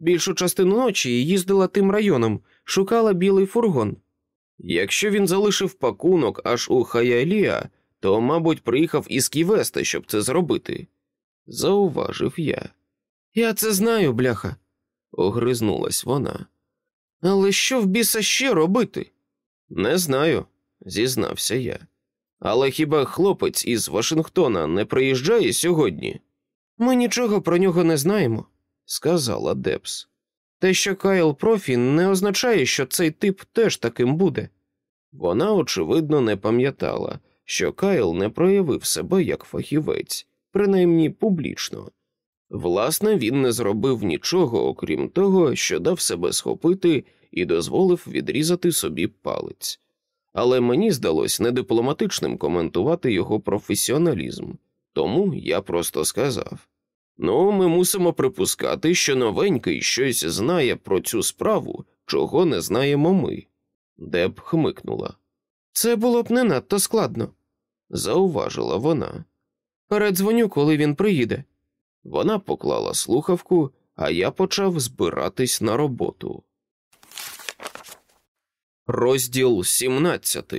Більшу частину ночі їздила тим районом, шукала білий фургон. Якщо він залишив пакунок аж у Хаялія, то, мабуть, приїхав із Ківеста, щоб це зробити, зауважив я. Я це знаю, бляха, огризнулась вона. Але що в біса ще робити? Не знаю, зізнався я. Але хіба хлопець із Вашингтона не приїжджає сьогодні? Ми нічого про нього не знаємо, сказала Дебс. Те, що Кайл профі, не означає, що цей тип теж таким буде. Вона, очевидно, не пам'ятала, що Кайл не проявив себе як фахівець, принаймні публічно. Власне, він не зробив нічого, окрім того, що дав себе схопити і дозволив відрізати собі палець. Але мені здалось недипломатичним коментувати його професіоналізм, тому я просто сказав ну, ми мусимо припускати, що новенький щось знає про цю справу, чого не знаємо ми. Деб хмикнула. Це було б не надто складно, зауважила вона. Передзвоню, коли він приїде. Вона поклала слухавку, а я почав збиратись на роботу. Розділ 17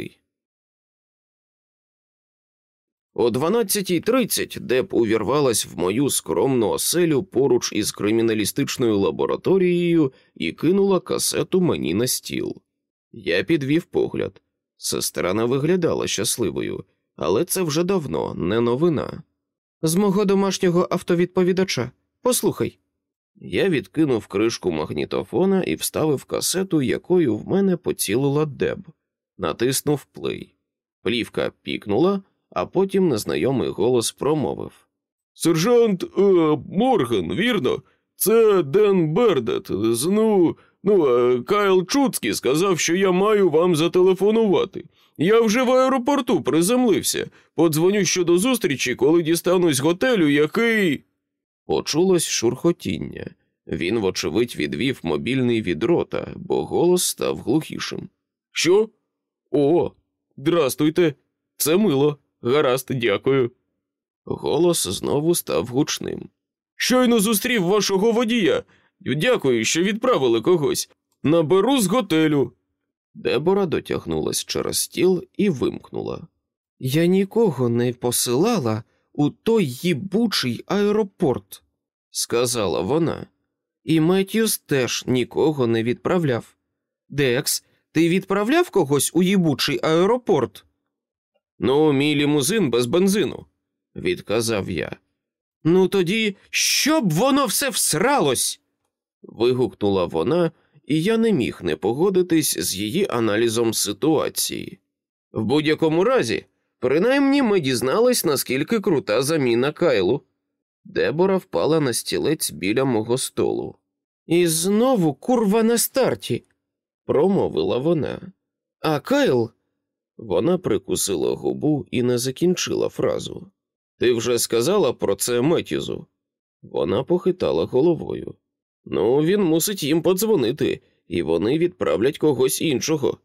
О 12.30 Деп увірвалась в мою скромну оселю поруч із криміналістичною лабораторією і кинула касету мені на стіл. Я підвів погляд. Сестра не виглядала щасливою, але це вже давно не новина. З мого домашнього автовідповідача. Послухай. Я відкинув кришку магнітофона і вставив касету, якою в мене поцілила Деб, натиснув плей. Плівка пікнула, а потім незнайомий голос промовив: Сержант е, Морган, вірно? Це Ден Бердет. Ну, ну, е, Кайл Чуцький сказав, що я маю вам зателефонувати. Я вже в аеропорту приземлився. Подзвоню щодо зустрічі, коли дістанусь готелю, який. Почулось шурхотіння. Він, вочевидь, відвів мобільний від рота, бо голос став глухішим. Що? О, здрастуйте, це мило. Гаразд, дякую. Голос знову став гучним. Щойно зустрів вашого водія. Дякую, що відправили когось. Наберу з готелю. Дебора дотягнулась через стіл і вимкнула. Я нікого не посилала у той їбучий аеропорт, сказала вона. І Меттьюс теж нікого не відправляв. Декс, ти відправляв когось у їбучий аеропорт? Ну, мій лімузин без бензину, відказав я. Ну тоді щоб воно все всралось. вигукнула вона, і я не міг не погодитись з її аналізом ситуації. В будь-якому разі, принаймні ми дізнались, наскільки крута заміна Кайлу. Дебора впала на стілець біля мого столу. І знову курва на старті, промовила вона. А Кайл. Вона прикусила губу і не закінчила фразу. Ти вже сказала про це Метюзу? Вона похитала головою. Ну, він мусить їм подзвонити, і вони відправлять когось іншого.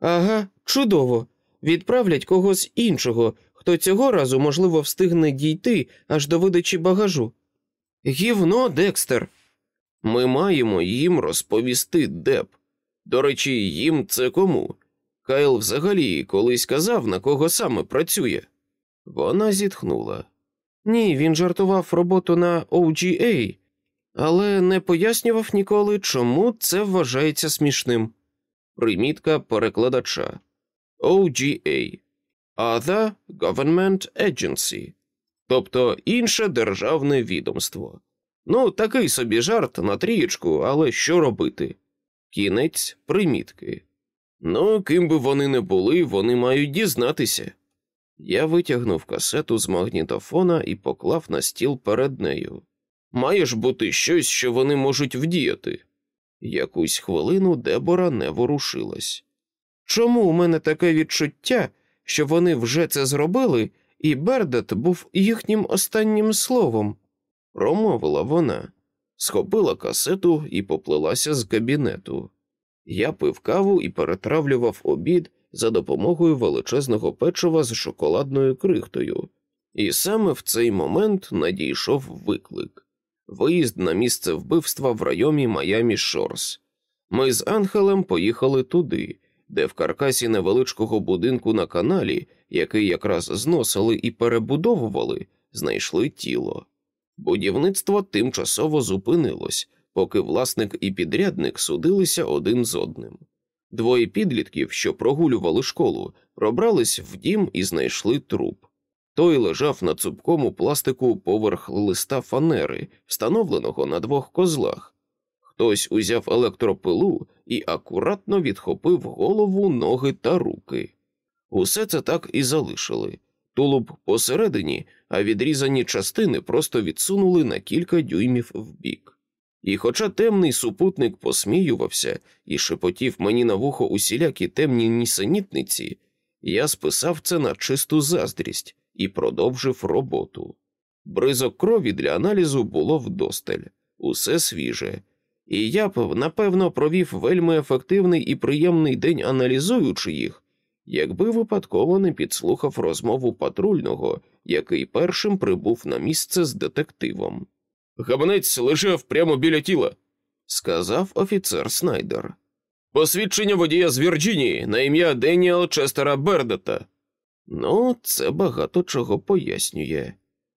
Ага, чудово. Відправлять когось іншого, хто цього разу, можливо, встигне дійти аж до видачі багажу. Гівно, Декстер. Ми маємо їм розповісти Деп. До речі, їм це кому? Кайл взагалі колись казав, на кого саме працює. Вона зітхнула. Ні, він жартував роботу на OGA, але не пояснював ніколи, чому це вважається смішним. Примітка перекладача OGA Other Government Agency, тобто інше державне відомство. Ну, такий собі жарт на трієчку, але що робити? Кінець примітки. Ну, ким би вони не були, вони мають дізнатися. Я витягнув касету з магнітофона і поклав на стіл перед нею. Має ж бути щось, що вони можуть вдіяти. Якусь хвилину Дебора не ворушилась. Чому у мене таке відчуття, що вони вже це зробили, і Бердет був їхнім останнім словом? промовила вона, схопила касету і поплилася з кабінету. Я пив каву і перетравлював обід за допомогою величезного печива з шоколадною крихтою, і саме в цей момент надійшов виклик виїзд на місце вбивства в районі Майамі Шорс. Ми з Ангелем поїхали туди, де в каркасі невеличкого будинку на каналі, який якраз зносили і перебудовували, знайшли тіло. Будівництво тимчасово зупинилось, поки власник і підрядник судилися один з одним. Двоє підлітків, що прогулювали школу, пробрались в дім і знайшли труп. Той лежав на цупкому пластику поверх листа фанери, встановленого на двох козлах. Хтось узяв електропилу і акуратно відхопив голову, ноги та руки. Усе це так і залишили. Тулуб посередині, а відрізані частини просто відсунули на кілька дюймів вбік. І, хоча темний супутник посміювався і шепотів мені на вухо усілякі темні нісенітниці, я списав це на чисту заздрість і продовжив роботу. Бризок крові для аналізу було вдосталь, усе свіже, і я б, напевно, провів вельми ефективний і приємний день аналізуючи їх, якби випадково не підслухав розмову патрульного, який першим прибув на місце з детективом. Габанець лежав прямо біля тіла, сказав офіцер Снайдер. Посвідчення водія з Вірджинії на ім'я Деніел Честера Бердета. Ну, це багато чого пояснює,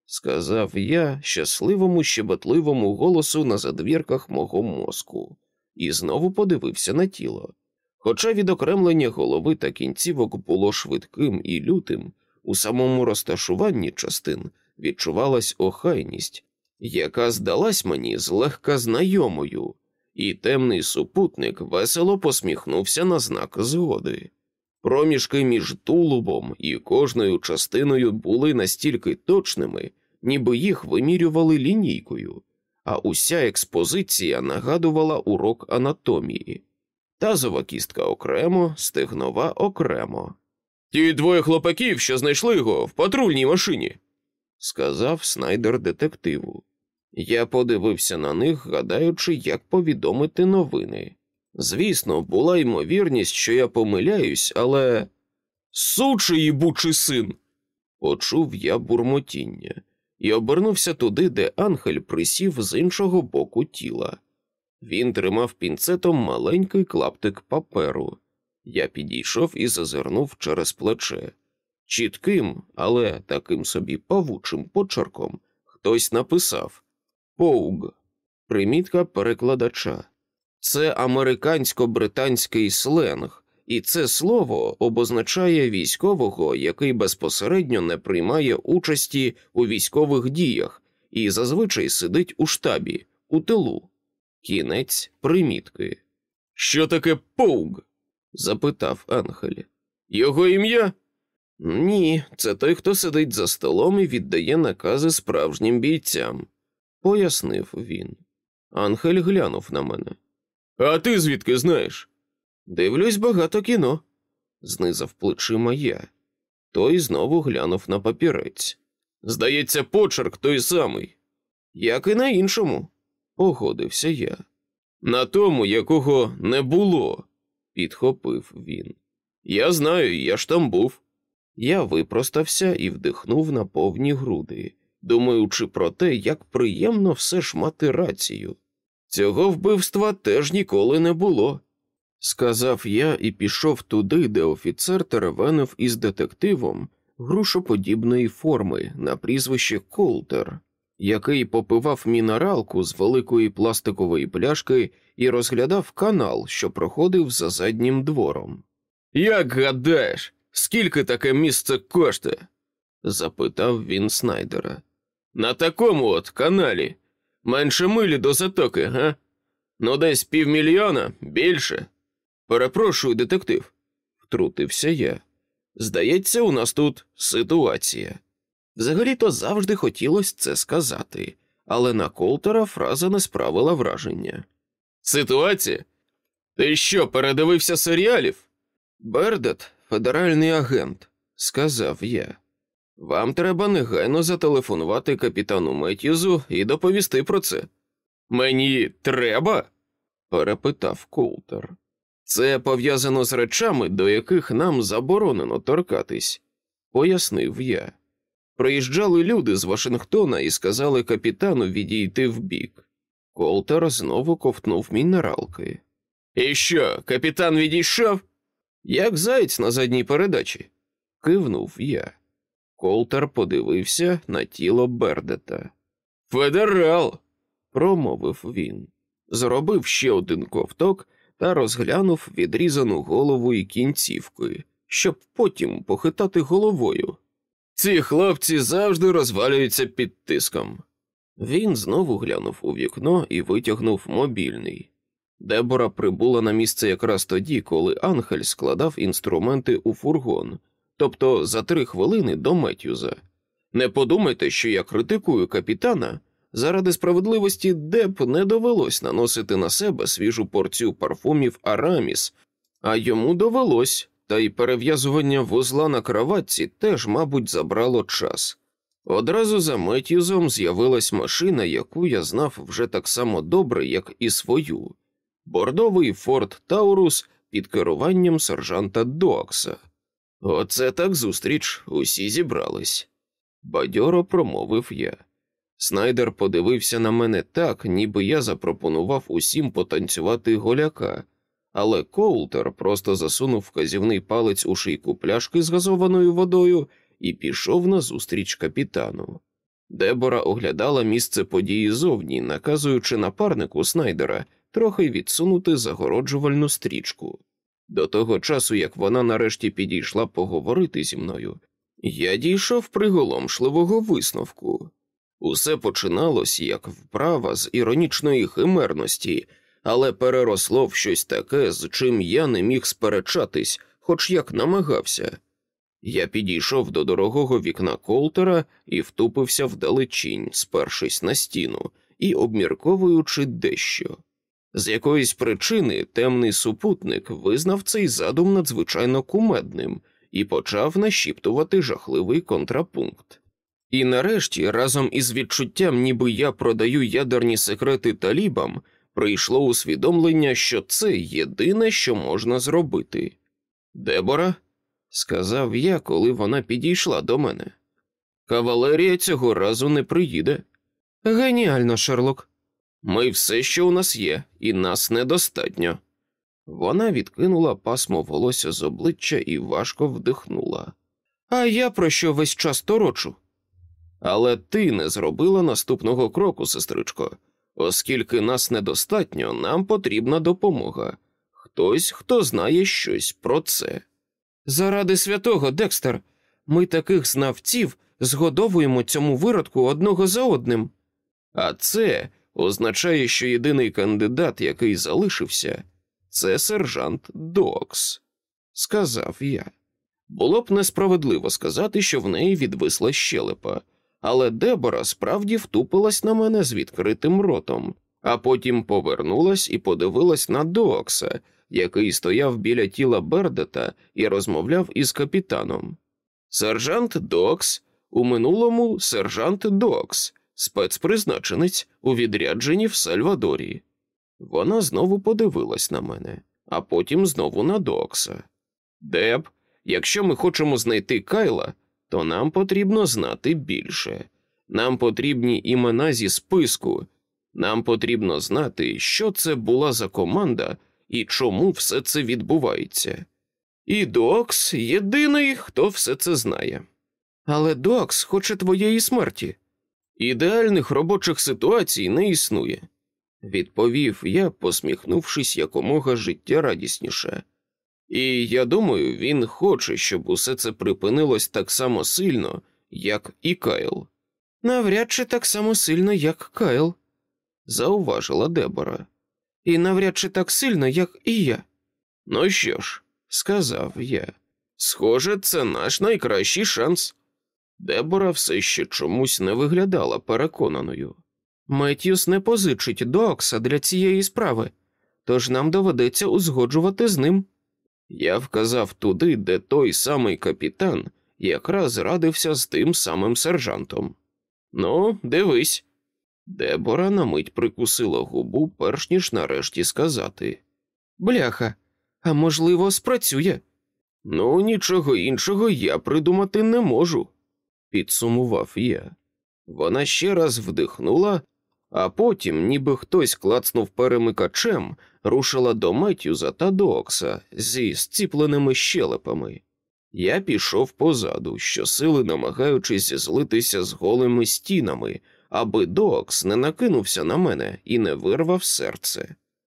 сказав я щасливому щебетливому голосу на задвірках мого мозку, і знову подивився на тіло. Хоча відокремлення голови та кінцівок було швидким і лютим, у самому розташуванні частин відчувалась охайність, яка здалась мені злегка знайомою, і темний супутник весело посміхнувся на знак згоди. Проміжки між тулубом і кожною частиною були настільки точними, ніби їх вимірювали лінійкою, а уся експозиція нагадувала урок анатомії. Тазова кістка окремо, стегнова окремо. Ті двоє хлопаків, що знайшли його в патрульній машині, сказав снайдер детективу. Я подивився на них, гадаючи, як повідомити новини. Звісно, була ймовірність, що я помиляюсь, але. Сучий їбучий син. Почув я бурмотіння і обернувся туди, де Ангель присів з іншого боку тіла. Він тримав пінцетом маленький клаптик паперу. Я підійшов і зазирнув через плече. Чітким, але таким собі павучим почерком хтось написав Поуг, примітка перекладача. Це американсько-британський сленг, і це слово обозначає військового, який безпосередньо не приймає участі у військових діях і зазвичай сидить у штабі, у тилу. Кінець примітки. Що таке Поуг? запитав Ангель. Його ім'я? Ні, це той, хто сидить за столом і віддає накази справжнім бійцям, пояснив він. Ангель глянув на мене. А ти звідки знаєш? Дивлюсь багато кіно, знизав плечима я. Той знову глянув на папірець. Здається, почерк той самий. Як і на іншому, погодився я. На тому, якого не було, підхопив він. Я знаю, я ж там був. Я випростався і вдихнув на повні груди, думаючи про те, як приємно все ж мати рацію. Цього вбивства теж ніколи не було, сказав я і пішов туди, де офіцер теревенив із детективом грушоподібної форми на прізвище Колтер, який попивав мінералку з великої пластикової пляшки і розглядав канал, що проходив за заднім двором. Як гадаєш, скільки таке місце коштує? запитав він Снайдера. На такому от каналі. Менше милі до затоки, га? Ну, десь півмільйона більше. Перепрошую, детектив, втрутився я. Здається, у нас тут ситуація. Взагалі-то завжди хотілося це сказати, але на Колтера фраза не справила враження. Ситуація? Ти що, передивився серіалів? Бердет, федеральний агент, сказав я. Вам треба негайно зателефонувати капітану Меттюзу і доповісти про це. Мені треба? перепитав Колтер. Це пов'язано з речами, до яких нам заборонено торкатись, пояснив я. Приїжджали люди з Вашингтона і сказали капітану відійти вбік. Колтер знову ковтнув мінералки. І що, капітан відійшов? Як заєць на задній передачі? кивнув я. Колтер подивився на тіло Бердета. Федерал, промовив він. Зробив ще один ковток та розглянув відрізану голову і кінцівки, щоб потім похитати головою. Ці хлопці завжди розвалюються під тиском. Він знову глянув у вікно і витягнув мобільний. Дебора прибула на місце якраз тоді, коли Ангель складав інструменти у фургон, тобто за три хвилини до Меттюза. Не подумайте, що я критикую капітана. Заради справедливості Деп не довелось наносити на себе свіжу порцію парфумів Араміс, а йому довелось, та й перев'язування вузла на кроватці теж, мабуть, забрало час. Одразу за Меттюзом з'явилась машина, яку я знав вже так само добре, як і свою бордовий Форд Таурус під керуванням сержанта Доакса. Оце так зустріч, усі зібрались, бадьоро промовив я. Снайдер подивився на мене так, ніби я запропонував усім потанцювати голяка, але Коултер просто засунув вказівний палець у шийку пляшки з газованою водою і пішов назустріч капітану. Дебора оглядала місце події зовні, наказуючи напарнику Снайдера трохи відсунути загороджувальну стрічку. До того часу, як вона нарешті підійшла поговорити зі мною, я дійшов приголомшливого висновку. Усе починалось як вправа з іронічної химерності, але переросло в щось таке, з чим я не міг сперечатись, хоч як намагався. Я підійшов до дорогого вікна Колтера і втупився вдалечінь, спершись на стіну і обмірковуючи дещо. З якоїсь причини темний супутник визнав цей задум надзвичайно кумедним і почав нашіптувати жахливий контрапункт. І нарешті, разом із відчуттям, ніби я продаю ядерні секрети талібам, прийшло усвідомлення, що це єдине, що можна зробити. Дебора, сказав я, коли вона підійшла до мене. Кавалерія цього разу не приїде. Геніально, Шерлок. Ми все, що у нас є, і нас недостатньо. Вона відкинула пасмо волосся з обличчя і важко вдихнула. А я про що весь час торочу? Але ти не зробила наступного кроку, сестричко. Оскільки нас недостатньо, нам потрібна допомога. Хтось, хто знає щось про це. Заради святого, Декстер, ми таких знавців згодовуємо цьому виродку одного за одним. А це означає, що єдиний кандидат, який залишився, це сержант Докс, сказав я. Було б несправедливо сказати, що в неї відвисла щелепа, але Дебора справді втупилась на мене з відкритим ротом, а потім повернулась і подивилась на Докса, який стояв біля тіла Бердета і розмовляв із капітаном. Сержант Докс, у минулому сержант Докс, спецпризначенець у відрядженні в Сальвадорі. Вона знову подивилась на мене, а потім знову на Докса. Деб, якщо ми хочемо знайти Кайла, то нам потрібно знати більше. Нам потрібні імена зі списку, нам потрібно знати, що це була за команда і чому все це відбувається. І Докс єдиний, хто все це знає. Але Докс хоче твоєї смерті. Ідеальних робочих ситуацій не існує, відповів я, посміхнувшись якомога життя радісніше. І я думаю, він хоче, щоб усе це припинилось так само сильно, як і Кайл. Навряд чи так само сильно, як Кайл, зауважила Дебора. І навряд чи так сильно, як і я. Ну що ж, сказав я, схоже, це наш найкращий шанс. Дебора все ще чомусь не виглядала переконаною. Меттіус не позичить Докса для цієї справи, тож нам доведеться узгоджувати з ним. Я вказав туди, де той самий капітан якраз радився з тим самим сержантом. Ну, дивись. Дебора на мить прикусила губу, перш ніж нарешті сказати. Бляха, а можливо, спрацює. Ну, нічого іншого я придумати не можу, підсумував я. Вона ще раз вдихнула, а потім, ніби хтось клацнув перемикачем, рушила до Меттюза та Докса зі зціпленими щелепами. Я пішов позаду, щосили намагаючись злитися з голими стінами, аби Докс не накинувся на мене і не вирвав серце.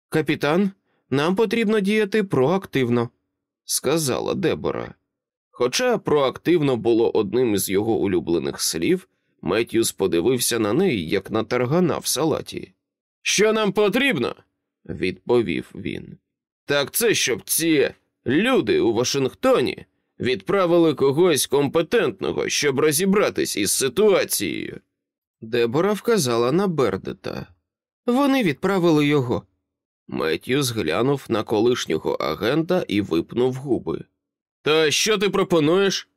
Капітан, нам потрібно діяти проактивно, сказала Дебора. Хоча проактивно було одним із його улюблених слів, Меттюс подивився на неї, як на таргана в салаті. Що нам потрібно? відповів він. Так це щоб ці люди у Вашингтоні відправили когось компетентного, щоб розібратись із ситуацією. Дебора вказала на Бердета. Вони відправили його. Меттюс глянув на колишнього агента і випнув губи. Та що ти пропонуєш?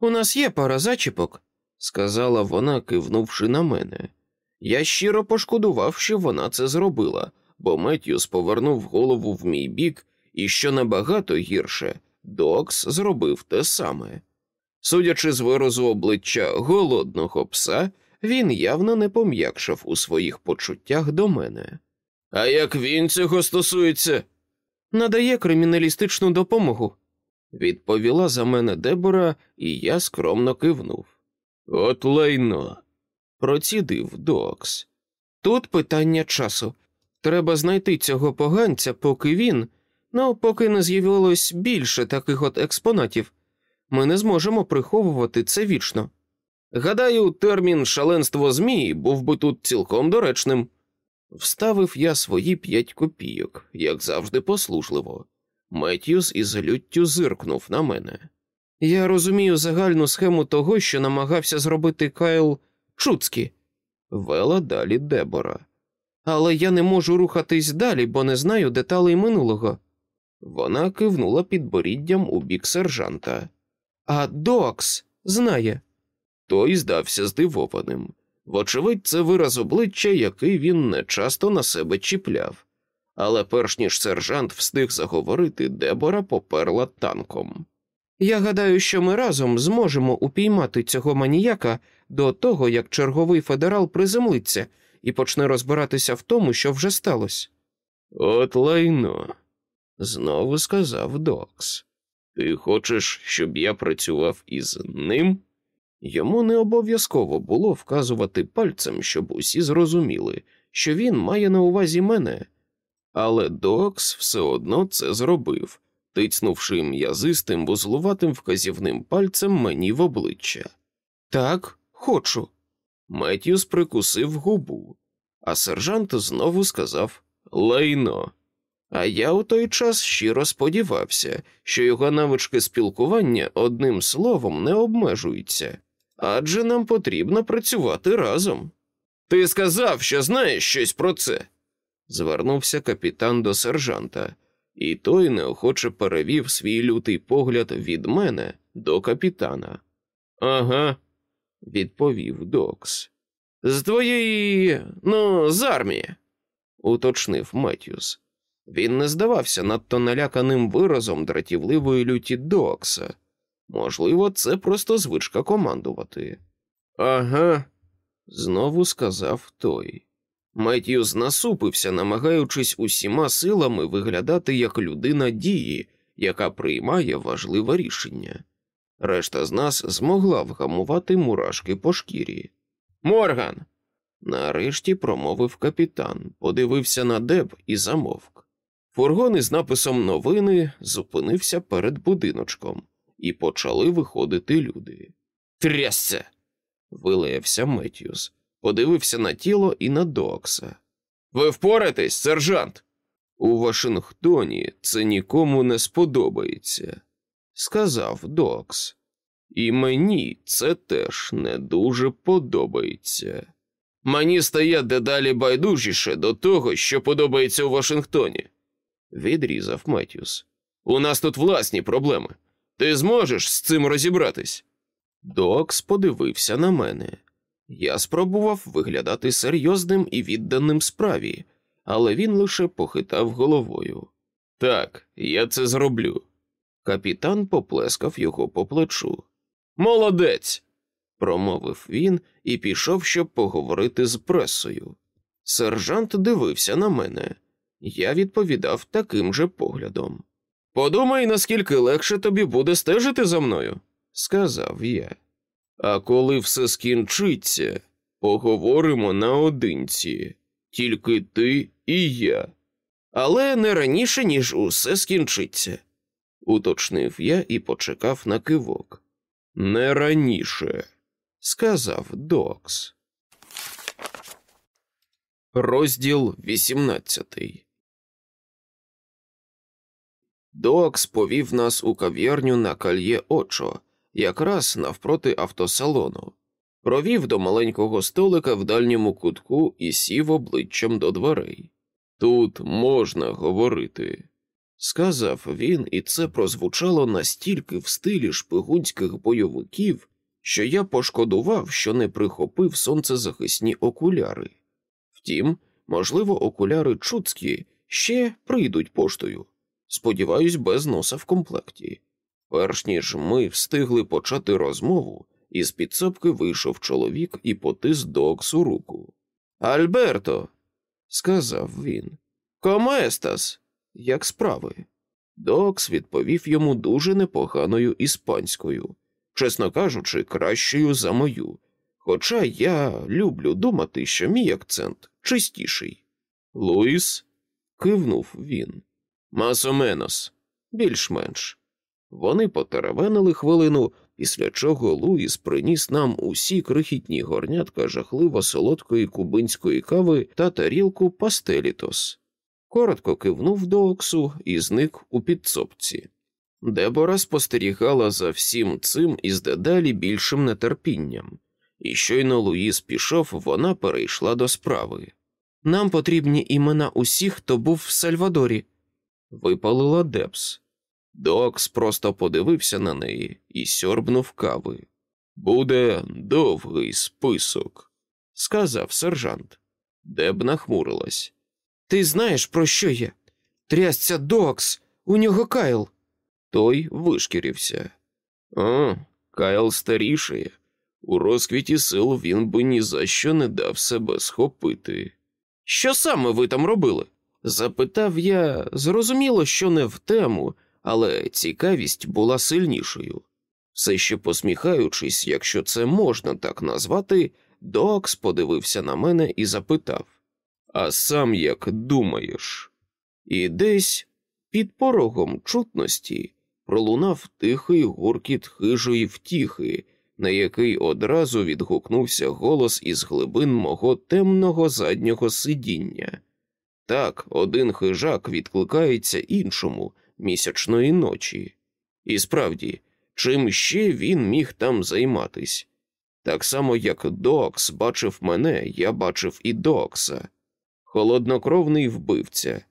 У нас є пара зачіпок, сказала вона, кивнувши на мене. Я щиро пошкодував, що вона це зробила, бо Меттюс повернув голову в мій бік, і що набагато гірше, Докс зробив те саме. Судячи з виразу обличчя голодного пса, він явно не пом'якшав у своїх почуттях до мене. А як він цього стосується? Надає криміналістичну допомогу, відповіла за мене Дебора, і я скромно кивнув. От лайно, процідив Докс. Тут питання часу. Треба знайти цього поганця, поки він, ну, поки не з'явилось більше таких от експонатів. Ми не зможемо приховувати це вічно. Гадаю, термін шаленство змії був би тут цілком доречним. Вставив я свої п'ять копійок, як завжди, послужливо. Меттюс із люттю зиркнув на мене. Я розумію загальну схему того, що намагався зробити Кайл Чуцкі, вела далі Дебора. Але я не можу рухатись далі, бо не знаю деталей минулого. Вона кивнула підборіддям у бік сержанта. А Докс знає. Той здався здивованим. Вочевидь, це вираз обличчя, який він не часто на себе чіпляв. Але перш ніж сержант встиг заговорити, Дебора поперла танком. Я гадаю, що ми разом зможемо упіймати цього маніяка до того, як черговий федерал приземлиться і почне розбиратися в тому, що вже сталося. От лайно, знову сказав Докс. Ти хочеш, щоб я працював із ним? Йому не обов'язково було вказувати пальцем, щоб усі зрозуміли, що він має на увазі мене. Але Докс все одно це зробив, тицнувши м'язистим вузлуватим вказівним пальцем мені в обличчя. Так, хочу. Меттюс прикусив губу, а сержант знову сказав лайно. А я у той час щиро сподівався, що його навички спілкування одним словом не обмежуються, адже нам потрібно працювати разом. Ти сказав, що знаєш щось про це. Звернувся капітан до сержанта, і той неохоче перевів свій лютий погляд від мене до капітана. Ага, відповів Докс. З твоєї, ну, з армії, уточнив Меттюс. Він не здавався надто наляканим виразом дратівливої люті Докса. Можливо, це просто звичка командувати. Ага, знову сказав той. Меттюс насупився, намагаючись усіма силами виглядати як людина дії, яка приймає важливе рішення. Решта з нас змогла вгамувати мурашки по шкірі. Морган. Нарешті промовив капітан, подивився на деб і замовк. Фургон із написом новини зупинився перед будиночком, і почали виходити люди. Трясся. вилаявся Меттюс, подивився на тіло і на Докса. Ви впораєтесь, сержант? У Вашингтоні це нікому не сподобається, сказав Докс. І мені це теж не дуже подобається. Мені стає дедалі байдужіше до того, що подобається у Вашингтоні, відрізав Меттюс. У нас тут власні проблеми. Ти зможеш з цим розібратись? Докс подивився на мене. Я спробував виглядати серйозним і відданим справі, але він лише похитав головою. Так, я це зроблю. Капітан поплескав його по плечу. Молодець, промовив він і пішов, щоб поговорити з пресою. Сержант дивився на мене. Я відповідав таким же поглядом. Подумай, наскільки легше тобі буде стежити за мною, сказав я. А коли все скінчиться, поговоримо наодинці, тільки ти і я. Але не раніше, ніж усе скінчиться, уточнив я і почекав на кивок. Не раніше, сказав Докс. Розділ 18 Докс повів нас у кав'ярню на кальє Очо, якраз навпроти автосалону, провів до маленького столика в дальньому кутку і сів обличчям до дверей. Тут можна говорити, сказав він, і це прозвучало настільки в стилі шпигунських бойовиків, що я пошкодував, що не прихопив сонцезахисні окуляри. Втім, можливо, окуляри Чуцькі ще прийдуть поштою. Сподіваюсь, без носа в комплекті. Перш ніж ми встигли почати розмову, із підсобки вийшов чоловік і потис Доксу руку. Альберто, сказав він, коместас, як справи? Докс відповів йому дуже непоганою іспанською, чесно кажучи, кращою за мою. Хоча я люблю думати, що мій акцент чистіший. Луїс, кивнув він. Масоменос, більш-менш. Вони потеревенили хвилину, після чого Луїс приніс нам усі крихітні горнятка жахливо солодкої кубинської кави та тарілку пастелітос. Коротко кивнув Доуксу і зник у підсобці. Дебора спостерігала за всім цим із дедалі більшим нетерпінням, і щойно Луїс пішов, вона перейшла до справи. Нам потрібні імена усіх, хто був в Сальвадорі, випалила Дебс. Доукс просто подивився на неї і сьорбнув кави. Буде довгий список, сказав сержант. Деб нахмурилась. Ти знаєш, про що я? Трясця Докс, у нього Кайл. Той вишкірився. О, Кайл старішає. У розквіті сил він би ні за що не дав себе схопити. Що саме ви там робили? запитав я, зрозуміло, що не в тему, але цікавість була сильнішою. Все ще посміхаючись, якщо це можна так назвати, Докс подивився на мене і запитав А сам як думаєш? І десь під порогом чутності пролунав тихий гуркіт хижої втіхи, на який одразу відгукнувся голос із глибин мого темного заднього сидіння. Так, один хижак відкликається іншому місячної ночі. І справді, чим ще він міг там займатись? Так само, як Докс бачив мене, я бачив і Докса. Холоднокровний вбивця.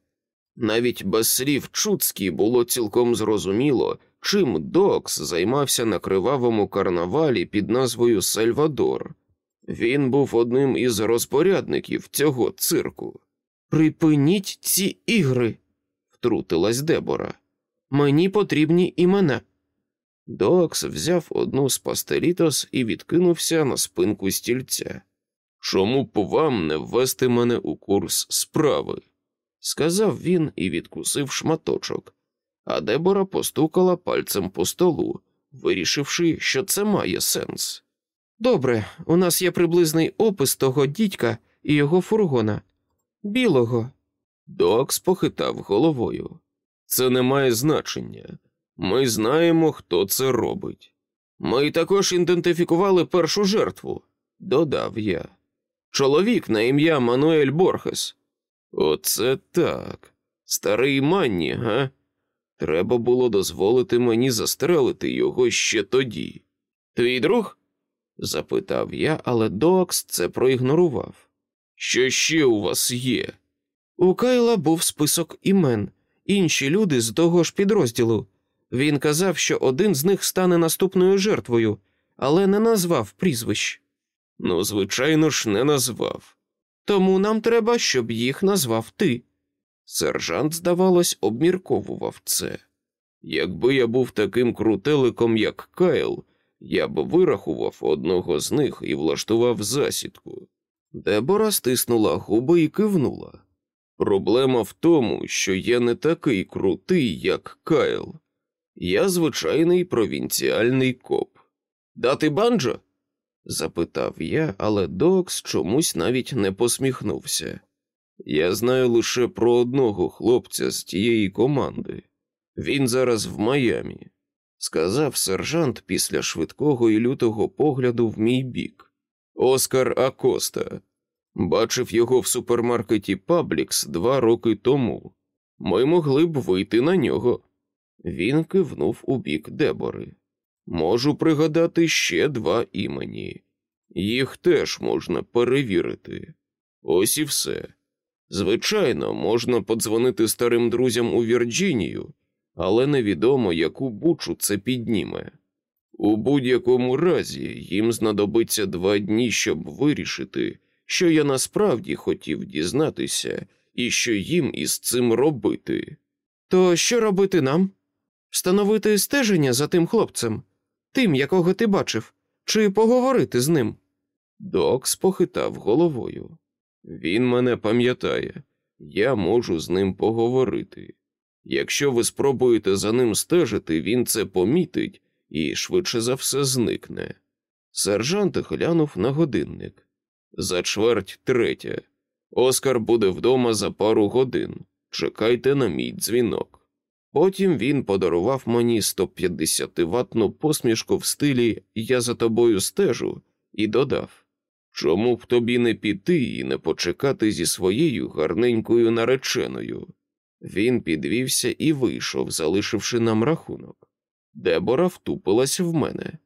Навіть без слів Чуцькі було цілком зрозуміло, чим Докс займався на кривавому карнавалі під назвою Сальвадор. Він був одним із розпорядників цього цирку. Припиніть ці ігри, втрутилась Дебора. Мені потрібні імена. Докс взяв одну з пастелітос і відкинувся на спинку стільця. Чому б вам не ввести мене у курс справи? сказав він і відкусив шматочок, а Дебора постукала пальцем по столу, вирішивши, що це має сенс. Добре, у нас є приблизний опис того дідька і його фургона. Білого. Докс похитав головою. Це не має значення. Ми знаємо, хто це робить. Ми також ідентифікували першу жертву, додав я. Чоловік на ім'я Мануель Борхес. Оце так. Старий Манні, га? Треба було дозволити мені застрелити його ще тоді. Твій друг? запитав я, але Докс це проігнорував. Що ще у вас є? У Кайла був список імен, інші люди з того ж підрозділу. Він казав, що один з них стане наступною жертвою, але не назвав прізвищ. Ну, звичайно ж, не назвав. Тому нам треба, щоб їх назвав ти. Сержант, здавалось, обмірковував це. Якби я був таким крутеликом, як Кайл, я б вирахував одного з них і влаштував засідку. Дебора стиснула губи і кивнула. Проблема в тому, що я не такий крутий, як Кайл. Я звичайний провінціальний коп. Дати банджо? запитав я, але Докс чомусь навіть не посміхнувся. Я знаю лише про одного хлопця з тієї команди. Він зараз в Майамі, сказав сержант після швидкого і лютого погляду в мій бік. Оскар Акоста. Бачив його в супермаркеті Паблікс два роки тому. Ми могли б вийти на нього. Він кивнув у бік Дебори. Можу пригадати ще два імені. Їх теж можна перевірити. Ось і все. Звичайно, можна подзвонити старим друзям у Вірджинію, але невідомо, яку бучу це підніме. У будь-якому разі їм знадобиться два дні, щоб вирішити, що я насправді хотів дізнатися і що їм із цим робити. То що робити нам? Встановити стеження за тим хлопцем, тим, якого ти бачив, чи поговорити з ним? Докс похитав головою. Він мене пам'ятає, я можу з ним поговорити. Якщо ви спробуєте за ним стежити, він це помітить і швидше за все зникне. Сержант глянув на годинник. За чверть третя. Оскар буде вдома за пару годин. Чекайте на мій дзвінок. Потім він подарував мені 150 ватну посмішку в стилі Я за тобою стежу і додав Чому б тобі не піти і не почекати зі своєю гарненькою нареченою? Він підвівся і вийшов, залишивши нам рахунок. Дебора втупилась в мене.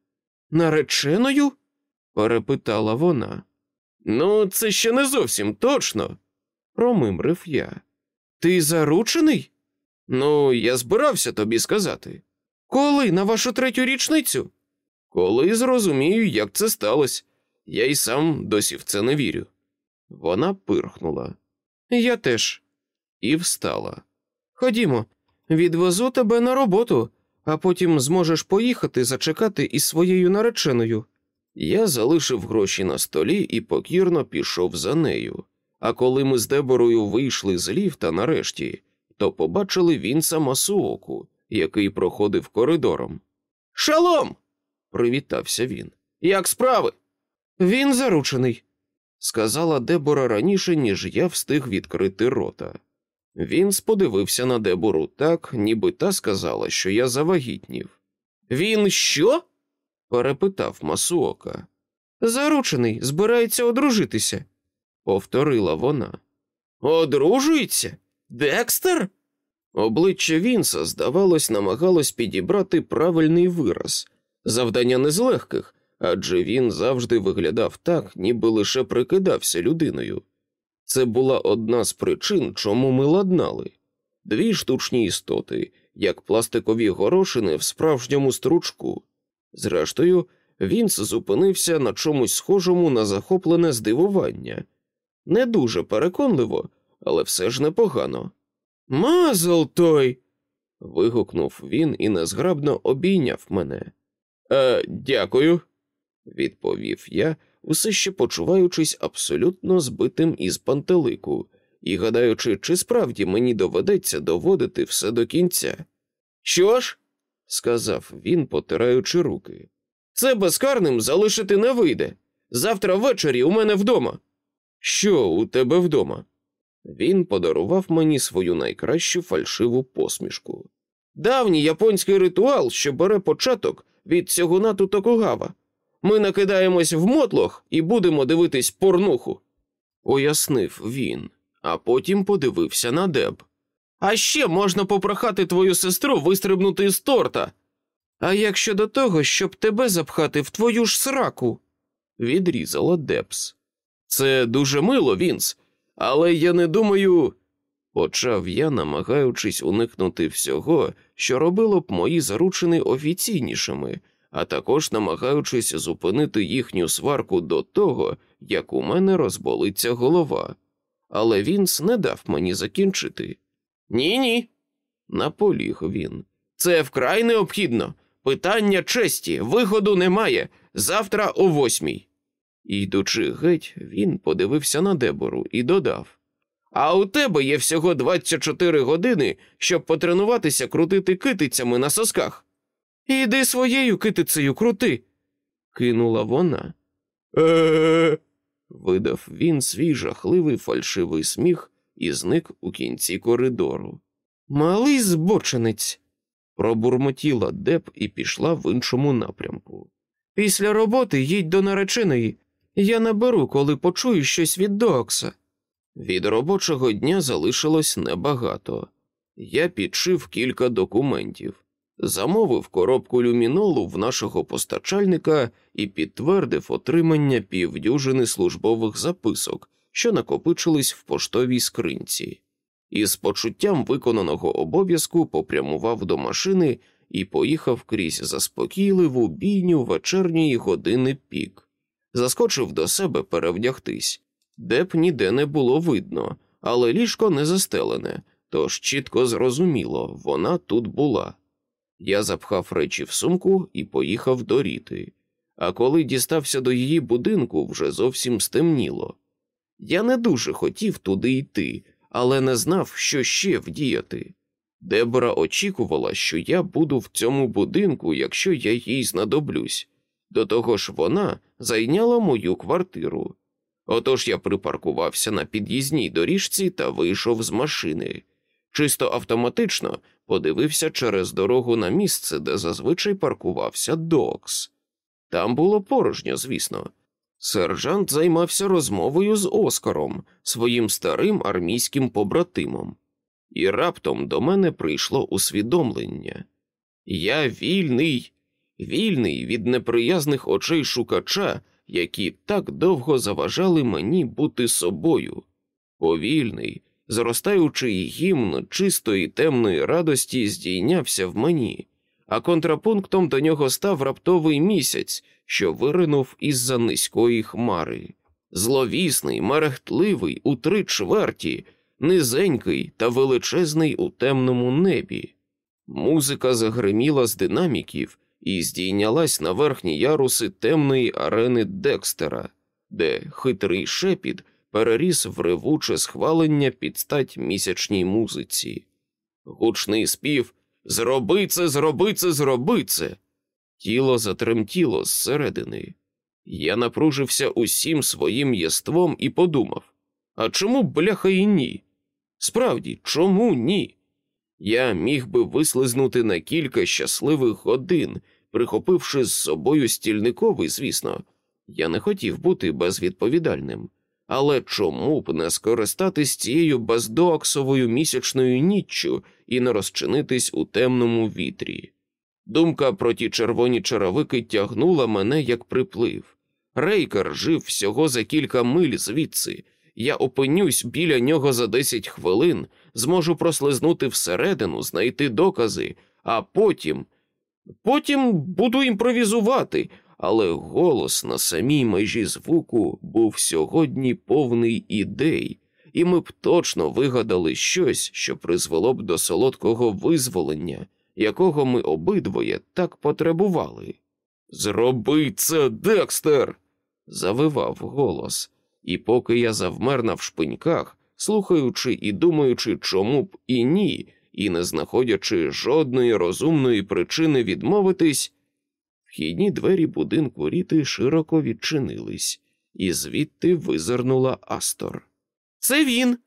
Нареченою? перепитала вона. Ну, це ще не зовсім точно, промимрив я. Ти заручений? Ну, я збирався тобі сказати. Коли на вашу третю річницю? Коли зрозумію, як це сталося, я й сам досі в це не вірю. Вона пирхнула. Я теж. І встала. Ходімо, відвезу тебе на роботу, а потім зможеш поїхати зачекати із своєю нареченою. Я залишив гроші на столі і покірно пішов за нею. А коли ми з Деборою вийшли з ліфта нарешті, то побачили Вінса Масуоку, який проходив коридором. Шалом! привітався він. Як справи? Він заручений, сказала Дебора раніше, ніж я встиг відкрити рота. Він сподивився на Дебору так, ніби та сказала, що я завагітнів. Він що? Перепитав Масуока. Заручений, збирається одружитися, повторила вона. Одружується? Декстер? Обличчя Вінса, здавалось, намагалось підібрати правильний вираз. Завдання не з легких, адже він завжди виглядав так, ніби лише прикидався людиною. Це була одна з причин, чому ми ладнали дві штучні істоти, як пластикові горошини в справжньому стручку. Зрештою, Вінс зупинився на чомусь схожому на захоплене здивування. Не дуже переконливо, але все ж непогано. Мазл той. вигукнув він і незграбно обійняв мене. «Е, Дякую, відповів я, усе ще почуваючись абсолютно збитим із пантелику і гадаючи, чи справді мені доведеться доводити все до кінця. Що ж, сказав він, потираючи руки, це безкарним залишити не вийде. Завтра ввечері у мене вдома. Що у тебе вдома? Він подарував мені свою найкращу фальшиву посмішку. Давній японський ритуал, що бере початок від Сьогунату Токугава. Ми накидаємось в мотлох і будемо дивитись порнуху, пояснив він, а потім подивився на Деб. А ще можна попрохати твою сестру вистрибнути з торта. А як щодо того, щоб тебе запхати в твою ж сраку, відрізала Дебс. Це дуже мило, Вінс, але я не думаю. Почав я, намагаючись уникнути всього, що робило б мої заручини офіційнішими, а також намагаючись зупинити їхню сварку до того, як у мене розболиться голова. Але Вінс не дав мені закінчити. Ні, ні, наполіг він. Це вкрай необхідно. Питання честі, виходу немає. Завтра о восьмій. Йдучи геть, він подивився на дебору і додав А у тебе є всього 24 години, щоб потренуватися крутити китицями на сосках. Іди своєю китицею крути, кинула вона. Е. видав він свій жахливий фальшивий сміх і зник у кінці коридору. Малий збочинець, пробурмотіла Деп і пішла в іншому напрямку. Після роботи їдь до нареченої. Я наберу, коли почую щось від Докса. Від робочого дня залишилось небагато. Я підшив кілька документів, замовив коробку люмінолу в нашого постачальника і підтвердив отримання півдюжини службових записок, що накопичились в поштовій скринці, і з почуттям виконаного обов'язку попрямував до машини і поїхав крізь заспокійливу бійню вечірньої години пік заскочив до себе перевдягтись, де б ніде не було видно, але ліжко не застелене, тож чітко зрозуміло, вона тут була. Я запхав речі в сумку і поїхав до Ріти, а коли дістався до її будинку, вже зовсім стемніло. Я не дуже хотів туди йти, але не знав, що ще вдіяти. Дебора очікувала, що я буду в цьому будинку, якщо я їй знадоблюсь. До того ж, вона зайняла мою квартиру. Отож я припаркувався на під'їзній доріжці та вийшов з машини. Чисто автоматично подивився через дорогу на місце, де зазвичай паркувався Докс. Там було порожньо, звісно. Сержант займався розмовою з Оскаром, своїм старим армійським побратимом, і раптом до мене прийшло усвідомлення. Я вільний, вільний від неприязних очей шукача, які так довго заважали мені бути собою, повільний, зростаючий гімн чистої темної радості здійнявся в мені, а контрапунктом до нього став раптовий місяць, що виринув із за низької хмари. Зловісний, мерехтливий у три чверті, низенький та величезний у темному небі. Музика загриміла з динаміків і здійнялась на верхні яруси темної арени Декстера, де хитрий шепіт переріс в ревуче схвалення під стать місячній музиці. Гучний спів Зроби це, зроби це, зроби це. Тіло затремтіло зсередини. Я напружився усім своїм єством і подумав: а чому бляха і ні? Справді, чому ні? Я міг би вислизнути на кілька щасливих годин, прихопивши з собою стільниковий, звісно, я не хотів бути безвідповідальним. Але чому б не скористатись цією бездоаксовою місячною ніччю і не розчинитись у темному вітрі? Думка про ті червоні черевики тягнула мене як приплив. Рейкер жив всього за кілька миль звідси. Я опинюсь біля нього за десять хвилин, зможу прослизнути всередину, знайти докази, а потім. Потім буду імпровізувати, але голос на самій межі звуку був сьогодні повний ідей, і ми б точно вигадали щось, що призвело б до солодкого визволення, якого ми обидвоє так потребували. Зроби це, Декстер. завивав голос, і поки я завмер навшпиньках, слухаючи і думаючи, чому б і ні, і не знаходячи жодної розумної причини відмовитись, Вхідні двері будинку Ріти широко відчинились, і звідти визирнула Астор. Це він.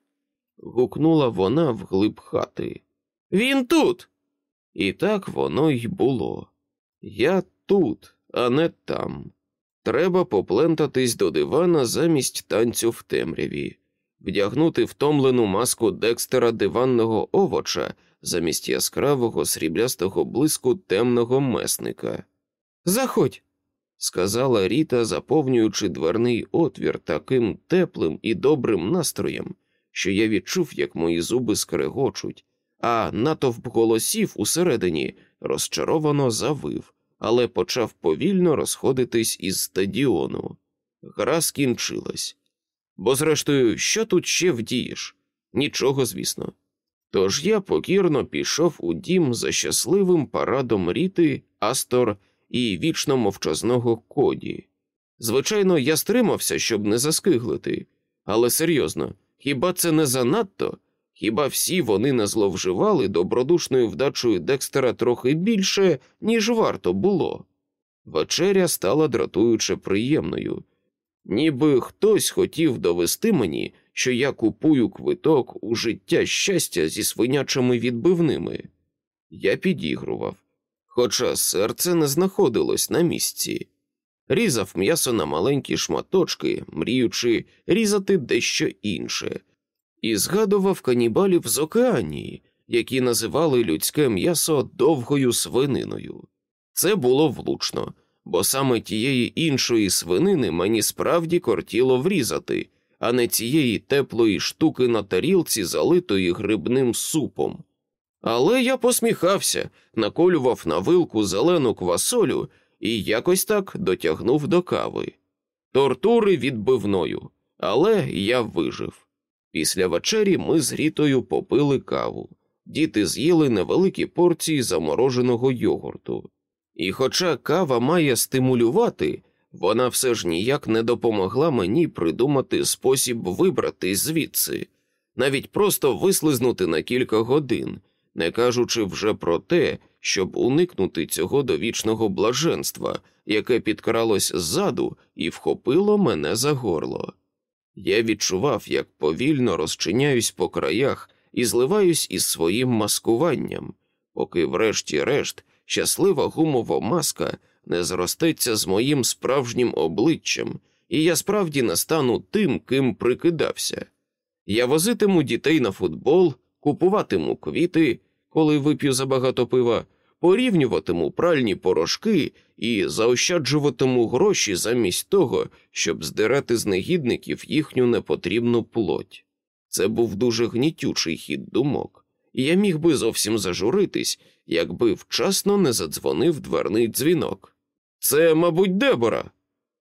гукнула вона вглиб хати. Він тут. І так воно й було. Я тут, а не там. Треба поплентатись до дивана замість танцю в темряві, вдягнути втомлену маску декстера диванного овоча замість яскравого сріблястого блиску темного месника. Заходь, сказала Ріта, заповнюючи дверний отвір таким теплим і добрим настроєм, що я відчув, як мої зуби скрегочуть, а натовп голосів усередині розчаровано завив, але почав повільно розходитись із стадіону. Гра скінчилась. Бо, зрештою, що тут ще вдієш? Нічого, звісно. Тож я покірно пішов у дім за щасливим парадом Ріти, Астор і вічно мовчазного коді. Звичайно, я стримався, щоб не заскиглити, але серйозно, хіба це не занадто? Хіба всі вони не зловживали добродушною вдачою Декстера трохи більше, ніж варто було? Вечеря стала дратуюче приємною, ніби хтось хотів довести мені, що я купую квиток у життя щастя зі свинячими відбивними. Я підігрував хоча серце не знаходилось на місці. Різав м'ясо на маленькі шматочки, мріючи різати дещо інше, і згадував канібалів з океанії, які називали людське м'ясо довгою свининою. Це було влучно, бо саме тієї іншої свинини мені справді кортіло врізати, а не цієї теплої штуки на тарілці, залитої грибним супом. Але я посміхався, наколював на вилку зелену квасолю і якось так дотягнув до кави. Тортури відбивною, але я вижив. Після вечері ми з Рітою попили каву. Діти з'їли невеликі порції замороженого йогурту. І, хоча кава має стимулювати, вона все ж ніяк не допомогла мені придумати спосіб вибратись звідси, навіть просто вислизнути на кілька годин не кажучи вже про те, щоб уникнути цього довічного блаженства, яке підкралось ззаду і вхопило мене за горло. Я відчував, як повільно розчиняюсь по краях і зливаюсь із своїм маскуванням, поки, врешті-решт, щаслива гумова маска не зростеться з моїм справжнім обличчям, і я справді не стану тим, ким прикидався. Я возитиму дітей на футбол, купуватиму квіти, коли вип'ю забагато пива, порівнюватиму пральні порошки і заощаджуватиму гроші замість того, щоб здирати з негідників їхню непотрібну плоть. Це був дуже гнітючий хід думок, і я міг би зовсім зажуритись, якби вчасно не задзвонив дверний дзвінок. Це, мабуть, Дебора,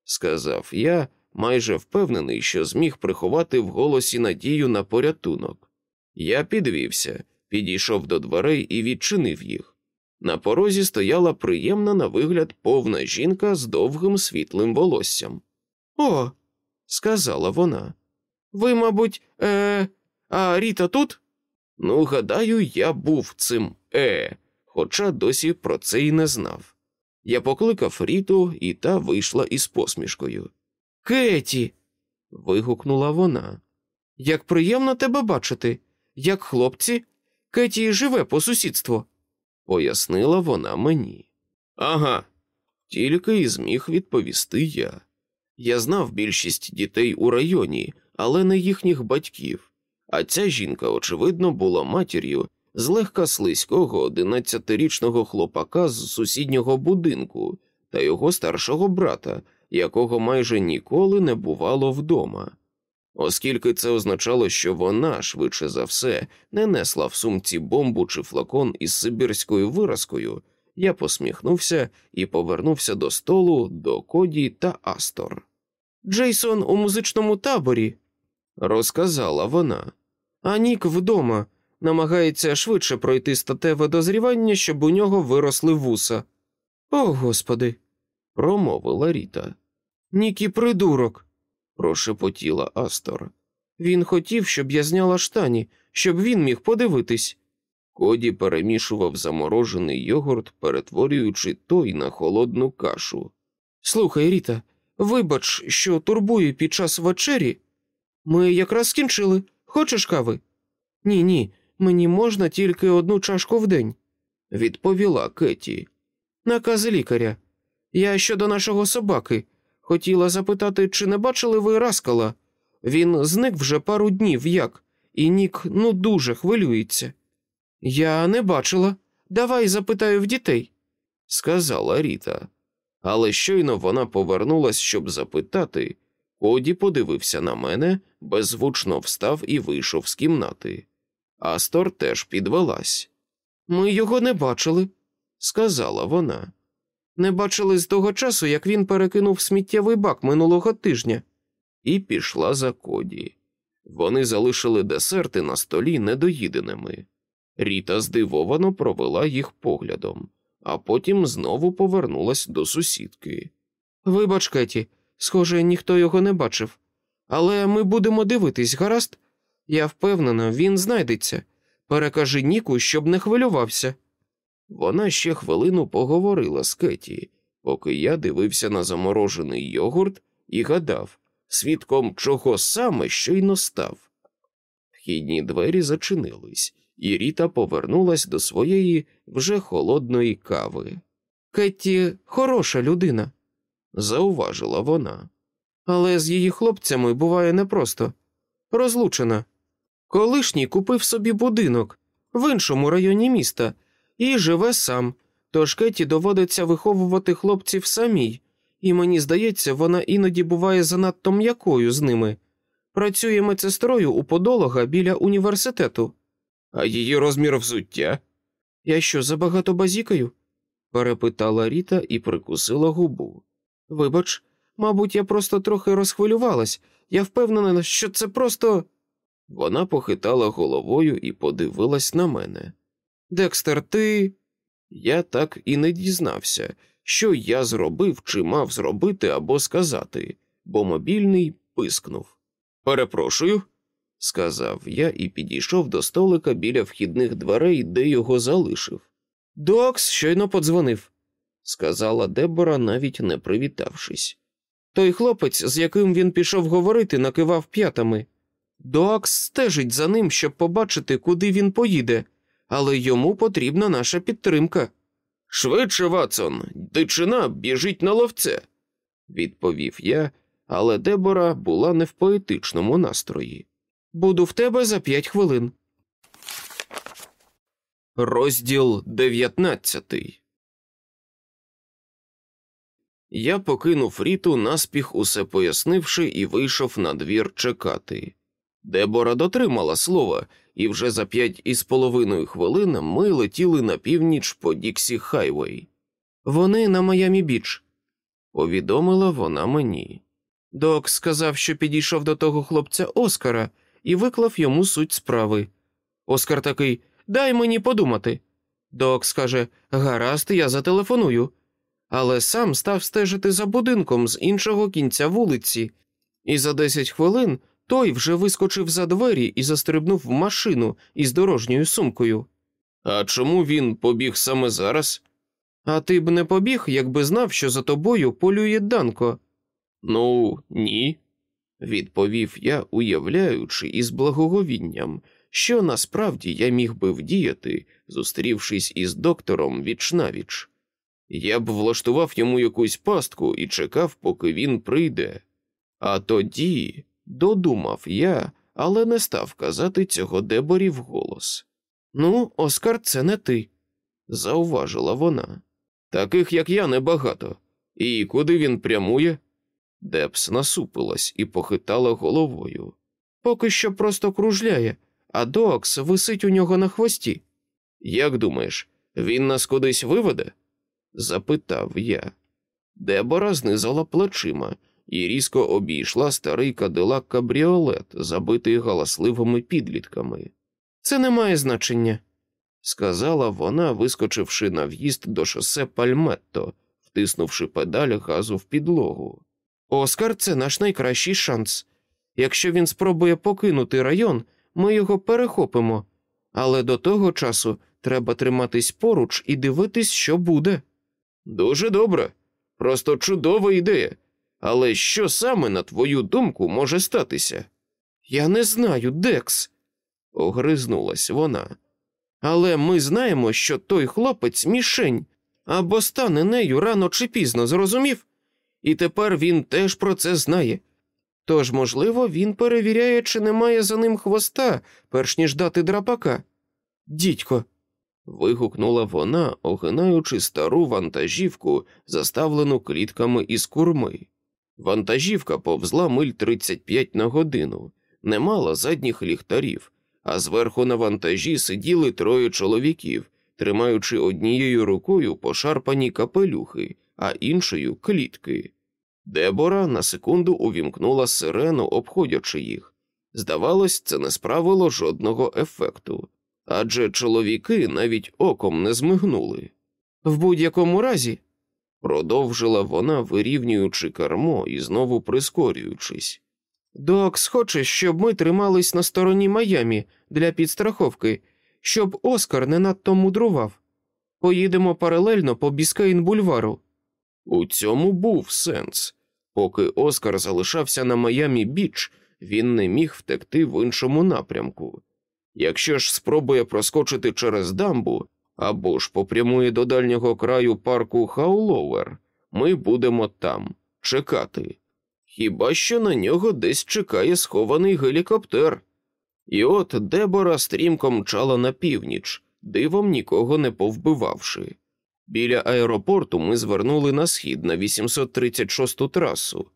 сказав я, майже впевнений, що зміг приховати в голосі надію на порятунок. Я підвівся, підійшов до дверей і відчинив їх. На порозі стояла приємна на вигляд повна жінка з довгим світлим волоссям. О, сказала вона. Ви, мабуть, е, а Ріта тут? Ну, гадаю, я був цим е, хоча досі про це й не знав. Я покликав Ріту, і та вийшла із посмішкою. Кеті. вигукнула вона. Як приємно тебе бачити, як хлопці, Кеті живе по сусідству, пояснила вона мені. Ага, тільки й зміг відповісти я. Я знав більшість дітей у районі, але не їхніх батьків, а ця жінка, очевидно, була матір'ю злегка слизького одинадцятирічного хлопака з сусіднього будинку та його старшого брата, якого майже ніколи не бувало вдома. Оскільки це означало, що вона, швидше за все, не несла в сумці бомбу чи флакон із сибірською виразкою, я посміхнувся і повернувся до столу до Коді та Астор. Джейсон у музичному таборі, розказала вона, а Нік вдома намагається швидше пройти статеве дозрівання, щоб у нього виросли вуса. О, господи, промовила Ріта. Нікі придурок, прошепотіла Астор. Він хотів, щоб я зняла штані, щоб він міг подивитись. Коді перемішував заморожений йогурт, перетворюючи той на холодну кашу. Слухай, Ріта, вибач, що турбую під час вечері. Ми якраз скінчили. Хочеш кави? Ні, ні, мені можна тільки одну чашку в день, відповіла Кеті. Наказ лікаря. Я щодо нашого собаки. Хотіла запитати, чи не бачили ви Раскала? Він зник вже пару днів як, і Нік ну дуже хвилюється. Я не бачила. Давай запитаю в дітей, сказала Ріта. Але щойно вона повернулась, щоб запитати. Коді подивився на мене, беззвучно встав і вийшов з кімнати. Астор теж підвелась. Ми його не бачили, сказала вона. Не бачили з того часу, як він перекинув сміттєвий бак минулого тижня, і пішла за коді. Вони залишили десерти на столі недоїденими. Ріта здивовано провела їх поглядом, а потім знову повернулась до сусідки. Вибач, Кеті, схоже, ніхто його не бачив. Але ми будемо дивитись, гаразд? Я впевнена, він знайдеться. Перекажи Ніку, щоб не хвилювався. Вона ще хвилину поговорила з Кеті, поки я дивився на заморожений йогурт і гадав, свідком чого саме щойно став. Вхідні двері зачинились, і Ріта повернулась до своєї вже холодної кави. Кетті хороша людина, зауважила вона, але з її хлопцями буває непросто розлучена. Колишній купив собі будинок в іншому районі міста і живе сам, тож Кеті доводиться виховувати хлопців самій, і мені здається, вона іноді буває занадто м'якою з ними. Працює медсестрою у подолога біля університету. А її розмір взуття? Я що, забагато базікаю? перепитала Ріта і прикусила губу. Вибач, мабуть, я просто трохи розхвилювалась. Я впевнена, що це просто. Вона похитала головою і подивилась на мене. Декстер, ти. Я так і не дізнався, що я зробив чи мав зробити або сказати, бо мобільний пискнув. Перепрошую, сказав я і підійшов до столика біля вхідних дверей, де його залишив. Докс щойно подзвонив, сказала Дебора, навіть не привітавшись. Той хлопець, з яким він пішов говорити, накивав п'ятами. Докс стежить за ним, щоб побачити, куди він поїде, але йому потрібна наша підтримка. Швидше, Ватсон, дичина біжить на ловце, відповів я, але Дебора була не в поетичному настрої. Буду в тебе за п'ять хвилин. Розділ дев'ятнадцятий. Я покинув Ріту, наспіх усе пояснивши, і вийшов на двір чекати. Дебора дотримала слова, і вже за п'ять із половиною хвилин ми летіли на північ по Діксі Хайвей. Вони на Майамі Біч, повідомила вона мені. Док сказав, що підійшов до того хлопця Оскара і виклав йому суть справи. Оскар такий Дай мені подумати. Док скаже Гаразд, я зателефоную. Але сам став стежити за будинком з іншого кінця вулиці, і за десять хвилин той вже вискочив за двері і застрибнув в машину із дорожньою сумкою. А чому він побіг саме зараз? А ти б не побіг, якби знав, що за тобою полює Данко. Ну, ні, відповів я, уявляючи із благоговінням, що насправді я міг би вдіяти, зустрівшись із доктором вічнавіч. Я б влаштував йому якусь пастку і чекав, поки він прийде. А тоді додумав я, але не став казати цього деборі вголос. Ну, Оскар, це не ти, зауважила вона. Таких, як я, небагато. І куди він прямує? Депс насупилась і похитала головою. Поки що просто кружляє, а Докс висить у нього на хвості. Як думаєш, він нас кудись виведе? запитав я. Дебора знизала плечима і різко обійшла старий кадилак кабріолет, забитий галасливими підлітками. Це не має значення, сказала вона, вискочивши на в'їзд до шосе Пальметто, втиснувши педаль газу в підлогу. Оскар це наш найкращий шанс. Якщо він спробує покинути район, ми його перехопимо, але до того часу треба триматись поруч і дивитись, що буде. Дуже добре, просто чудова ідея. Але що саме, на твою думку, може статися? Я не знаю, Декс, огризнулась вона. Але ми знаємо, що той хлопець мішень або стане нею рано чи пізно, зрозумів? І тепер він теж про це знає. Тож, можливо, він перевіряє, чи немає за ним хвоста, перш ніж дати драпака. Дідько. вигукнула вона, огинаючи стару вантажівку, заставлену клітками із курми. Вантажівка повзла миль 35 на годину, не мала задніх ліхтарів, а зверху на вантажі сиділи троє чоловіків, тримаючи однією рукою пошарпані капелюхи, а іншою клітки. Дебора на секунду увімкнула сирену, обходячи їх. Здавалось, це не справило жодного ефекту, адже чоловіки навіть оком не змигнули. В будь-якому разі, продовжила вона, вирівнюючи кермо і знову прискорюючись. Докс хоче, щоб ми тримались на стороні Майамі для підстраховки, щоб Оскар не надто мудрував. Поїдемо паралельно по Біскейн бульвару. У цьому був сенс. Поки Оскар залишався на Майамі Біч, він не міг втекти в іншому напрямку. Якщо ж спробує проскочити через дамбу або ж попрямує до дальнього краю парку Хауловер, ми будемо там чекати. Хіба що на нього десь чекає схований гелікоптер. І от Дебора стрімко мчала на північ, дивом нікого не повбивавши. Біля аеропорту ми звернули на схід на 836-ту трасу.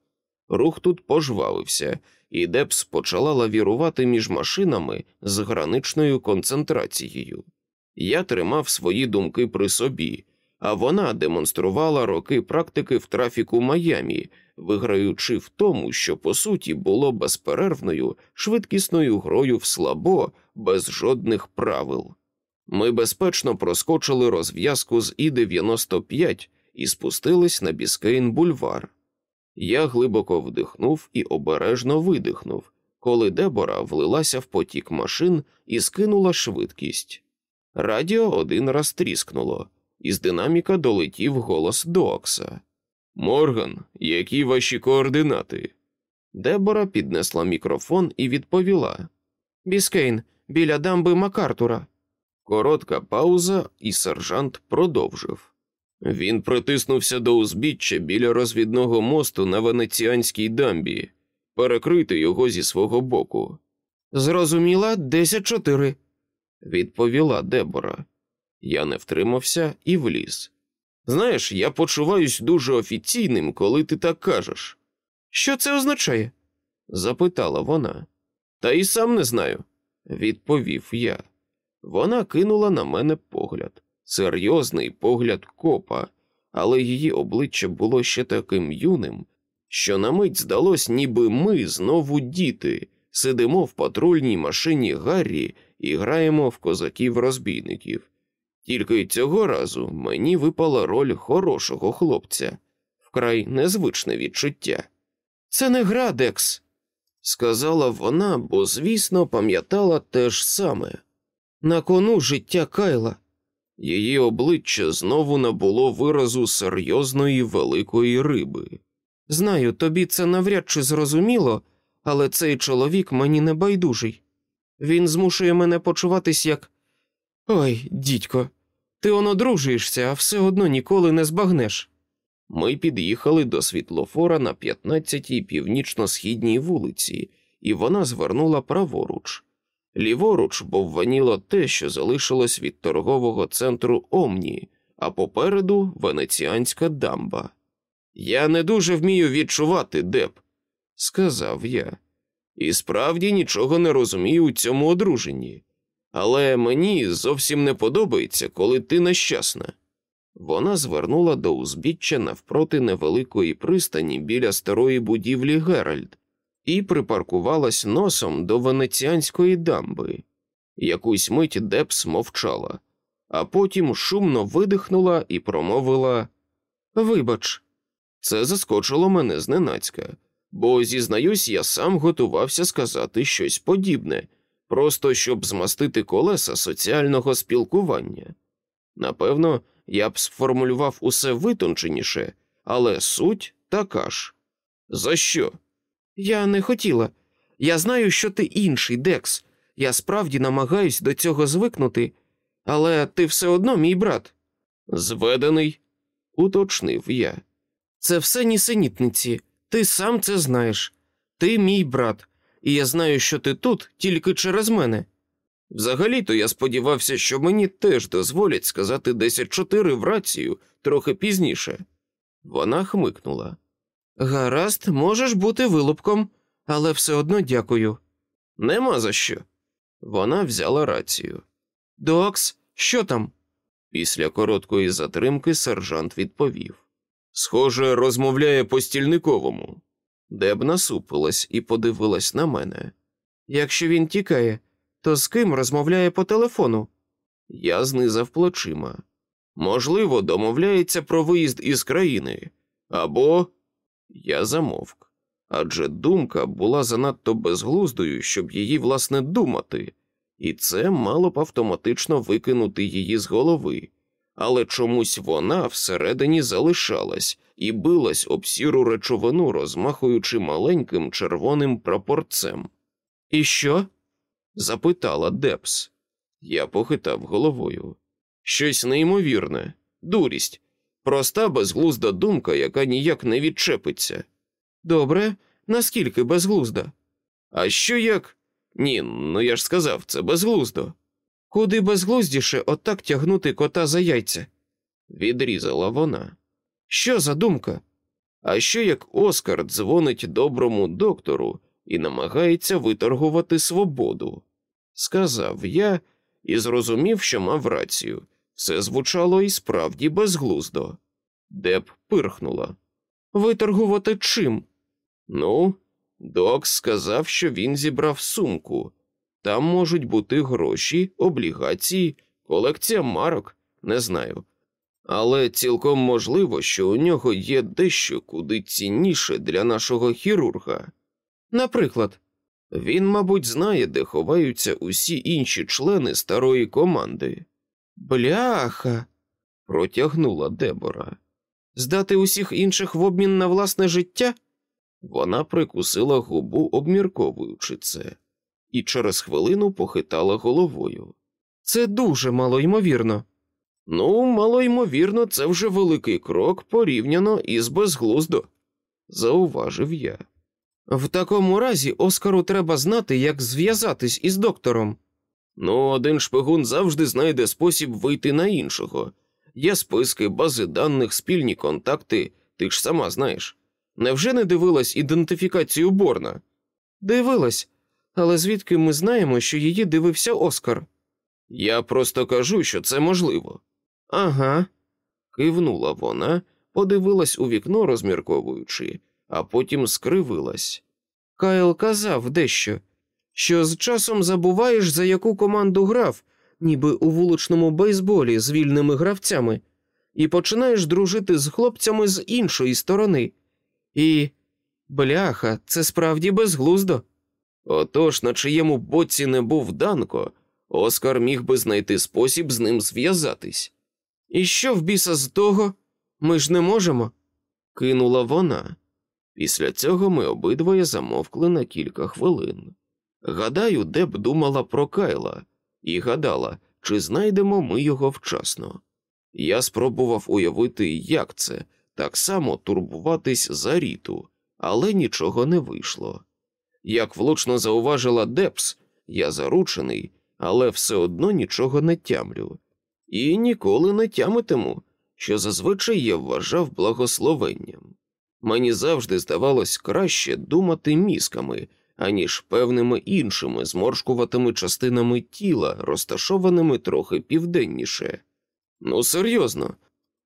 Рух тут пожвавився, і Дебс почала лавірувати між машинами з граничною концентрацією. Я тримав свої думки при собі, а вона демонструвала роки практики в трафіку Майамі, виграючи в тому, що по суті було безперервною швидкісною грою в слабо, без жодних правил. Ми безпечно проскочили розв'язку з І 95 і спустились на Біскейн бульвар. Я глибоко вдихнув і обережно видихнув, коли Дебора влилася в потік машин і скинула швидкість. Радіо один раз тріскнуло, із динаміка долетів голос Доокса. Морган, які ваші координати? Дебора піднесла мікрофон і відповіла: Біскейн, біля дамби Макартура. Коротка пауза, і сержант продовжив. Він притиснувся до узбіччя біля розвідного мосту на венеціанській дамбі, перекрити його зі свого боку. Зрозуміла, десять чотири, відповіла Дебора. Я не втримався і вліз. Знаєш, я почуваюсь дуже офіційним, коли ти так кажеш. Що це означає? запитала вона. Та й сам не знаю, відповів я. Вона кинула на мене погляд, серйозний погляд копа, але її обличчя було ще таким юним, що на мить здалось, ніби ми знову діти, сидимо в патрульній машині Гаррі і граємо в козаків-розбійників. Тільки цього разу мені випала роль хорошого хлопця, вкрай незвичне відчуття. Це не гра, Декс, сказала вона, бо, звісно, пам'ятала те ж саме. На кону життя Кайла. Її обличчя знову набуло виразу серйозної великої риби. Знаю, тобі це навряд чи зрозуміло, але цей чоловік мені не байдужий. Він змушує мене почуватись як. Ой, дідько, ти онодружуєшся, а все одно ніколи не збагнеш. Ми під'їхали до світлофора на 15-й північно-східній вулиці, і вона звернула праворуч. Ліворуч бовваніло те, що залишилось від торгового центру Омні, а попереду венеціанська дамба. Я не дуже вмію відчувати, Деп, сказав я, і справді нічого не розумію у цьому одруженні, але мені зовсім не подобається, коли ти нещасна. Вона звернула до узбіччя навпроти невеликої пристані біля старої будівлі Геральд і припаркувалась носом до венеціанської дамби. Якусь мить Дебс мовчала, а потім шумно видихнула і промовила Вибач, це заскочило мене зненацька, бо, зізнаюсь, я сам готувався сказати щось подібне, просто щоб змастити колеса соціального спілкування. Напевно, я б сформулював усе витонченіше, але суть така ж. За що? Я не хотіла. Я знаю, що ти інший, Декс. Я справді намагаюсь до цього звикнути, але ти все одно мій брат. Зведений, уточнив я. Це все нісенітниці. Ти сам це знаєш. Ти мій брат, і я знаю, що ти тут тільки через мене. Взагалі-то я сподівався, що мені теж дозволять сказати 10-4 в рацію трохи пізніше. Вона хмикнула. Гаразд, можеш бути вилупком, але все одно дякую. Нема за що. Вона взяла рацію. Докс, що там? Після короткої затримки сержант відповів. Схоже, розмовляє по стільниковому. Деб насупилась і подивилась на мене. Якщо він тікає, то з ким розмовляє по телефону? Я знизав плечима. Можливо, домовляється про виїзд із країни, або я замовк, адже думка була занадто безглуздою, щоб її, власне, думати, і це мало б автоматично викинути її з голови, але чомусь вона всередині залишалась і билась об сіру речовину, розмахуючи маленьким червоним прапорцем. І що? запитала Депс. Я похитав головою. Щось неймовірне, дурість, проста безглузда думка, яка ніяк не відчепиться. Добре, наскільки безглузда? А що як? Ні, ну я ж сказав, це безглуздо. Куди безглуздіше отак тягнути кота за яйця? Відрізала вона. Що за думка? А що як Оскар дзвонить доброму доктору і намагається виторгувати свободу? Сказав я і зрозумів, що мав рацію. Все звучало і справді безглуздо. Деп пирхнула. Виторгувати чим? Ну, Докс сказав, що він зібрав сумку. Там можуть бути гроші, облігації, колекція марок, не знаю. Але цілком можливо, що у нього є дещо куди цінніше для нашого хірурга. Наприклад, він, мабуть, знає, де ховаються усі інші члени старої команди. Бляха. протягнула Дебора. Здати усіх інших в обмін на власне життя? Вона прикусила губу, обмірковуючи це, і через хвилину похитала головою. Це дуже малоймовірно. Ну, малоймовірно, це вже великий крок порівняно із безглуздо, зауважив я. В такому разі Оскару треба знати, як зв'язатись із доктором. Ну, один шпигун завжди знайде спосіб вийти на іншого. Є списки, бази даних, спільні контакти, ти ж сама знаєш. Невже не дивилась ідентифікацію Борна? Дивилась, Але звідки ми знаємо, що її дивився Оскар? Я просто кажу, що це можливо. Ага, Кивнула вона, подивилась у вікно, розмірковуючи, а потім скривилась. Кайл казав дещо, що з часом забуваєш, за яку команду грав, ніби у вуличному бейсболі з вільними гравцями, і починаєш дружити з хлопцями з іншої сторони. І. Бляха, це справді безглуздо. Отож, на чиєму боці не був Данко, Оскар міг би знайти спосіб з ним зв'язатись. І що в біса з того? Ми ж не можемо. Кинула вона. Після цього ми обидвоє замовкли на кілька хвилин. Гадаю, де б думала про Кайла, і гадала, чи знайдемо ми його вчасно. Я спробував уявити, як це, так само турбуватись за ріту, але нічого не вийшло. Як влучно зауважила Депс, я заручений, але все одно нічого не тямлю. І ніколи не тямитиму, що зазвичай я вважав благословенням. Мені завжди здавалось краще думати мізками, аніж певними іншими зморшкуватими частинами тіла, розташованими трохи південніше. Ну, серйозно,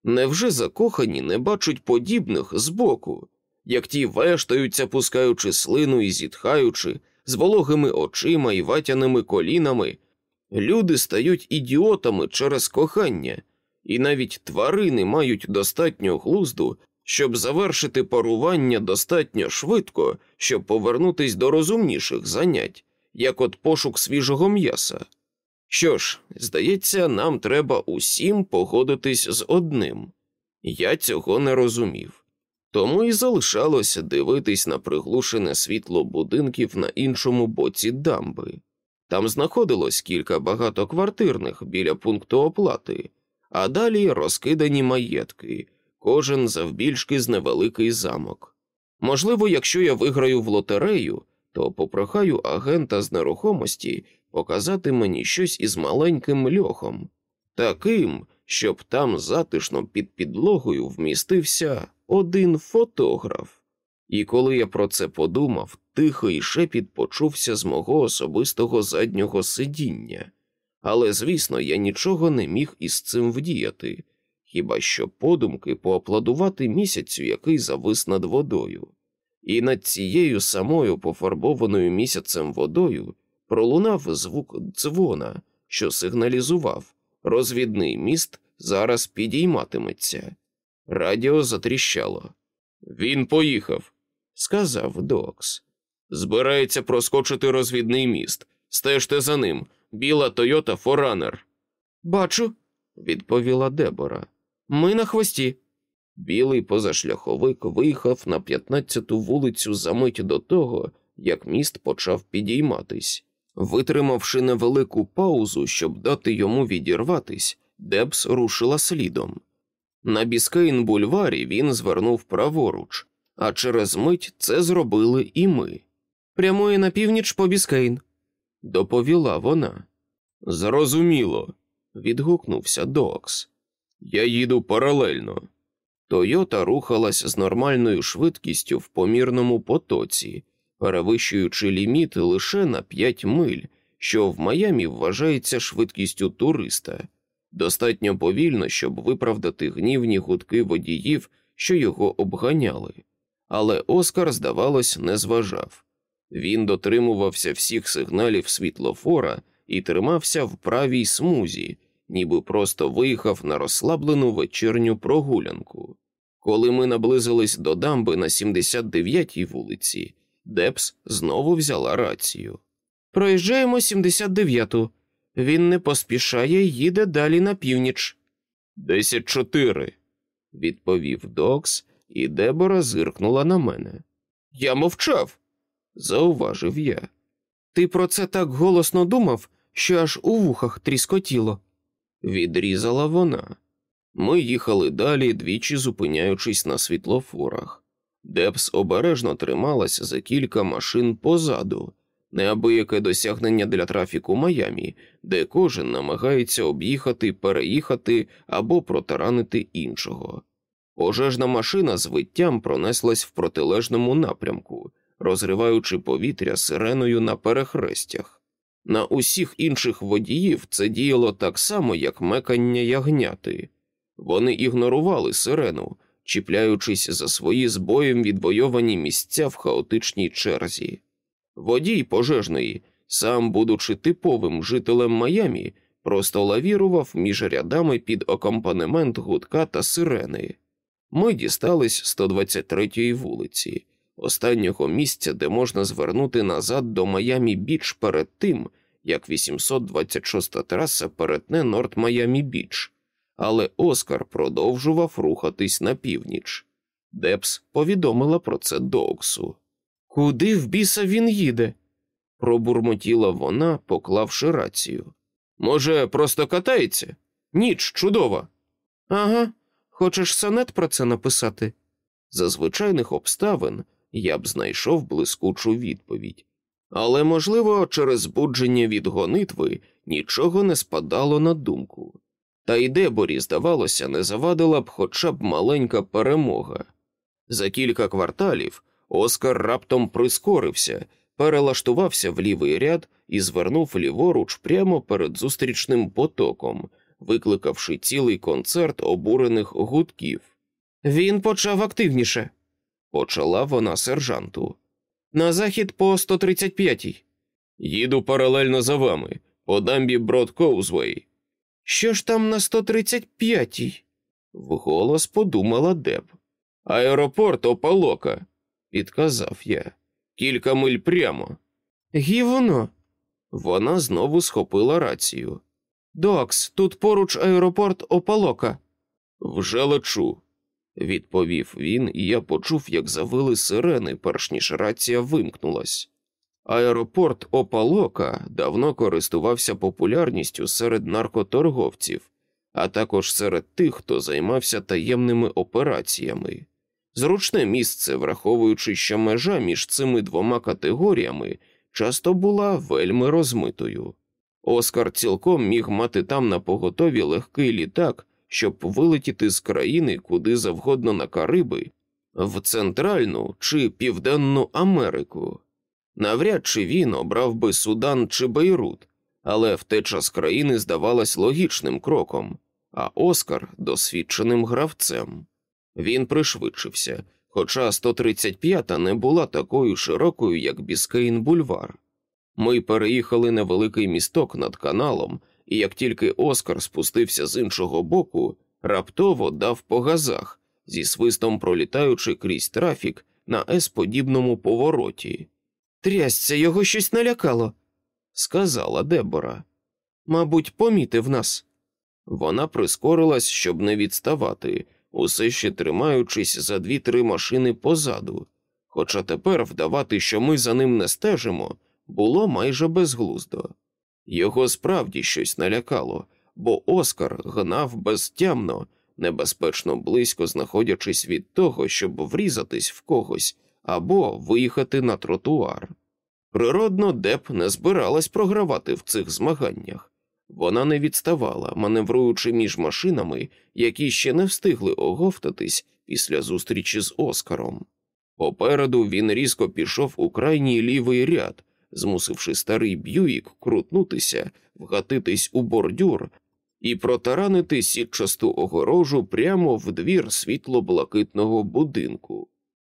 невже закохані не бачать подібних збоку, як ті вештаються, пускаючи слину і зітхаючи, з вологими очима і ватяними колінами, люди стають ідіотами через кохання, і навіть тварини мають достатньо глузду, щоб завершити парування достатньо швидко, щоб повернутись до розумніших занять, як от пошук свіжого м'яса. Що ж, здається, нам треба усім погодитись з одним. Я цього не розумів. Тому і залишалося дивитись на приглушене світло будинків на іншому боці дамби. Там знаходилось кілька багатоквартирних біля пункту оплати, а далі розкидані маєтки, кожен завбільшки з невеликий замок. Можливо, якщо я виграю в лотерею, то попрохаю агента з нерухомості показати мені щось із маленьким льохом, таким, щоб там затишно під підлогою вмістився один фотограф. І коли я про це подумав, тихий шепіт почувся з мого особистого заднього сидіння, але, звісно, я нічого не міг із цим вдіяти, хіба що подумки поаплодувати місяцю, який завис над водою, і над цією самою пофарбованою місяцем водою пролунав звук дзвона, що сигналізував розвідний міст зараз підійматиметься. Радіо затріщало. Він поїхав, сказав Докс. Збирається проскочити розвідний міст. Стежте за ним. Біла Тойота Форанер. Бачу, відповіла Дебора. Ми на хвості. Білий позашляховик виїхав на 15-ту вулицю за мить до того, як міст почав підійматись. Витримавши невелику паузу, щоб дати йому відірватись, Дебс рушила слідом. На Біскейн бульварі він звернув праворуч, а через мить це зробили і ми. Прямує на північ по Біскейн, доповіла вона. Зрозуміло, відгукнувся Докс. Я їду паралельно. Тойота рухалась з нормальною швидкістю в помірному потоці, перевищуючи ліміт лише на 5 миль, що в Майамі вважається швидкістю туриста, достатньо повільно, щоб виправдати гнівні гудки водіїв, що його обганяли. Але Оскар, здавалось, не зважав. Він дотримувався всіх сигналів світлофора і тримався в правій смузі, ніби просто виїхав на розслаблену вечірню прогулянку. Коли ми наблизились до дамби на 79-й вулиці, Дебс знову взяла рацію. Проїжджаємо 79-ту. Він не поспішає, їде далі на північ. Десять чотири, відповів Доукс, і Дебора зиркнула на мене. Я мовчав, зауважив я. Ти про це так голосно думав, що аж у вухах тріскотіло. Відрізала вона. Ми їхали далі, двічі зупиняючись на світлофорах. Депс обережно трималась за кілька машин позаду, неабияке досягнення для трафіку Майамі, де кожен намагається об'їхати, переїхати або протаранити іншого. Пожежна машина з виттям пронеслась в протилежному напрямку, розриваючи повітря сиреною на перехрестях. На усіх інших водіїв це діяло так само, як мекання ягняти. Вони ігнорували сирену, чіпляючись за свої збоєм відвойовані місця в хаотичній черзі. Водій пожежної, сам будучи типовим жителем Майамі, просто лавірував між рядами під акомпанемент гудка та сирени. Ми дістались 123-ї вулиці, останнього місця, де можна звернути назад до Майамі Біч перед тим, як 826-та траса перетне Норт Майамі Біч, але Оскар продовжував рухатись на північ. Дебс повідомила про це Доуксу. Куди в біса він їде? Пробурмотіла вона, поклавши рацію. Може, просто катається? Ніч чудова. Ага, хочеш сонет про це написати? За звичайних обставин я б знайшов блискучу відповідь. Але, можливо, через збудження від гонитви нічого не спадало на думку. Та й Деборі, здавалося, не завадила б хоча б маленька перемога. За кілька кварталів Оскар раптом прискорився, перелаштувався в лівий ряд і звернув ліворуч прямо перед зустрічним потоком, викликавши цілий концерт обурених гудків. Він почав активніше, почала вона сержанту. На захід по 135-й. Їду паралельно за вами, по дамбі Брод Коузвей. Що ж там на 135-й? Вголос подумала Деб. Аеропорт Опалока, підказав я. Кілька миль прямо. Гівно. Вона знову схопила рацію. Докс, тут поруч аеропорт Опалока. Вже лечу, відповів він, і я почув, як завили сирени, перш ніж рація вимкнулась. Аеропорт Опалока давно користувався популярністю серед наркоторговців, а також серед тих, хто займався таємними операціями. Зручне місце, враховуючи, що межа між цими двома категоріями часто була вельми розмитою. Оскар цілком міг мати там на поготові легкий літак, щоб вилетіти з країни куди завгодно на Кариби, в Центральну чи Південну Америку. Навряд чи він обрав би Судан чи Бейрут, але втеча з країни здавалась логічним кроком, а Оскар досвідченим гравцем. Він пришвидшився, хоча 135-та не була такою широкою, як Біскейн Бульвар. Ми переїхали на великий місток над каналом, і як тільки Оскар спустився з іншого боку, раптово дав по газах, зі свистом пролітаючи крізь трафік на С-подібному повороті. Трясця, його щось налякало, сказала Дебора. Мабуть, помітив нас. Вона прискорилась, щоб не відставати, усе ще тримаючись за дві-три машини позаду, хоча тепер вдавати, що ми за ним не стежимо, було майже безглуздо. Його справді щось налякало, бо Оскар гнав безтямно, небезпечно близько знаходячись від того, щоб врізатись в когось або виїхати на тротуар. Природно, Деп не збиралась програвати в цих змаганнях. Вона не відставала, маневруючи між машинами, які ще не встигли оговтатись після зустрічі з Оскаром. Попереду він різко пішов у крайній лівий ряд, змусивши старий Б'юїк крутнутися, вгатитись у бордюр і протаранити сітчасту огорожу прямо в двір світло-блакитного будинку.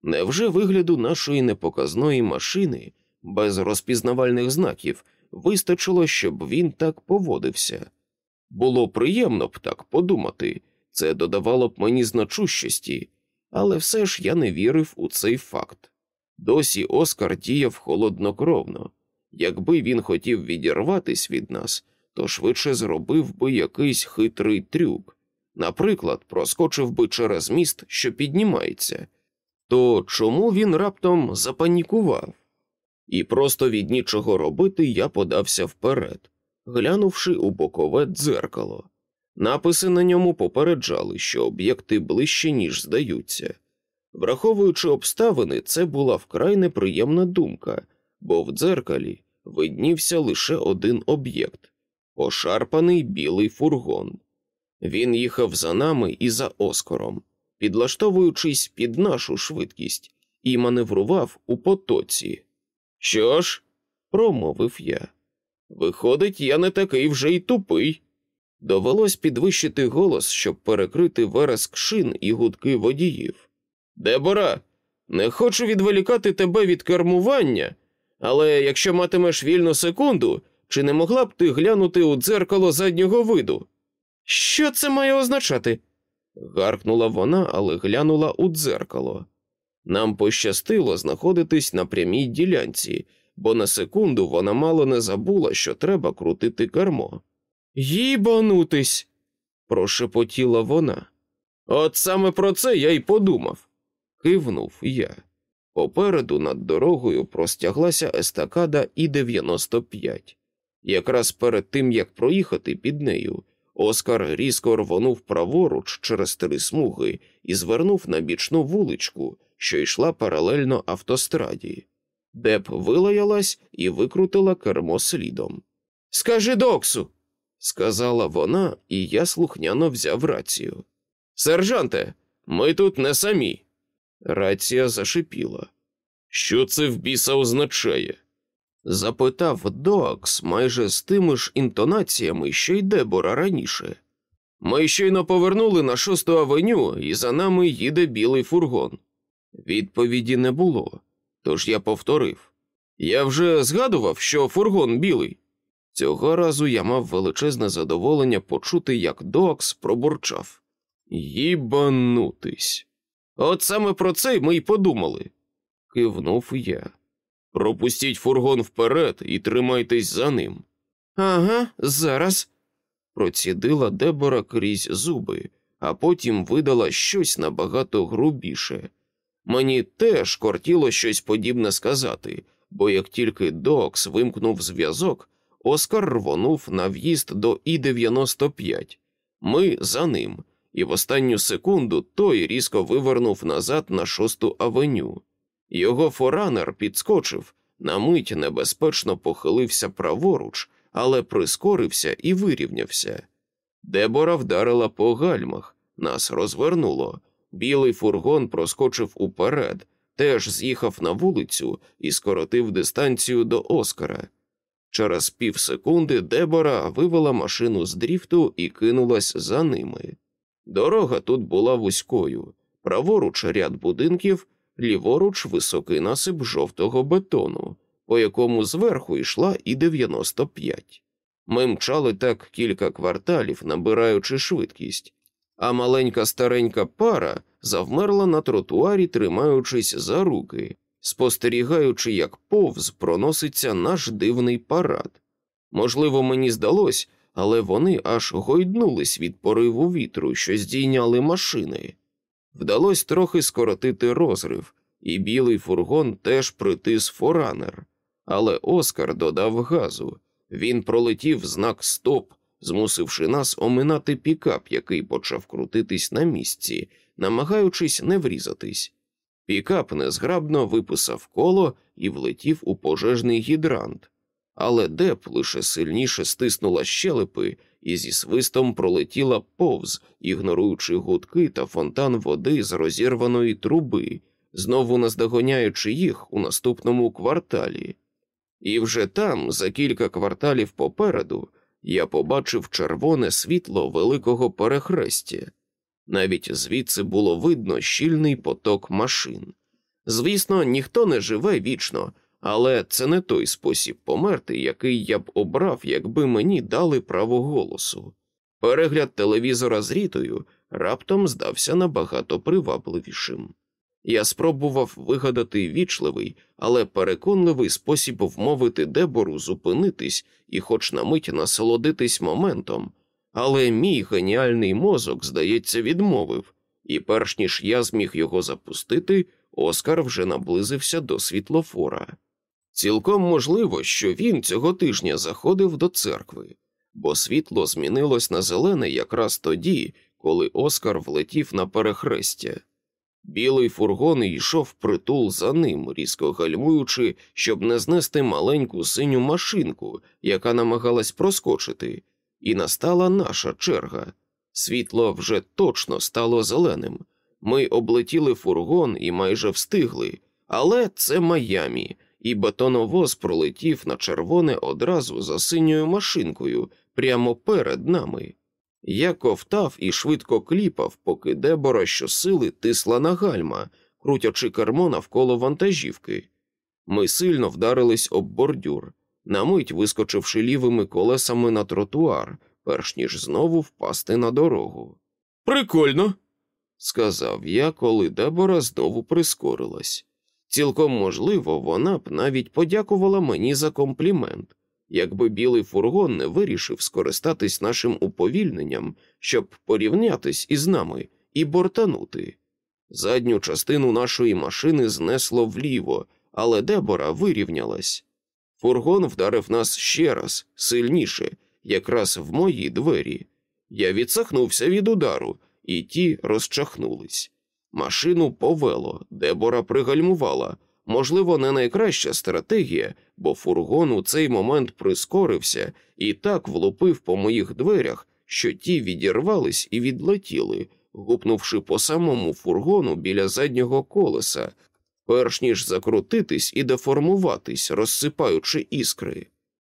Невже вигляду нашої непоказної машини без розпізнавальних знаків вистачило, щоб він так поводився? Було приємно б так подумати, це додавало б мені значущості, але все ж я не вірив у цей факт. Досі Оскар діяв холоднокровно. Якби він хотів відірватись від нас, то швидше зробив би якийсь хитрий трюк. Наприклад, проскочив би через міст, що піднімається. То чому він раптом запанікував? І просто від нічого робити я подався вперед, глянувши у бокове дзеркало. Написи на ньому попереджали, що об'єкти ближче, ніж здаються. Враховуючи обставини, це була вкрай неприємна думка, бо в дзеркалі виднівся лише один об'єкт пошарпаний білий фургон. Він їхав за нами і за Оскаром, підлаштовуючись під нашу швидкість, і маневрував у потоці. Що ж, промовив я. Виходить, я не такий вже й тупий. Довелось підвищити голос, щоб перекрити вереск шин і гудки водіїв. Дебора, не хочу відволікати тебе від кермування, але якщо матимеш вільну секунду, чи не могла б ти глянути у дзеркало заднього виду? Що це має означати? гаркнула вона, але глянула у дзеркало. Нам пощастило знаходитись на прямій ділянці, бо на секунду вона мало не забула, що треба крутити кермо. Їбанутись, прошепотіла вона. От саме про це я й подумав, кивнув я. Попереду над дорогою простяглася естакада і 95 Якраз перед тим як проїхати під нею, Оскар різко рвонув праворуч через три смуги і звернув на бічну вуличку, що йшла паралельно автостраді. Деп вилаялась і викрутила кермо слідом. Скажи доксу, сказала вона, і я слухняно взяв рацію. Сержанте, ми тут не самі. Рація зашипіла. Що це в біса означає? запитав Доакс майже з тими ж інтонаціями, що й Дебора раніше. Ми щойно повернули на шосту авеню, і за нами їде білий фургон. Відповіді не було, тож я повторив. Я вже згадував, що фургон білий. Цього разу я мав величезне задоволення почути, як Доакс пробурчав. Їбанутись. От саме про це ми й подумали, кивнув я. Пропустіть фургон вперед і тримайтесь за ним. Ага, зараз. Процідила Дебора крізь зуби, а потім видала щось набагато грубіше. Мені теж кортіло щось подібне сказати, бо як тільки Докс вимкнув зв'язок, Оскар рвонув на в'їзд до І 95 Ми за ним, і в останню секунду той різко вивернув назад на шосту авеню. Його форанер підскочив, на мить небезпечно похилився праворуч, але прискорився і вирівнявся. Дебора вдарила по гальмах, нас розвернуло. Білий фургон проскочив уперед, теж з'їхав на вулицю і скоротив дистанцію до Оскара. Через півсекунди Дебора вивела машину з дріфту і кинулась за ними. Дорога тут була вузькою, праворуч ряд будинків, ліворуч високий насип жовтого бетону, по якому зверху йшла і 95. Ми мчали так кілька кварталів, набираючи швидкість, а маленька старенька пара завмерла на тротуарі, тримаючись за руки, спостерігаючи, як повз проноситься наш дивний парад. Можливо, мені здалось, але вони аж гойднулись від пориву вітру, що здійняли машини. Вдалося трохи скоротити розрив, і білий фургон теж притис форанер, але Оскар додав газу. Він пролетів знак Стоп, змусивши нас оминати пікап, який почав крутитись на місці, намагаючись не врізатись. Пікап незграбно виписав коло і влетів у пожежний гідрант, але Деп лише сильніше стиснула щелепи і зі свистом пролетіла повз, ігноруючи гудки та фонтан води з розірваної труби, знову наздоганяючи їх у наступному кварталі. І вже там, за кілька кварталів попереду, я побачив червоне світло великого перехрестя. Навіть звідси було видно щільний поток машин. Звісно, ніхто не живе вічно, але це не той спосіб померти, який я б обрав, якби мені дали право голосу. Перегляд телевізора з рітою раптом здався набагато привабливішим. Я спробував вигадати вічливий, але переконливий спосіб вмовити Дебору зупинитись і, хоч на мить насолодитись моментом, але мій геніальний мозок, здається, відмовив, і перш ніж я зміг його запустити, Оскар вже наблизився до світлофора. Цілком можливо, що він цього тижня заходив до церкви, бо світло змінилось на зелене якраз тоді, коли Оскар влетів на перехрестя. Білий фургон йшов притул за ним, різко гальмуючи, щоб не знести маленьку синю машинку, яка намагалась проскочити, і настала наша черга. Світло вже точно стало зеленим. Ми облетіли фургон і майже встигли, але це Майамі, і бетоновоз пролетів на червоне одразу за синьою машинкою прямо перед нами. Я ковтав і швидко кліпав, поки Дебора щосили тисла на гальма, крутячи кермо навколо вантажівки. Ми сильно вдарились об бордюр, на мить вискочивши лівими колесами на тротуар, перш ніж знову впасти на дорогу. Прикольно, сказав я, коли Дебора знову прискорилась. Цілком можливо, вона б навіть подякувала мені за комплімент, якби білий фургон не вирішив скористатись нашим уповільненням, щоб порівнятись із нами і бортанути. Задню частину нашої машини знесло вліво, але Дебора вирівнялась. Фургон вдарив нас ще раз, сильніше, якраз в мої двері. Я відсахнувся від удару, і ті розчахнулись. Машину повело, Дебора пригальмувала. Можливо, не найкраща стратегія, бо фургон у цей момент прискорився і так влупив по моїх дверях, що ті відірвались і відлетіли, гупнувши по самому фургону біля заднього колеса, перш ніж закрутитись і деформуватись, розсипаючи іскри.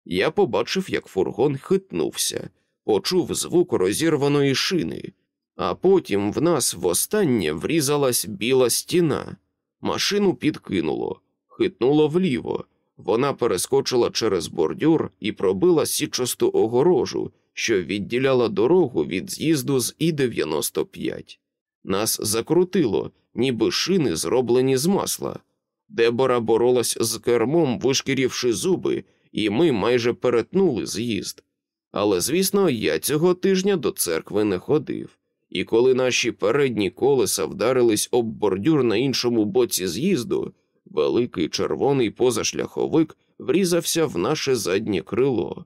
Я побачив, як фургон хитнувся, почув звук розірваної шини, а потім в нас востаннє врізалась біла стіна. Машину підкинуло, хитнуло вліво. Вона перескочила через бордюр і пробила січасту огорожу, що відділяла дорогу від з'їзду з І-95. Нас закрутило, ніби шини зроблені з масла. Дебора боролась з кермом, вишкірівши зуби, і ми майже перетнули з'їзд. Але, звісно, я цього тижня до церкви не ходив, і коли наші передні колеса вдарились об бордюр на іншому боці з'їзду, великий червоний позашляховик врізався в наше заднє крило.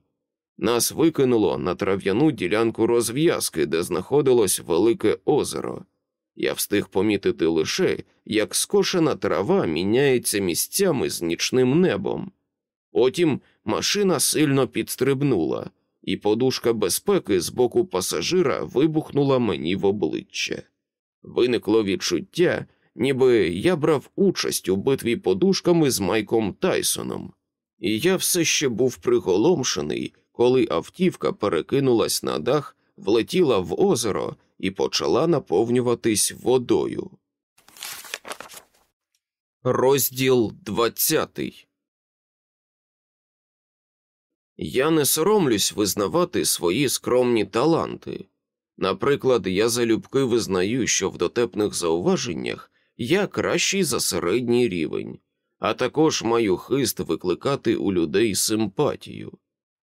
Нас викинуло на трав'яну ділянку розв'язки, де знаходилось велике озеро. Я встиг помітити лише, як скошена трава міняється місцями з нічним небом. Потім машина сильно підстрибнула, і подушка безпеки з боку пасажира вибухнула мені в обличчя. Виникло відчуття, ніби я брав участь у битві подушками з Майком Тайсоном, і я все ще був приголомшений, коли автівка перекинулась на дах, влетіла в озеро і почала наповнюватись водою. Розділ двадцятий Я не соромлюсь визнавати свої скромні таланти. Наприклад, я залюбки визнаю, що в дотепних зауваженнях я кращий за середній рівень, а також маю хист викликати у людей симпатію.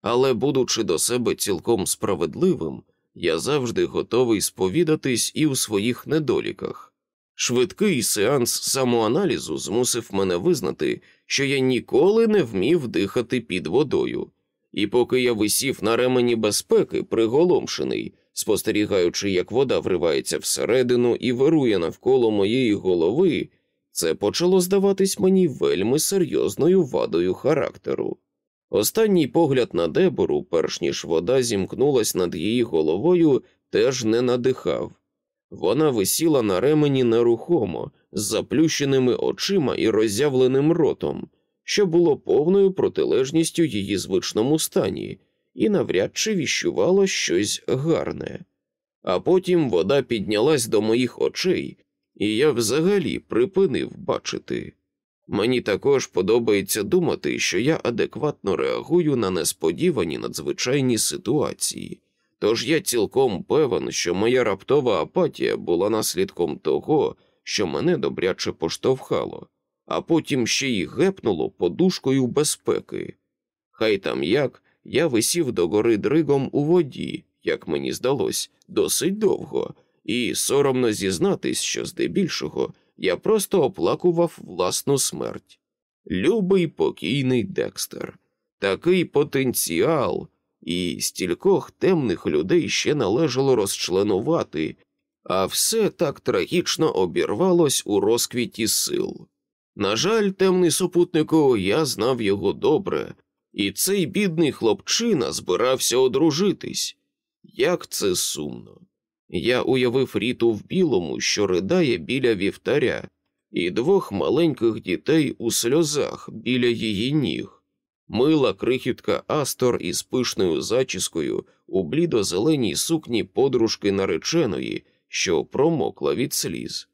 Але, будучи до себе цілком справедливим, я завжди готовий сповідатись і у своїх недоліках. Швидкий сеанс самоаналізу змусив мене визнати, що я ніколи не вмів дихати під водою, і поки я висів на ремені безпеки, приголомшений, спостерігаючи, як вода вривається всередину і вирує навколо моєї голови, це почало здаватись мені вельми серйозною вадою характеру. Останній погляд на дебору, перш ніж вода зімкнулась над її головою, теж не надихав. Вона висіла на ремені нерухомо, з заплющеними очима і роззявленим ротом, що було повною протилежністю її звичному стані, і навряд чи віщувало щось гарне. А потім вода піднялась до моїх очей, і я взагалі припинив бачити. Мені також подобається думати, що я адекватно реагую на несподівані надзвичайні ситуації, тож я цілком певен, що моя раптова апатія була наслідком того, що мене добряче поштовхало, а потім ще й гепнуло подушкою безпеки. Хай там як я висів догори дригом у воді, як мені здалось, досить довго, і соромно зізнатись, що здебільшого я просто оплакував власну смерть. Любий покійний Декстер, такий потенціал, і стількох темних людей ще належало розчленувати, а все так трагічно обірвалось у розквіті сил. На жаль, темний супутнику, я знав його добре, і цей бідний хлопчина збирався одружитись. Як це сумно. Я уявив ріту в білому, що ридає біля вівтаря, і двох маленьких дітей у сльозах біля її ніг. Мила крихітка Астор із пишною зачіскою у блідо-зеленій сукні подружки нареченої, що промокла від сліз,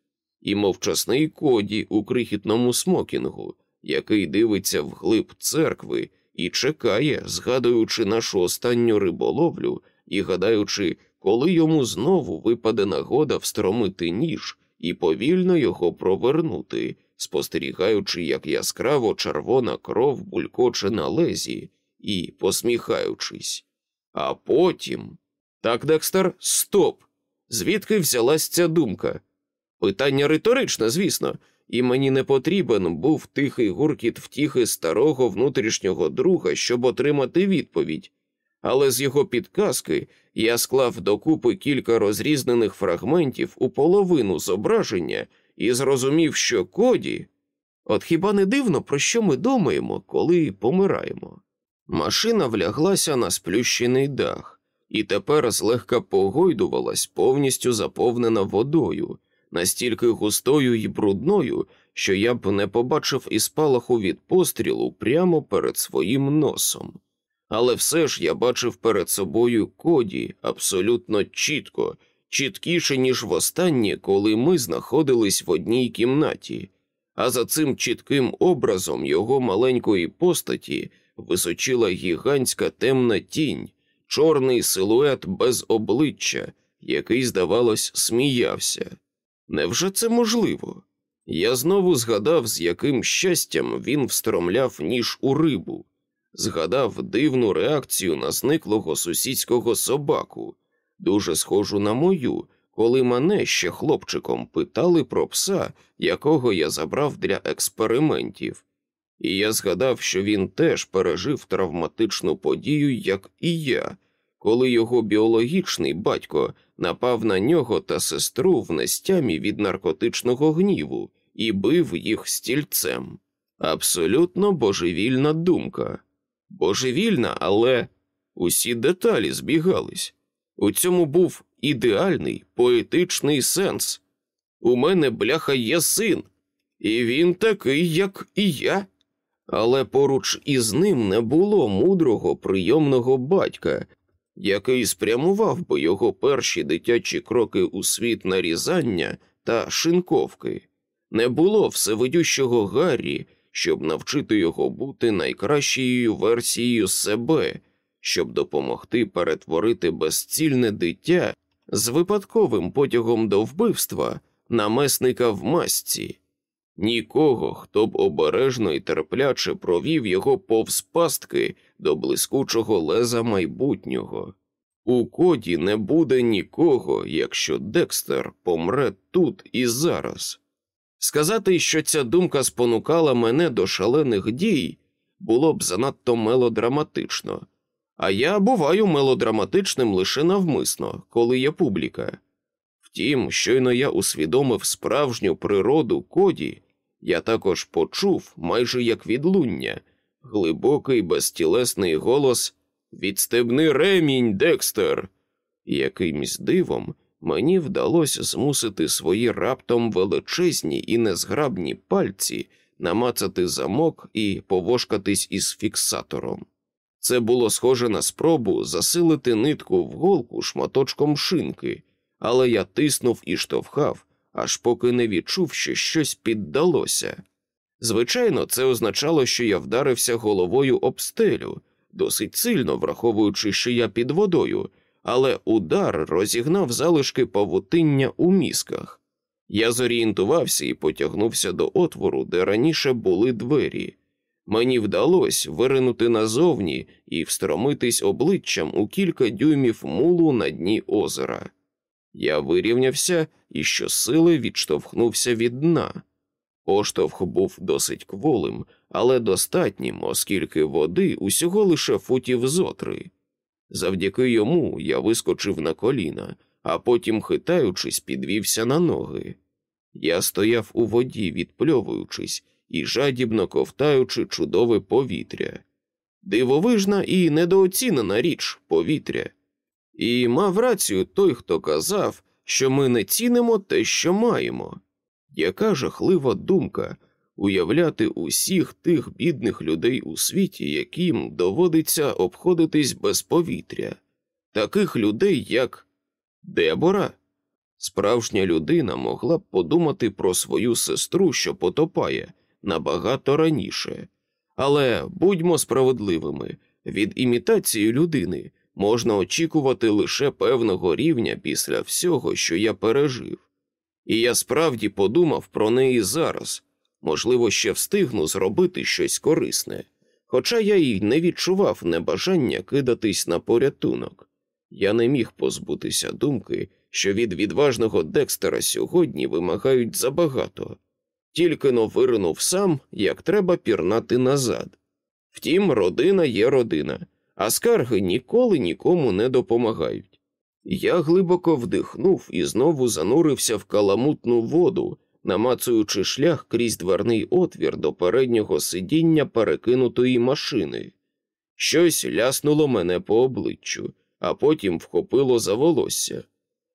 і мовчасний коді у крихітному смокінгу, який дивиться вглиб церкви і чекає, згадуючи нашу останню риболовлю і гадаючи, коли йому знову випаде нагода встромити ніж і повільно його провернути, спостерігаючи, як яскраво червона кров булькоче на лезі, і посміхаючись. А потім. Так, Декстер, стоп! Звідки взялась ця думка? Питання риторичне, звісно, і мені не потрібен був тихий гуркіт втіхи старого внутрішнього друга, щоб отримати відповідь, але з його підказки я склав докупи кілька розрізнених фрагментів у половину зображення і зрозумів, що коді. От хіба не дивно, про що ми думаємо, коли помираємо? Машина вляглася на сплющений дах, і тепер злегка погойдувалась, повністю заповнена водою, настільки густою і брудною, що я б не побачив і спалаху від пострілу прямо перед своїм носом. Але все ж я бачив перед собою коді абсолютно чітко, чіткіше, ніж востаннє, коли ми знаходились в одній кімнаті, а за цим чітким образом його маленької постаті височила гігантська темна тінь, чорний силует без обличчя, який, здавалось, сміявся. Невже це можливо? Я знову згадав, з яким щастям він встромляв ніж у рибу, згадав дивну реакцію на зниклого сусідського собаку, дуже схожу на мою, коли мене ще хлопчиком питали про пса, якого я забрав для експериментів, і я згадав, що він теж пережив травматичну подію, як і я, коли його біологічний батько напав на нього та сестру в нестямі від наркотичного гніву і бив їх стільцем. Абсолютно божевільна думка. Божевільна, але усі деталі збігались. У цьому був ідеальний поетичний сенс. У мене, бляха, є син, і він такий, як і я. Але поруч із ним не було мудрого прийомного батька, який спрямував би його перші дитячі кроки у світ нарізання та шинковки. Не було всевидющого Гаррі, щоб навчити його бути найкращою версією себе, щоб допомогти перетворити безцільне дитя з випадковим потягом до вбивства намесника в масці. Нікого, хто б обережно і терпляче провів його повз пастки до блискучого леза майбутнього. У коді не буде нікого, якщо Декстер помре тут і зараз. Сказати, що ця думка спонукала мене до шалених дій, було б занадто мелодраматично, а я буваю мелодраматичним лише навмисно, коли є публіка. Втім, щойно я усвідомив справжню природу коді, я також почув, майже як відлуння, глибокий безтілесний голос Відстебни ремінь, Декстер. Якимсь дивом мені вдалося змусити свої раптом величезні і незграбні пальці намацати замок і повошкатись із фіксатором. Це було схоже на спробу засилити нитку в голку шматочком шинки, але я тиснув і штовхав, аж поки не відчув, що щось піддалося. Звичайно, це означало, що я вдарився головою об стелю, досить сильно враховуючи, що я під водою, але удар розігнав залишки павутиння у мізках. Я зорієнтувався і потягнувся до отвору, де раніше були двері. Мені вдалося виринути назовні і встромитись обличчям у кілька дюймів мулу на дні озера. Я вирівнявся і щосили відштовхнувся від дна. Поштовх був досить кволим, але достатнім, оскільки води усього лише футів зотри. Завдяки йому я вискочив на коліна, а потім, хитаючись, підвівся на ноги. Я стояв у воді, відпльовуючись і жадібно ковтаючи чудове повітря. Дивовижна і недооцінена річ повітря. І мав рацію той, хто казав, що ми не цінимо те, що маємо. Яка жахлива думка уявляти усіх тих бідних людей у світі, яким доводиться обходитись без повітря, таких людей, як Дебора? Справжня людина могла б подумати про свою сестру, що потопає, набагато раніше. Але будьмо справедливими від імітації людини можна очікувати лише певного рівня після всього, що я пережив. І я справді подумав про неї зараз, можливо, ще встигну зробити щось корисне, хоча я й не відчував небажання кидатись на порятунок. Я не міг позбутися думки, що від відважного Декстера сьогодні вимагають забагато, тільки но виринув сам, як треба пірнати назад. Втім, родина є родина, а скарги ніколи нікому не допомагають. Я глибоко вдихнув і знову занурився в каламутну воду, намацуючи шлях крізь дверний отвір до переднього сидіння перекинутої машини. Щось ляснуло мене по обличчю, а потім вхопило за волосся.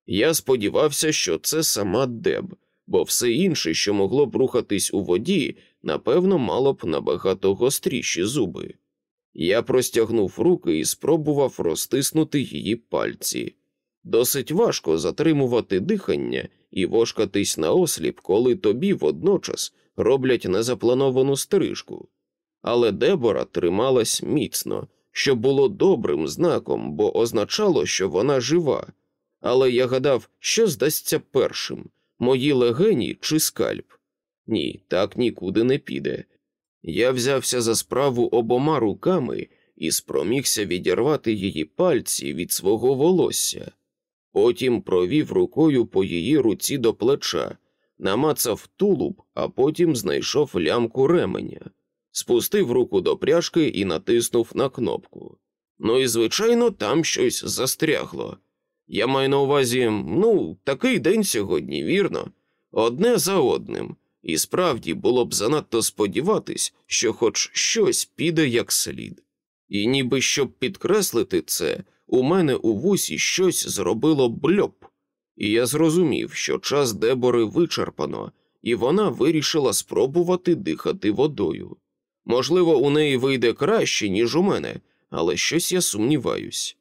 Я сподівався, що це сама Деб, бо все інше, що могло б рухатись у воді, напевно, мало б набагато гостріші зуби. Я простягнув руки і спробував розтиснути її пальці. Досить важко затримувати дихання і вошкатись на осліп, коли тобі водночас роблять незаплановану стрижку. Але Дебора трималась міцно, що було добрим знаком, бо означало, що вона жива. Але я гадав, що здасться першим мої легені чи скальп. Ні, так нікуди не піде. Я взявся за справу обома руками і спромігся відірвати її пальці від свого волосся. Потім провів рукою по її руці до плеча, намацав тулуб, а потім знайшов лямку ременя, спустив руку до пряжки і натиснув на кнопку. Ну і, звичайно, там щось застрягло. Я маю на увазі, ну, такий день сьогодні, вірно, одне за одним, і справді було б занадто сподіватись, що хоч щось піде як слід. І ніби щоб підкреслити це, у мене у вусі щось зробило бльоп, і я зрозумів, що час Дебори вичерпано, і вона вирішила спробувати дихати водою. Можливо, у неї вийде краще, ніж у мене, але щось я сумніваюсь.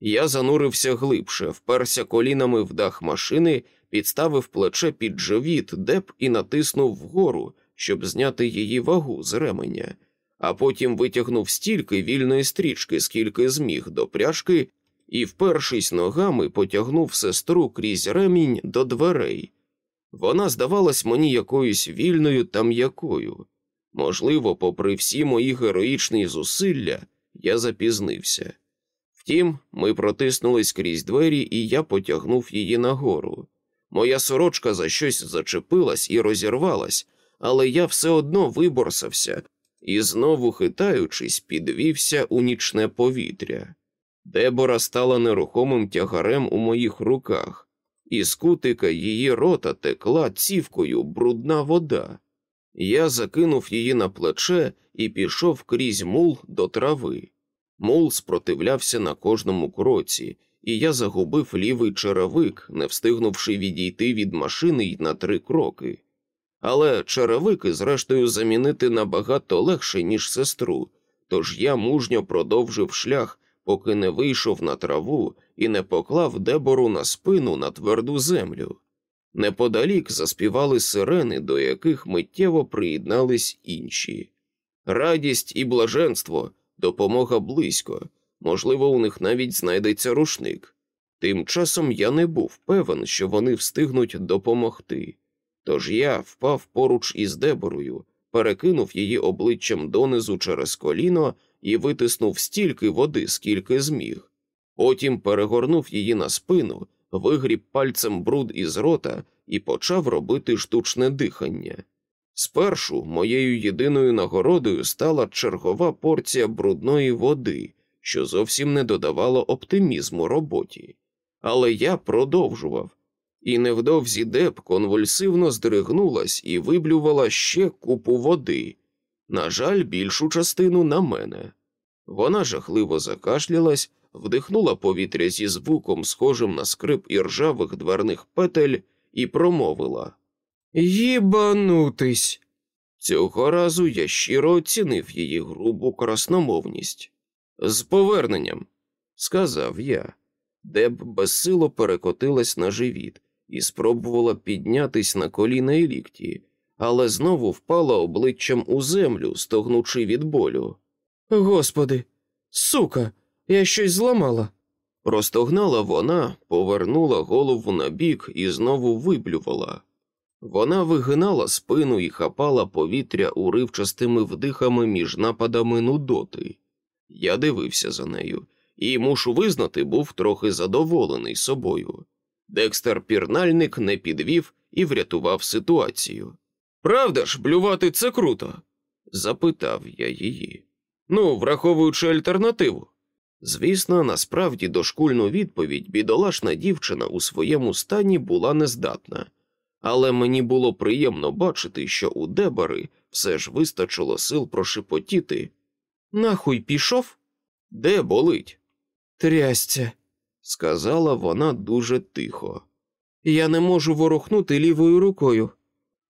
Я занурився глибше, вперся колінами в дах машини, підставив плече під живіт, деп і натиснув вгору, щоб зняти її вагу з ременя а потім витягнув стільки вільної стрічки, скільки зміг до пряжки, і, впершись ногами, потягнув сестру крізь ремінь до дверей. Вона здавалась мені якоюсь вільною та м'якою. Можливо, попри всі мої героїчні зусилля, я запізнився. Втім, ми протиснулись крізь двері, і я потягнув її нагору. Моя сорочка за щось зачепилась і розірвалась, але я все одно виборсався і, знову хитаючись, підвівся у нічне повітря. Дебора стала нерухомим тягарем у моїх руках, і з кутика її рота текла цівкою брудна вода. Я закинув її на плече і пішов крізь мул до трави. Мул спротивлявся на кожному кроці, і я загубив лівий черевик, не встигнувши відійти від машини й на три кроки. Але черевики, зрештою, замінити набагато легше, ніж сестру, тож я мужньо продовжив шлях, поки не вийшов на траву і не поклав дебору на спину на тверду землю. Неподалік заспівали сирени, до яких миттєво приєднались інші. Радість і блаженство, допомога близько, можливо, у них навіть знайдеться рушник. Тим часом я не був певен, що вони встигнуть допомогти. Тож я впав поруч із деборою, перекинув її обличчям донизу через коліно і витиснув стільки води, скільки зміг. Потім перегорнув її на спину, вигріб пальцем бруд із рота і почав робити штучне дихання. Спершу моєю єдиною нагородою стала чергова порція брудної води, що зовсім не додавало оптимізму роботі. Але я продовжував, і невдовзі Деп конвульсивно здригнулась і виблювала ще купу води, на жаль, більшу частину на мене. Вона жахливо закашлялась, вдихнула повітря зі звуком, схожим на скрип іржавих дверних петель, і промовила Їбанутись. Цього разу я щиро оцінив її грубу красномовність. З поверненням, сказав я. Деб безсило перекотилась на живіт і спробувала піднятись на коліна і лікті, але знову впала обличчям у землю, стогнучи від болю. Господи, сука, я щось зламала. Простогнала вона, повернула голову на бік і знову виблювала. Вона вигинала спину і хапала повітря уривчастими вдихами між нападами нудоти. Я дивився за нею і, мушу визнати, був трохи задоволений собою. Декстер пірнальник не підвів і врятував ситуацію. Правда ж, блювати це круто? запитав я її. Ну, враховуючи альтернативу. Звісно, насправді дошкульну відповідь бідолашна дівчина у своєму стані була нездатна, але мені було приємно бачити, що у Дебари все ж вистачило сил прошепотіти. Нахуй пішов? Де болить? Трясця, сказала вона дуже тихо. Я не можу ворухнути лівою рукою,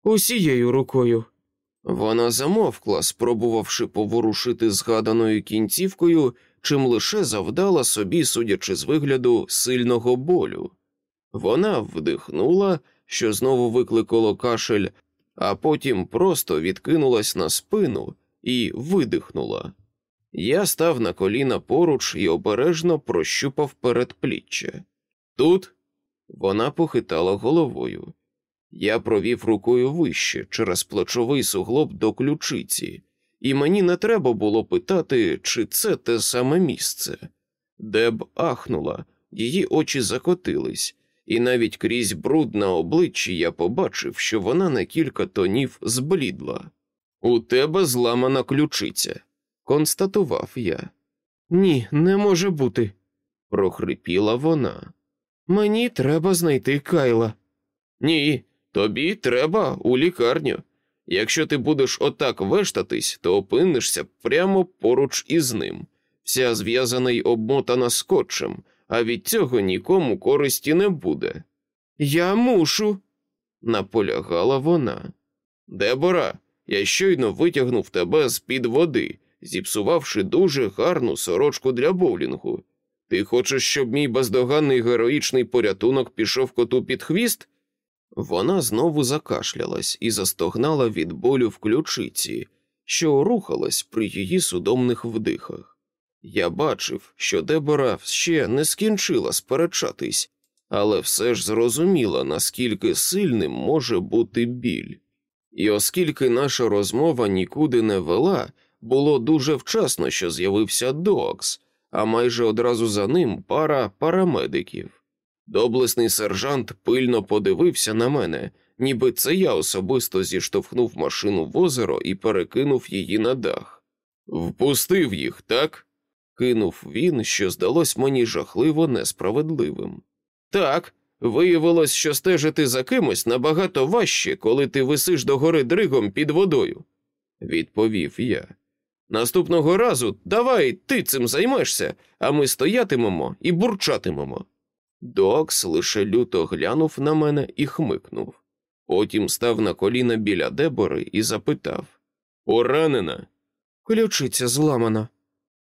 усією рукою. Вона замовкла, спробувавши поворушити згаданою кінцівкою, чим лише завдала собі, судячи з вигляду, сильного болю. Вона вдихнула, що знову викликало кашель, а потім просто відкинулась на спину і видихнула. Я став на коліна поруч і обережно прощупав передпліччя. Тут вона похитала головою. Я провів рукою вище через плечовий суглоб до ключиці, і мені не треба було питати, чи це те саме місце. Деб ахнула, її очі закотились, і навіть крізь бруд на обличчі я побачив, що вона на кілька тонів зблідла. У тебе зламана ключиця, констатував я. Ні, не може бути, прохрипіла вона. Мені треба знайти Кайла. Ні, тобі треба у лікарню. Якщо ти будеш отак вештатись, то опинишся прямо поруч із ним, вся зв'язана й обмотана скотчем, а від цього нікому користі не буде. Я мушу, наполягала вона. Дебора, я щойно витягнув тебе з під води, зіпсувавши дуже гарну сорочку для боулінгу. Ти хочеш, щоб мій бездоганний героїчний порятунок пішов коту під хвіст? Вона знову закашлялась і застогнала від болю в ключиці, що рухалась при її судомних вдихах. Я бачив, що Дебора ще не скінчила сперечатись, але все ж зрозуміла, наскільки сильним може бути біль. І оскільки наша розмова нікуди не вела, було дуже вчасно, що з'явився Докс, а майже одразу за ним пара парамедиків. Доблесний сержант пильно подивився на мене, ніби це я особисто зіштовхнув машину в озеро і перекинув її на дах. Впустив їх, так? кинув він, що здалось мені жахливо несправедливим. Так, виявилось, що стежити за кимось набагато важче, коли ти висиш догори дригом під водою, відповів я. Наступного разу давай ти цим займешся, а ми стоятимемо і бурчатимемо. Докс лише люто глянув на мене і хмикнув. Потім став на коліна біля дебори і запитав Поранена? Ключиця зламана.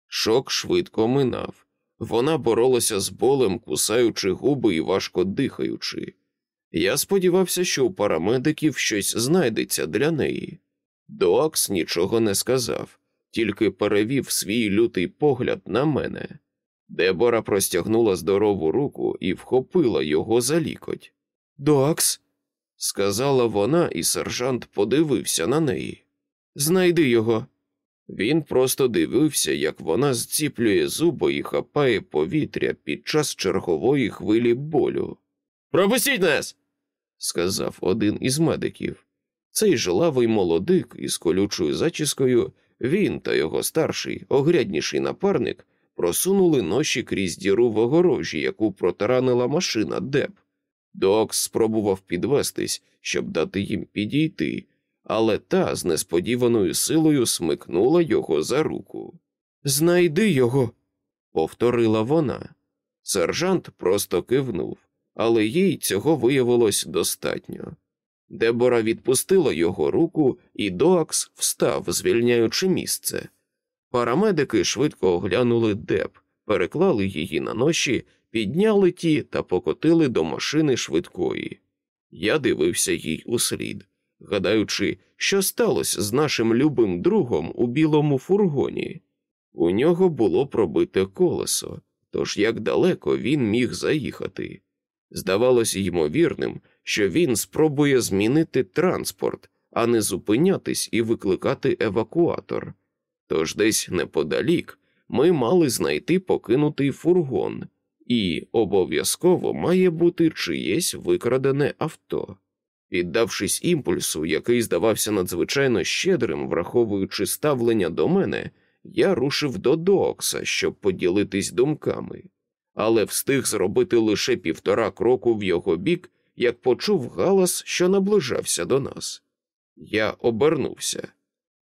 Шок швидко минав. Вона боролася з болем, кусаючи губи і важко дихаючи. Я сподівався, що у парамедиків щось знайдеться для неї. Докс нічого не сказав, тільки перевів свій лютий погляд на мене. Дебора простягнула здорову руку і вхопила його за лікоть. Докс, сказала вона, і сержант подивився на неї. Знайди його. Він просто дивився, як вона зціплює зуби і хапає повітря під час чергової хвилі болю. Пропустіть нас, сказав один із медиків. Цей жилавий молодик із колючою зачіскою, він та його старший, огрядніший напарник просунули ноші крізь діру в огорожі, яку протаранила машина Деп. Докс спробував підвестись, щоб дати їм підійти, але та з несподіваною силою смикнула його за руку. Знайди його, повторила вона. Сержант просто кивнув, але їй цього виявилось достатньо. Дебора відпустила його руку, і Доакс встав, звільняючи місце. Парамедики швидко оглянули Деб, переклали її на ноші, підняли ті та покотили до машини швидкої. Я дивився їй услід, гадаючи, що сталося з нашим любим другом у білому фургоні. У нього було пробите колесо, тож як далеко він міг заїхати. Здавалось ймовірним, що він спробує змінити транспорт, а не зупинятись і викликати евакуатор. Тож десь неподалік ми мали знайти покинутий фургон, і обов'язково має бути чиєсь викрадене авто. Піддавшись імпульсу, який здавався надзвичайно щедрим, враховуючи ставлення до мене, я рушив до Докса, щоб поділитись думками, але встиг зробити лише півтора кроку в його бік, як почув галас, що наближався до нас. Я обернувся.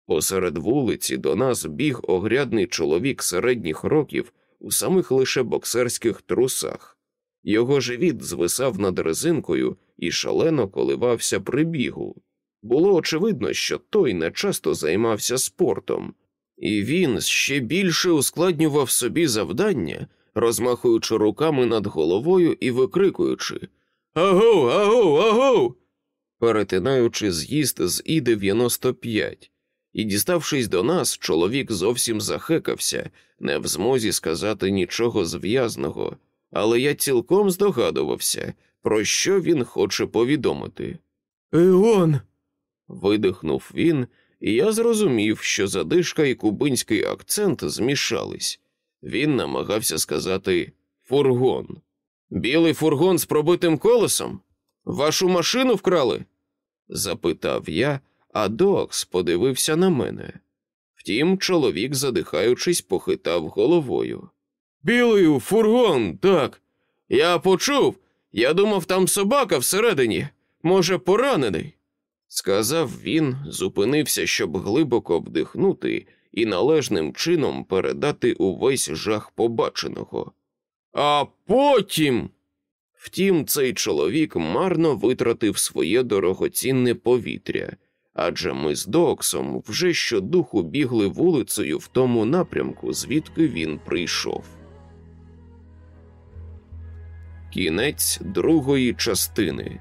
Посеред вулиці до нас біг огрядний чоловік середніх років у самих лише боксерських трусах. Його живіт звисав над резинкою і шалено коливався при бігу. Було очевидно, що той не часто займався спортом, і він ще більше ускладнював собі завдання, розмахуючи руками над головою і викрикуючи Агу, агу, агу, перетинаючи з'їзд з І 95 і, діставшись до нас, чоловік зовсім захекався, не в змозі сказати нічого зв'язного, але я цілком здогадувався, про що він хоче повідомити. Егон. видихнув він, і я зрозумів, що задишка і кубинський акцент змішались. Він намагався сказати фургон. Білий фургон з пробитим колесом? Вашу машину вкрали? запитав я, а Докс подивився на мене. Втім, чоловік, задихаючись, похитав головою. Білий фургон, так. Я почув. Я думав, там собака всередині, може, поранений. Сказав він, зупинився, щоб глибоко вдихнути і належним чином передати увесь жах побаченого. А потім. Втім, цей чоловік марно витратив своє дорогоцінне повітря, адже ми з Доксом вже щодуху бігли вулицею в тому напрямку, звідки він прийшов. Кінець другої частини.